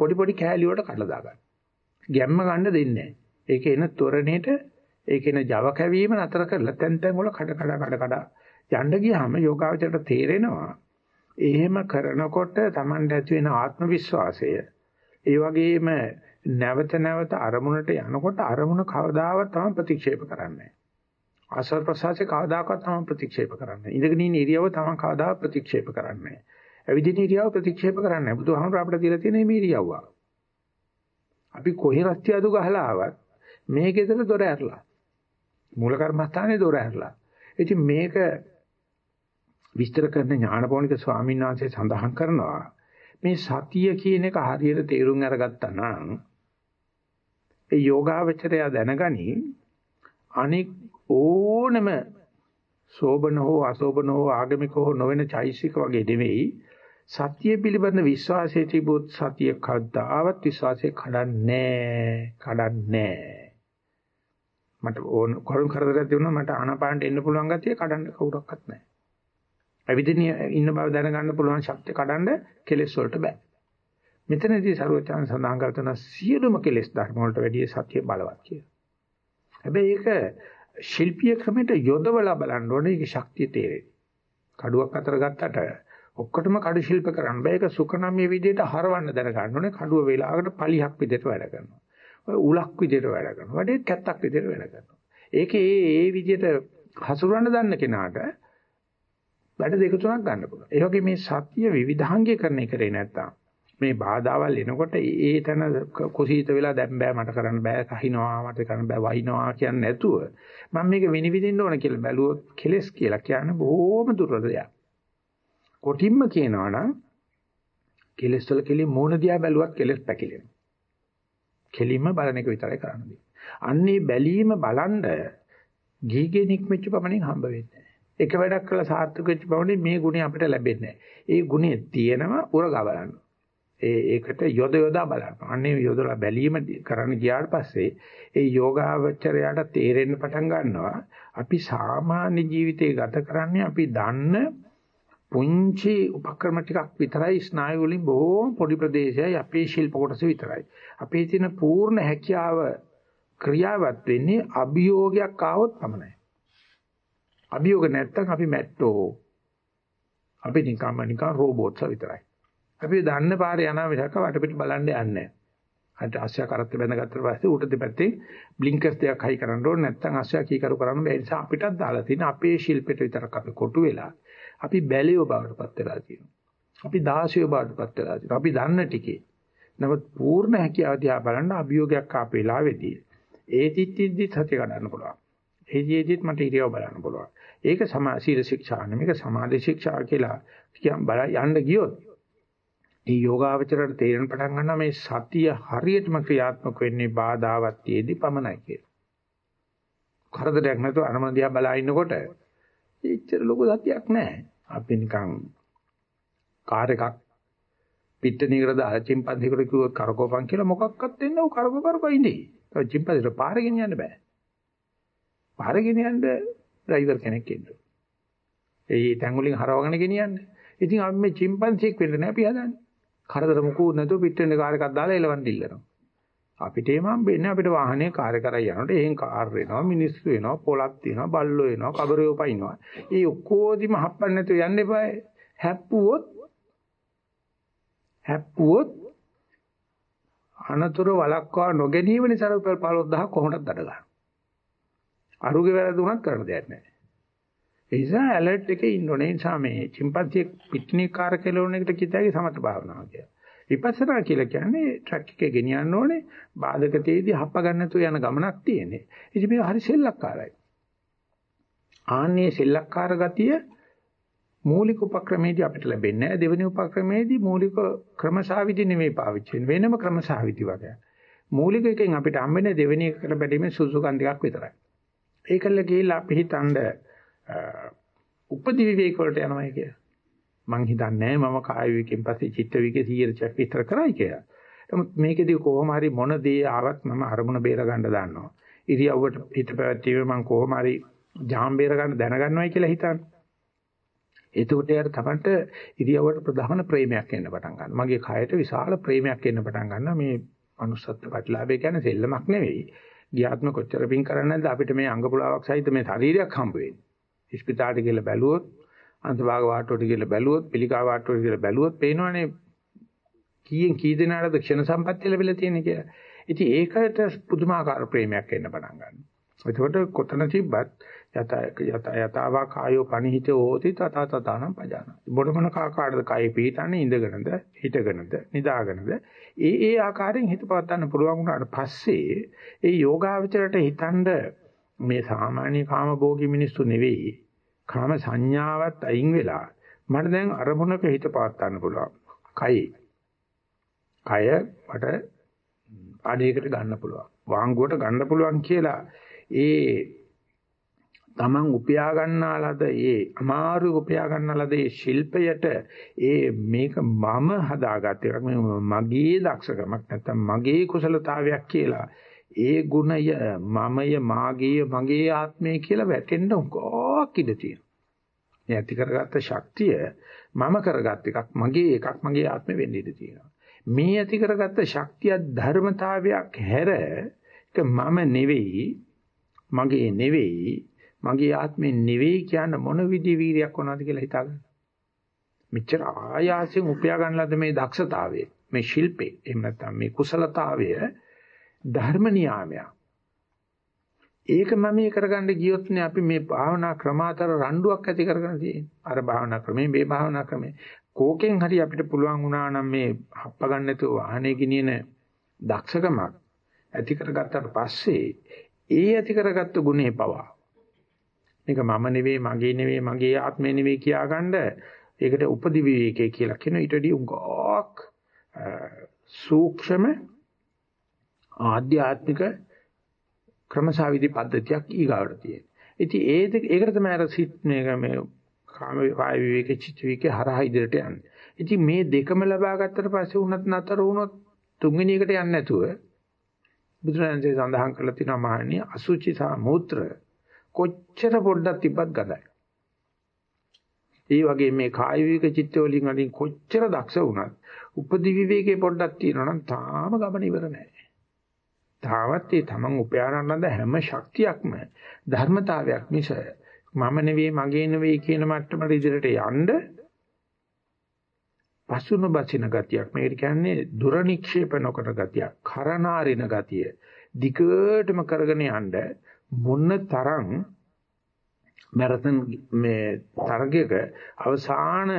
පොඩි පොඩි කෑලි වලට කඩලා දාගන්න. ගැම්ම ගන්න දෙන්නේ නැහැ. ඒක එන තොරණේට ඒක එන Java කැවීම නතර කරලා තැන් තැන් වල කඩ කඩ කඩ කඩ යන්න ගියාම යෝගාවචරයට තේරෙනවා එහෙම කරනකොට Tamanට ඇති වෙන ආත්ම විශ්වාසය ඒ වගේම නැවත නැවත අරමුණට යනකොට අරමුණ කවදාවත් තමයි ප්‍රතික්ෂේප කරන්නේ ආශ්වාස ප්‍රශ්වාසයේ කවදාකවත් තම ප්‍රතික්ෂේප කරන්නේ. ඉඳගෙන ඉන්න ඉරියව තම කවදා ප්‍රතික්ෂේප කරන්නේ. ඇවිදින ඉරියව ප්‍රතික්ෂේප කරන්නේ. බුදුහාමුදුර අපිට දීලා තියෙන මේ ඉරියව්ව. අපි කොහේ රස්තියදු ගහලා ආවත් මේ ගෙදර දොර ඇරලා. මූල කර්මස්ථානේ දොර ඇරලා. ඉතින් මේක විස්තර කරන ඥානපෝනික ස්වාමීන් වහන්සේ සඳහන් කරනවා මේ සතිය කියන එක හරියට තේරුම් අරගත්තා නම් ඒ යෝගාවචරය දැනගනි අනික් ඕනම සෝබන හෝ අසෝබන හෝ ආගමික හෝ නොවන චෛසික වගේ නෙවෙයි සත්‍ය පිළිබඳ විශ්වාසයේ තිබුත් සතිය කද්දාවත් විශ්වාසය කඩන්නේ කඩන්නේ මට ඕන කරුණ කරදරයක් තිබුණා මට ආනාපානට එන්න පුළුවන් ගතිය කඩන්න කවුරක්වත් නැහැ. අවිදින ඉන්න බව දැනගන්න පුළුවන් ශක්තිය කඩන්න කෙලෙස් වලට බෑ. මෙතනදී ਸਰවචාන් සඳහන් කරන සියලුම කෙලෙස් ධර්ම වලට වැඩිය සත්‍ය බලවත් කියලා. හැබැයි ඒක ශිල්පීය ක්‍රමයට යොදවලා බලන්න ඕනේ ඒකේ ශක්තිය තේරෙන්නේ. කඩුවක් අතර ගත්තට ඔක්කොටම කඩු ශිල්ප කරන්න බෑ. ඒක සුකනම්ය විදිහට හරවන්න දැනගන්න ඕනේ. කඩුව වේලාවකට පලිහක් විදිහට වැඩ කරනවා. ඔය උලක් විදිහට වැඩ කරනවා. වැඩේ කැත්තක් විදිහට වැඩ කරනවා. ඒකේ ඒ ඒ විදිහට හසුරවන්න දන්න කෙනාට වැඩ දෙක තුනක් ගන්න පුළුවන්. ඒ වගේ මේ සත්‍ය විවිධාංගීකරණය කරේ නැත්තම් මේ බාධාවල් එනකොට ඒ තැන කුසීත වෙලා දැන් බෑ මට කරන්න බෑ කහිනවා මට කරන්න බෑ වහිනවා කියන්නේ නැතුව මම මේක විනිවිදින්න ඕන කියලා බැලුවොත් කෙලස් කියලා කියන්නේ බොහොම දුර්වල දෙයක්. කොටින්ම කියනවා නම් කෙලස් වල කෙලි මූණ දිහා බැලුවත් කෙලස් පැකිලෙනවා. කෙලින්ම බලන එක විතරයි කරන්නේ. අන්නේ බැලීම බලන්ඩ ගීගේ නික්මෙච්ච පමණින් හම්බ වෙන්නේ එක වැඩක් කළා සාර්ථක වෙච්ච පමණින් මේ ගුණය අපිට ලැබෙන්නේ ඒ ගුණය තියෙනවා උරගා බලන්න. ඒ ඒකට යොද යොදා බලනවා. අන්නේ යොදලා බැලීම කරන්න ගියාට පස්සේ ඒ යෝගාවචරයට තේරෙන්න පටන් ගන්නවා අපි සාමාන්‍ය ජීවිතේ ගත කරන්නේ අපි දන්න පුංචි උපක්‍රම ටිකක් විතරයි ස්නායු වලින් බොහෝ පොඩි ප්‍රදේශයයි අපේ ශිල්ප කොටස විතරයි. අපේ තියෙන පූර්ණ හැකියාව ක්‍රියාවත් වෙන්නේ අභියෝගයක් ආවොත් පමණයි. අභියෝග නැත්තම් අපි මැට්ටෝ. අපි නිකම්ම නිකන් රෝබෝට්ස් විතරයි. අපි දන්න පාරේ යනවා මිසක් වටපිට බලන්න යන්නේ නැහැ. අන්ට ආශ්‍යා කරත් බැඳගත්තට පස්සේ ඌට දෙපැත්තේ බ්ලින්කර්ස් දෙකක් හයි කරන්න ඕනේ නැත්නම් ආශ්‍යා කීකරු කරන්න බැහැ. ඒ නිසා අපිටත් දාලා තියෙන අපේ ශිල්පෙට විතරක් අපි කොටු වෙලා අපි බැලියෝ බවටපත් වෙලා තියෙනවා. අපි දාසියෝ බවටපත් වෙලා තියෙනවා. අපි දන්න ටිකේ. නමුත් පූර්ණ හැකියාව දිහා බලන්න අභියෝගයක් ආපු වෙලාවේදී ඒ තිත්තිද්දි සත්‍ය ගන්න පුළුවන්. ඒ ජීවිතෙත් මට ඉරියව බලන්න පුළුවන්. ඒක සමා සීල ශික්ෂා නෙමෙයි සමාධි ශික්ෂා කියලා කියන් බල යන්න ගියොත් මේ යෝගාවචරයට තේරෙන පටන් ගන්නවා මේ සතිය හරියටම ක්‍රියාත්මක වෙන්නේ බාධාවත් තියේදී පමණයි කියලා. කරදරයක් නැතුව අනමන දිහා බලා ඉන්නකොට එච්චර ලොකු සතියක් නැහැ. අපි නිකන් කාර් එකක් පිට්ටනියකට දාලා චිම්පන්සිකට කිව්වොත් කරකෝපන් කියලා මොකක්වත් දෙන්නේ නැව කරකෝ කරකෝ ඉන්නේ. ඒ චිම්පන්සිට පාර ගෙනියන්න බෑ. පාර ගෙනියන්න ඩ්‍රයිවර් කෙනෙක් ඉන්න. ඒ තැන් වලින් හරවගෙන ගෙනියන්නේ. ඉතින් අපි මේ චිම්පන්සියෙක් වෙන්න නෑ අපි හදන්නේ. කරදර මුකුත් නැතුව පිට වෙන කාර් එකක් දාලා එලවන්න ඉල්ලනවා. අපිට එම හම්බෙන්නේ අපිට වාහනේ කාර් කරයි යනකොට එහෙන් කාර් වෙනවා මිනිස්සු වෙනවා පොලක් තියෙනවා බල්ලෝ වෙනවා කබරයෝ පයින්නවා. ඒ ඔක්කොදිම හප්පන්න නැතුව යන්න එපා. හැප්පුවොත් හැප්පුවොත් අනතුරු වලක්වා නොගැනීම නිසා රුපියල් 15000 කොහොමද දඩ ගන්න. අරුගේ වැරදුනක් කරන්න දෙයක් නැහැ. ඒ නිසා ඇලර්ට් එකේ ඉන්න ඕනේ. ඒ නිසා මේ චිම්පන්සිය පිට්නික් කාර් කෙලවන එකට කිතයි සමත භාවනාව කියලා. විපස්සනා කියලා කියන්නේ ට්‍රක් එකේ ගෙනියන්න ඕනේ බාධක තේදී හප්ප ගන්න නැතුව යන ගමනක් තියෙන්නේ. ඉතින් මේක හරි සෙල්ලක්කාරයි. ආන්නේ සෙල්ලක්කාර ගතිය මූලික උපක්‍රමයේදී අපිට ලැබෙන්නේ නැහැ. දෙවෙනි උපක්‍රමයේදී මූලික ක්‍රමසාවිදි නෙමෙයි පාවිච්චි වෙන්නේ. වෙනම ක්‍රමසාවිදි වගේ. මූලික එකෙන් අපිට හම්බෙන්නේ දෙවෙනි එකට බැඳීමේ සුසුකම් ටිකක් විතරයි. ඒකල්ල ගිහිල්ලා අපි හිතන්නේ උපදි විවේක වලට යනවායි කියලා. මං හිතන්නේ මම කාය විවේකයෙන් පස්සේ චිත්ත විවේකේ 100ක් විතර කරයි කියලා. නමුත් මේකෙදී කොහොම හරි මොන දේ ආවත් මම අරමුණ බේර ගන්න දන්නවා. ඉරියව්වට හිත පැවැත්වීම මං කොහොම හරි ජාම් බේර ගන්න දැනගන්නවයි කියලා හිතන්නේ. එතකොට යාර තමන්ට ඉරියව්වට ප්‍රධාන ප්‍රේමයක් එන්න පටන් ගන්නවා. මගේ කයට විශාල ප්‍රේමයක් එන්න පටන් ගන්නවා. මේ manussත්ව ප්‍රතිලාභය කියන්නේ සෙල්ලමක් නෙවෙයි. ගියාත්ම කොච්චර පින් කරන්නේ නැද්ද අපිට මේ අංග පුලාවක් සහිත මේ ශරීරයක් හම්බ වෙන්නේ. ඉස්පිතාලට ගිහලා බැලුවොත් අන්තභාග වාට්ටුවට ගිහලා බැලුවොත් පිළිකා වාට්ටුවට ගිහලා බැලුවොත් පේනවනේ කීයෙන් කී දෙනාටද ක්ෂණ සම්පත්තිය ලැබිලා තියෙන්නේ කියලා. ඉතින් ඒකට පුදුමාකාර ප්‍රේමයක් එන්න පටන් ගන්නවා. එතකොට කොතන තිබ්බත් යත යත යතාවා කායෝ පනිහිතෝ හෝති තත තතනම් පජාන. මොන මොන කාකාටද කයි පිටන්නේ ඉඳගෙනද හිටගෙනද නිදාගෙනද ඒ ඒ ආකාරයෙන් හිත පවත්වන්න පුළුවන් වුණාට පස්සේ ඒ යෝගාවචරයට හිතනද මේ සාමාන්‍ය කාම භෝගී මිනිස්සු නෙවෙයි. කාම සංඥාවත් අයින් වෙලා මට දැන් අරමුණක හිත පාත් ගන්න පුළුවන්. කයි. කය මට ආඩේකට ගන්න පුළුවන්. වාංගුවට ගන්න පුළුවන් කියලා ඒ තමන් උපයා ගන්නාලද ඒ අමාරු උපයා ගන්නාලද ඒ ශිල්පයට ඒ මේක මම හදාගත්ත එකක් මගේ දක්ෂකමක් නැත්නම් මගේ කුසලතාවයක් කියලා ඒ ගුණය මමය මාගේ මගේ ආත්මය කියලා වැටෙන්න උගෝක් ඉඩ තියෙනවා. මේ ඇති කරගත්ත ශක්තිය මම කරගත් එකක් මගේ එකක් මගේ ආත්මෙ වෙන්න ඉඩ තියෙනවා. මේ ඇති කරගත්ත ශක්තිය ධර්මතාවයක් හැර ඒක මම නෙවෙයි මගේ නෙවෙයි මගේ ආත්මෙ නෙවෙයි කියන මොන විදි වීරියක් වුණාද කියලා හිතාගන්න. මෙච්චර ආයාසයෙන් උපයා ගන්න ලද මේ දක්ෂතාවය මේ ශිල්පේ එහෙම නැත්නම් මේ කුසලතාවය ධර්ම නියාමයක්. ඒක මම මේ කරගන්න ගියොත් නේ අපි මේ භාවනා ක්‍රමාතර රණ්ඩුවක් ඇති කරගෙන තියෙන්නේ. අර භාවනා ක්‍රමේ මේ භාවනා ක්‍රමේ කෝකෙන් හරි අපිට පුළුවන් වුණා නම් මේ හප්ප ගන්න නැතුව වාහනේ ගෙනියන දක්ෂකමක් ඇති කරගත්තට පස්සේ ඒ ඇති කරගත්ත ගුණේ පවා මේක මම නෙවෙයි මගේ නෙවෙයි මගේ ආත්මය නෙවෙයි කියාගන්න ඒකට උපදි විවේකයේ කියලා කියන ඊට වඩා උගක් සූක්ෂම ආධ්‍යාත්මික ක්‍රමසාවිදි පද්ධතියක් ඊගාවට තියෙනවා. ඉතින් ඒ ඒකට තමයි අර සිත් මේක මේ කාම වාය විවේක චිත්ත විවේක හරහා ඉදිරියට යන්නේ. ඉතින් මේ දෙකම ලබා ගත්තට පස්සේ උනත් නතර වුණොත් තුන්වෙනි එකට යන්නේ නැතුව බුදුරජාණන්සේ සඳහන් කරලා තියෙනවා මහණනි අසුචි සහ මූත්‍ර කොච්චර පොඩ්ඩක් තිබ්බත් ගඳයි. ඒ වගේ මේ කාය විවේක චිත්ත වලින් අදින් කොච්චර දක්ෂ වුණත් උපදි විවේකේ පොඩ්ඩක් තියෙනවා නම් තාම ගමන ඉවර නැහැ. තාවත් ඒ තමන් උපයාරන ලද හැම ශක්තියක්ම ධර්මතාවයක් මිස මම නෙවෙයි මගේ නෙවෙයි කියන මට්ටමට ඉදිරියට යන්න පසුන බසින ගතියක්. මේකට කියන්නේ දුර නික්ෂේප නොකර ගතියක් කරනාරින ගතිය. දිගටම කරගෙන යන්න මොන තරම් මැරතන් මේ තරගයක අවසාන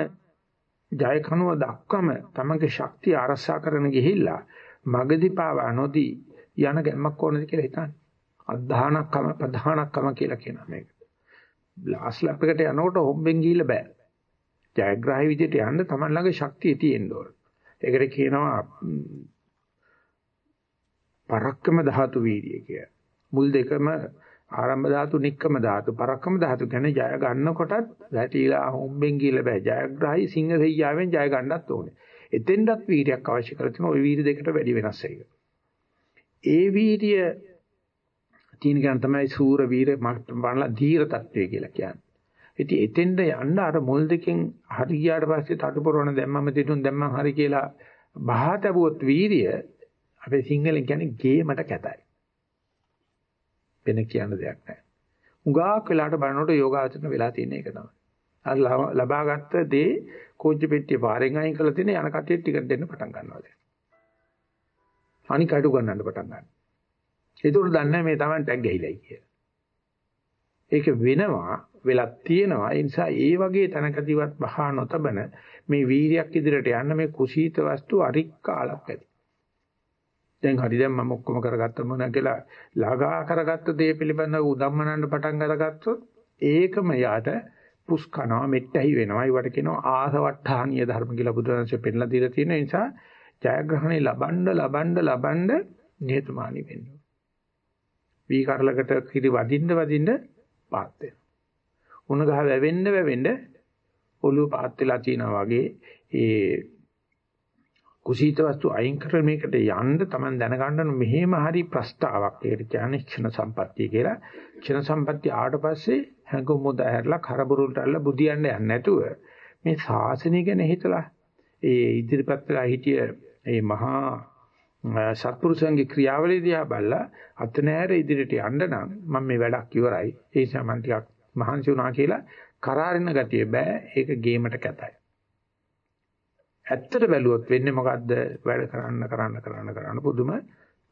ජය කනුව දක්වම තමගේ ශක්තිය අරසා කරන ගිහිල්ලා මගදී පාවා නොදී යන ගැම්මක් ඕනද කියලා හිතන්න. අධධානක්කම ප්‍රධානක්කම කියලා කියනවා මේක. ලාස් ලැප් එකට යනකොට හොම්බෙන් ගිහිල්ලා බෑ. ජයග්‍රාහී විදිහට යන්න Taman ළඟ ශක්තිය තියෙන්න ඕන. ඒකට කියනවා පරක්කම ධාතු වීර්යය කියලා. මුල් දෙකම ආරම්භ ධාතු, නික්කම ධාතු, පරක්කම ධාතු කියන්නේ ජය ගන්නකොටත් වැටිලා හොම්බෙන් ගිහිල්ලා බෑ. ජයග්‍රාහී සිංහ සෙයියාවෙන් ජය ගන්නත් ඕනේ. එතෙන්ටත් වීර්යයක් අවශ්‍ය කරලා තියෙනවා. ওই වීර්ය දෙකට වැඩි වෙනස් එක. ඒ වීර්ය තියෙන කෙනා තමයි සූර වීර මනලා ධීර තත්වය කියලා කියන්නේ. ඉතින් එතෙන්ද යන්න අර මුල් දෙකෙන් හරි ගියාට පස්සේ තටපොරවන දැම්මම තිටුන් දැම්මම හරි කියලා බහතබුවොත් වීර්ය අපේ සිංහලෙන් කියන්නේ ගේමට කැතයි. වෙන කියන්න දෙයක් නැහැ. උගාක් වෙලාට බලනකොට යෝගාචරණ වෙලා තියෙන එක තමයි. අර ලබාගත් දේ කෝච්චි පෙට්ටිය පාරෙන් අයින් කරලා තියෙන යන කටියට ටිකට් දෙන්න පටන් ගන්නවා දැන්. අනික අඩු ගන්නන්න පටන් ගන්නවා. ඒතකොට දන්නේ මේ Taman ටැග් ගහිලායි කියලා. ඒක වෙනවා වෙලක් තියෙනවා. ඒ නිසා ඒ වගේ තනකදීවත් බහා නොතබන මේ වීරියක් ඉදිරියට යන්න මේ කුසීත වස්තු අරික්කාලක් ඇති. දැන් හරි දැන් මම ඔක්කොම කරගත්ත මොන කියලා ලාගා කරගත්ත දේ පිළිබඳව උදම්මනන්න පටන් අරගත්තොත් ඒකම යාට පුස්කනවා මෙට්ටහි වෙනවා. ඒවට කියනවා ආසවට්ටානීය ධර්ම කියලා බුදුරජාණන්සේ පෙන්ලා දීලා තියෙන නිසා ජයග්‍රහණය ලබන්න ලබන්න ලබන්න නිහතමානී වෙන්න. වී කරලකට කිරි වදින්න වදින්න පාත් වෙනවා. උණ ගහ වැවෙන්න වැවෙන්න ඔළුව පාත් වෙලා තිනා වගේ ඒ කුසීත වස්තු අයින් කර මේකට යන්න Taman දැනගන්න මෙහෙම හරි ප්‍රස්තාවක් ඒකට කියන්නේ ක්ෂණ සම්පත්තිය කියලා. ක්ෂණ සම්පත්තිය ආවට පස්සේ හැඟුම් මුද ඇරලා කරබුරුල්ට අල්ල බුදියන්න යන්නේ නැතුව මේ ශාසනය ගැන හිතලා ඒ ඉදිරිපත් වෙලා හිටිය ඒ මහා සත්පුරුෂයන්ගේ ක්‍රියාවලිය දිහා බලලා අත නෑර ඉදිරියට යන්න නම් මම මේ වැඩක් ඉවරයි. ඒ නිසා මම ටිකක් මහන්සි වුණා කියලා කරාරින ගතිය බෑ. ඒක ගේමට කැතයි. ඇත්තට බැලුවොත් වෙන්නේ මොකද්ද? වැඩ කරන්න කරන්න කරන්න කරන්න පුදුම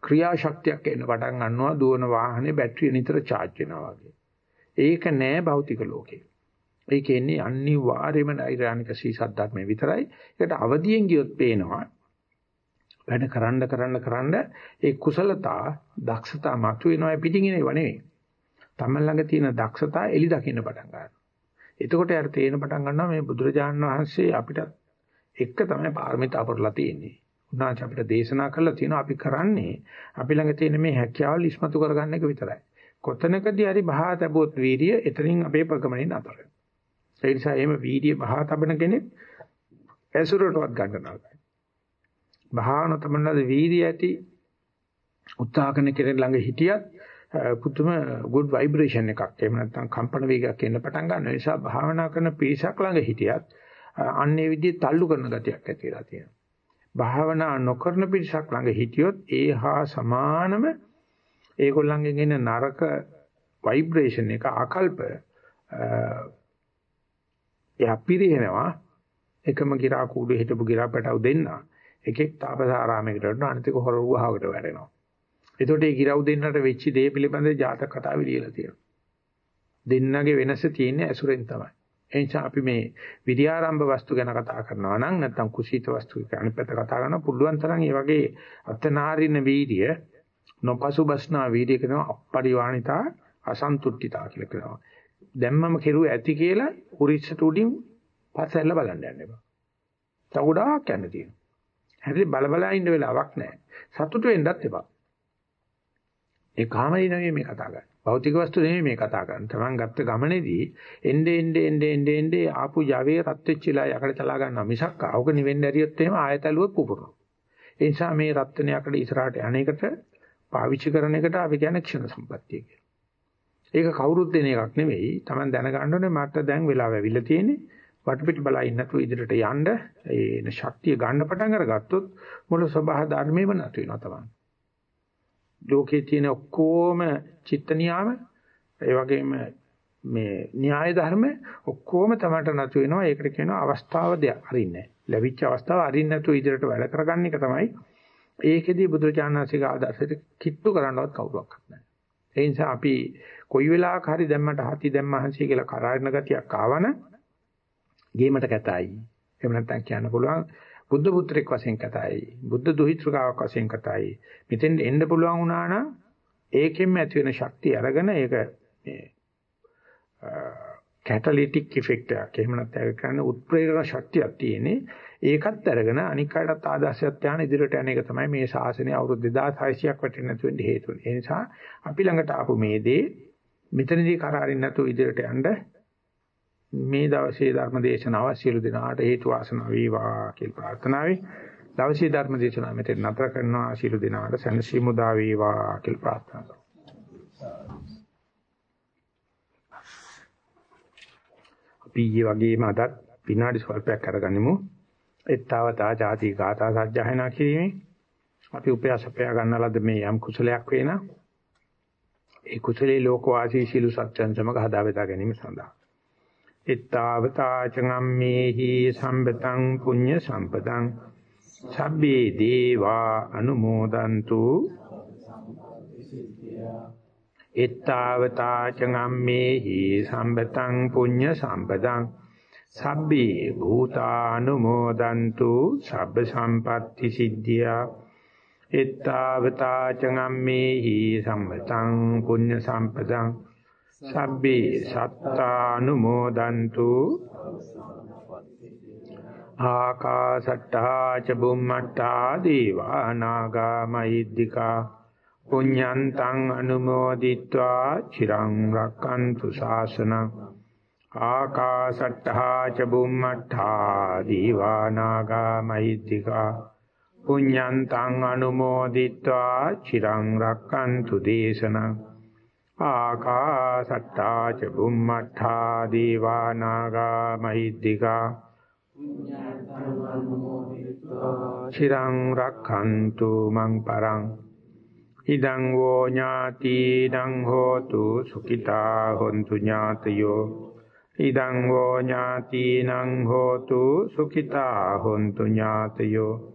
ක්‍රියාශක්තියක් එන්න පටන් ගන්නවා. දුවන වාහනේ බැටරිය නිතර charge වෙනවා වගේ. ඒක නෑ භෞතික ලෝකේ. ඒක එන්නේ අනිවාර්යයෙන්ම නෛර්යානික සීසත් ධර්මයේ විතරයි. ඒකට අවදියෙන් ගියොත් පේනවා වැඩ කරන්න කරන්න කරන්න ඒ කුසලතා දක්ෂතා මතුවෙනවා පිටින් එනව නෙවෙයි. තමන් ළඟ තියෙන දක්ෂතා එලි දකින්න පටන් ගන්නවා. එතකොට යාර තේරෙන පටන් ගන්නවා මේ බුදුරජාණන් වහන්සේ අපිට එක්ක තමයි පාරමිතා පුරලා තියෙන්නේ. උන්වහන්සේ අපිට දේශනා කළා තියෙනවා අපි කරන්නේ අපි ළඟ තියෙන මේ හැකියාවල් ඉස්මතු කරගන්න එක විතරයි. කොතනකදී හරි බහා තබුවොත් වීර්ය එතනින් අපේ ප්‍රගමණය නතර වෙනවා. ඒ නිසා එහෙම වීර්ය බහා තබන කෙනෙක් ඇසුරටවත් ගන්න නරකයි. භාවන තමන්නද වීර්ය ඇති උත්සාහ කරන කෙනෙක් ළඟ හිටියත් පුදුම good vibration එකක් එහෙම නැත්නම් කම්පන වේගයක් එන්න පටන් ගන්න නිසා භාවනා කරන පිරිසක් ළඟ හිටියත් අන්නේ විදිහේ තල්ලු කරන ගතියක් ඇති වෙලා තියෙනවා. භාවනා නොකරන පිරිසක් ළඟ හිටියොත් ඒ හා සමානම ඒගොල්ලන්ගෙන් එන නරක ভাইබ්‍රේෂන් එක ආකල්ප එයා පිරිනනවා එකම ගිරා කූඩු හිටපු ගිරා පැටව දෙන්න එකෙක් තාපසාරාමයකට යනවා අනිත් එක හොර වහකට වැටෙනවා එතකොට මේ ගිරව් දෙන්නට වෙච්ච දේ පිළිබඳ ජාතක කතාව ලියලා තියෙනවා. දෙන්නගේ වෙනස තියෙන්නේ ඇසුරෙන් තමයි. ඒ නිසා අපි මේ විද්‍යාරම්භ වස්තු ගැන කතා කරනවා නම් නැත්නම් කුසීත වස්තු අනිත් පැත්ත කතා කරනවා පුළුවන් තරම් මේ වගේ අත්නාරින වීර්ය නොපසුබස්නා වීර්ය කරනවා අපරිවාණිතා අසන්තුට්ඨිතා කියලා කියනවා. දැම්මම කෙරුව ඇති කියලා උරිස්සට උඩින් පස්සෙල්ල බලන්න යන්න එපා. තව ගොඩාක් යන්න තියෙනවා. හැබැයි බල බල ඉන්න වෙලාවක් නැහැ. සතුටු වෙන්නත් එපා. ඒ කාමරේ නෙමෙයි මේ කතා කරන්නේ. භෞතික වස්තු නෙමෙයි මේ කතා කරන්නේ. Taman ගත්ත ගමනේදී එnde ende ende ende ende ආපු Javaයේ රත් වෙච්චිලා යකඩ තලා ගන්නවා. මිසක් ආවක නිවෙන්න ඇරියොත් එහෙම ආයතලුව පුපුරනවා. ඒ නිසා මේ රත් වෙන යකඩ ඉස්සරහට අනේකට පාවිච්චි කරන එකට අපි කියන්නේ ක්ෂණ සම්පත්තිය කියලා. ඒක කවුරුත් දෙන එකක් නෙවෙයි. Taman දැනගන්න ඕනේ මට දැන් වෙලාව ඇවිල්ලා තියෙන්නේ. වටපිට බලා ඉන්න නැතුව ඉදිරියට යන්න ඒ ශක්තිය ගන්න පටන් අරගත්තොත් මුළු සබහා ධර්මෙම නැතු වෙනවා තමයි. ලෝකයේ තියෙන ඔක්කොම චිත්ත නියාම ඒ වගේම මේ න්‍යාය ධර්ම ඔක්කොම තමන්ට නතු වෙනවා. ඒකට කියනවා අවස්ථාව දෙයක් අරින්නේ. ලැබිච්ච අවස්ථාව අරින්න නැතුව ඉදිරියට වැඩ කරගන්න එක තමයි ඒකෙදී බුදුචානන්සික ආදර්ශයට කිට්ටු කරන්නවත් කවුරක්වත් නැහැ. ඒ නිසා අපි කොයි වෙලාවක හරි දැම්මට හති දැම්මහන්සිය කියලා කරාරණ ගතියක් ආවන ගේමට කැතයි. එහෙම නැත්නම් කියන්න පුළුවන් බුද්ධ පුත්‍රෙක් වශයෙන් කතයි. බුද්ධ දුහිතෘකාවක් වශයෙන් කතයි. මෙතෙන් එන්න පුළුවන් වුණා නම් ඒකෙන්ම ඇති වෙන ශක්තිය අරගෙන ඒක මේ කැටලිටික් ඉෆෙක්ට් එකක්. එහෙම නැත්නම් ඒක කියන්නේ උත්ප්‍රේරණ ශක්තියක් තියෙන්නේ. ඒකත් අරගෙන අනික් අයටත් ආදර්ශයක් ත්‍යාන ඉදිරියට යන එක තමයි මේ ශාසනය අවුරුදු 2600ක් වටින්න නැතු වෙන්න හේතුව. ඒ නිසා අපි ළඟට ආපු මේ දේ මෙතනදී කරාරින්න නැතුව ඉදිරියට යන්න මේ දවසේ ධර්ම දේශනාව සියලු දෙනාට හේතු වාසනා වේවා කියලා ප්‍රාර්ථනාවයි. දවසේ ධර්ම දේශනාව මෙතන නතර කරනවා සියලු දෙනාට සැනසීම උදා වේවා කියලා ප්‍රාර්ථනා කරනවා. අපි ඊයේ වගේම අදත් විනාඩි ස්වල්පයක් අරගනිමු. එත්තවතා ಜಾති ගාථා සජ්ජායනා කිරීමේ අපි උපයාසපයා ගන්න ලද මේ යම් කුසලයක් වේනා ඒ කුසලේ ලෝකවාසී සීල සත්‍යයන් සමග හදා බෙදා ගැනීම සඳහා ittavataචගම්මේහි සම්බතං පුඤ්ඤ සම්පතං සබ්බේ දේවා අනුමෝදන්තු ittavataචගම්මේහි සම්බතං පුඤ්ඤ සම්පතං සබ්බේ භූතානුමෝදන්තු සබ්බ සම්පatti සිද්ධියා ittavataචගම්මේහි සම්බතං පුඤ්ඤ සම්පතං සබ්බේ සත්තානුමෝදන්තු ආකාසට්ටා ච බුම්මට්ටා දේවා නාග මහිද්దికා පුඤ්ඤන්තං අනුමෝදිත්වා චිරං රක්칸තු ශාසනං ආකාසට්ටා ච බුම්මට්ටා දේවා නාග මහිද්దికා පුඤ්ඤන්තං අනුමෝදිත්වා චිරං රක්칸තු දේශනං ආකාසට්ටා ච බුම්මඨා දීවා නාග මහිද්దికා චිරං රක්ඛන්තු මං පරං ඉදං වෝ ඥාතිනං හෝතු සුඛිතා හොන්තු ඥාතයෝ ඉදං වෝ ඥාතිනං හෝතු සුඛිතා හොන්තු ඥාතයෝ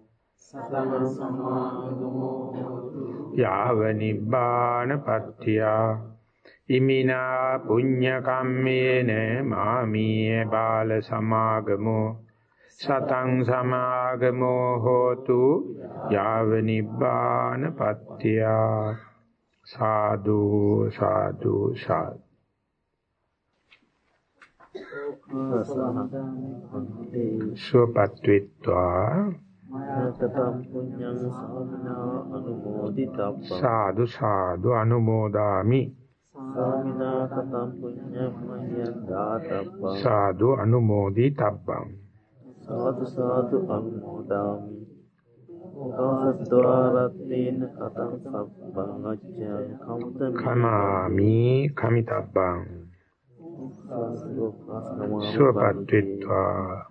සතං සමාගමෝ යාව නිබ්බානපත්තියා ඉමිනා පුඤ්ඤ කම්මේන මාමීය බාල සමාගමෝ සතං සමාගමෝ හෝතු යාව නිබ්බානපත්තියා සාදු සාදු සාදු. සුවපත් වෙත්වා මයතතම් පුඤ්ඤං සාමිනා අනුමෝදිතබ්බං සාදු සාදු අනුමෝදාමි සාමිනා කතම් පුඤ්ඤං මයං දාතබ්බං සාදු අනුමෝදි තබ්බං සාදු සාදු අනුමෝදාමි කාසද්වාරත්තේන කතං සබ්බං අච්ඡං කම්තං කමාමි කමිතබ්බං සුවපත් වෙත්වා දුක්ඛපියෝ කාසකමාමි වන්ති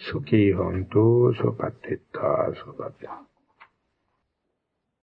සුඛී හොන්තු සුපත්තිත්වා සුපත්තා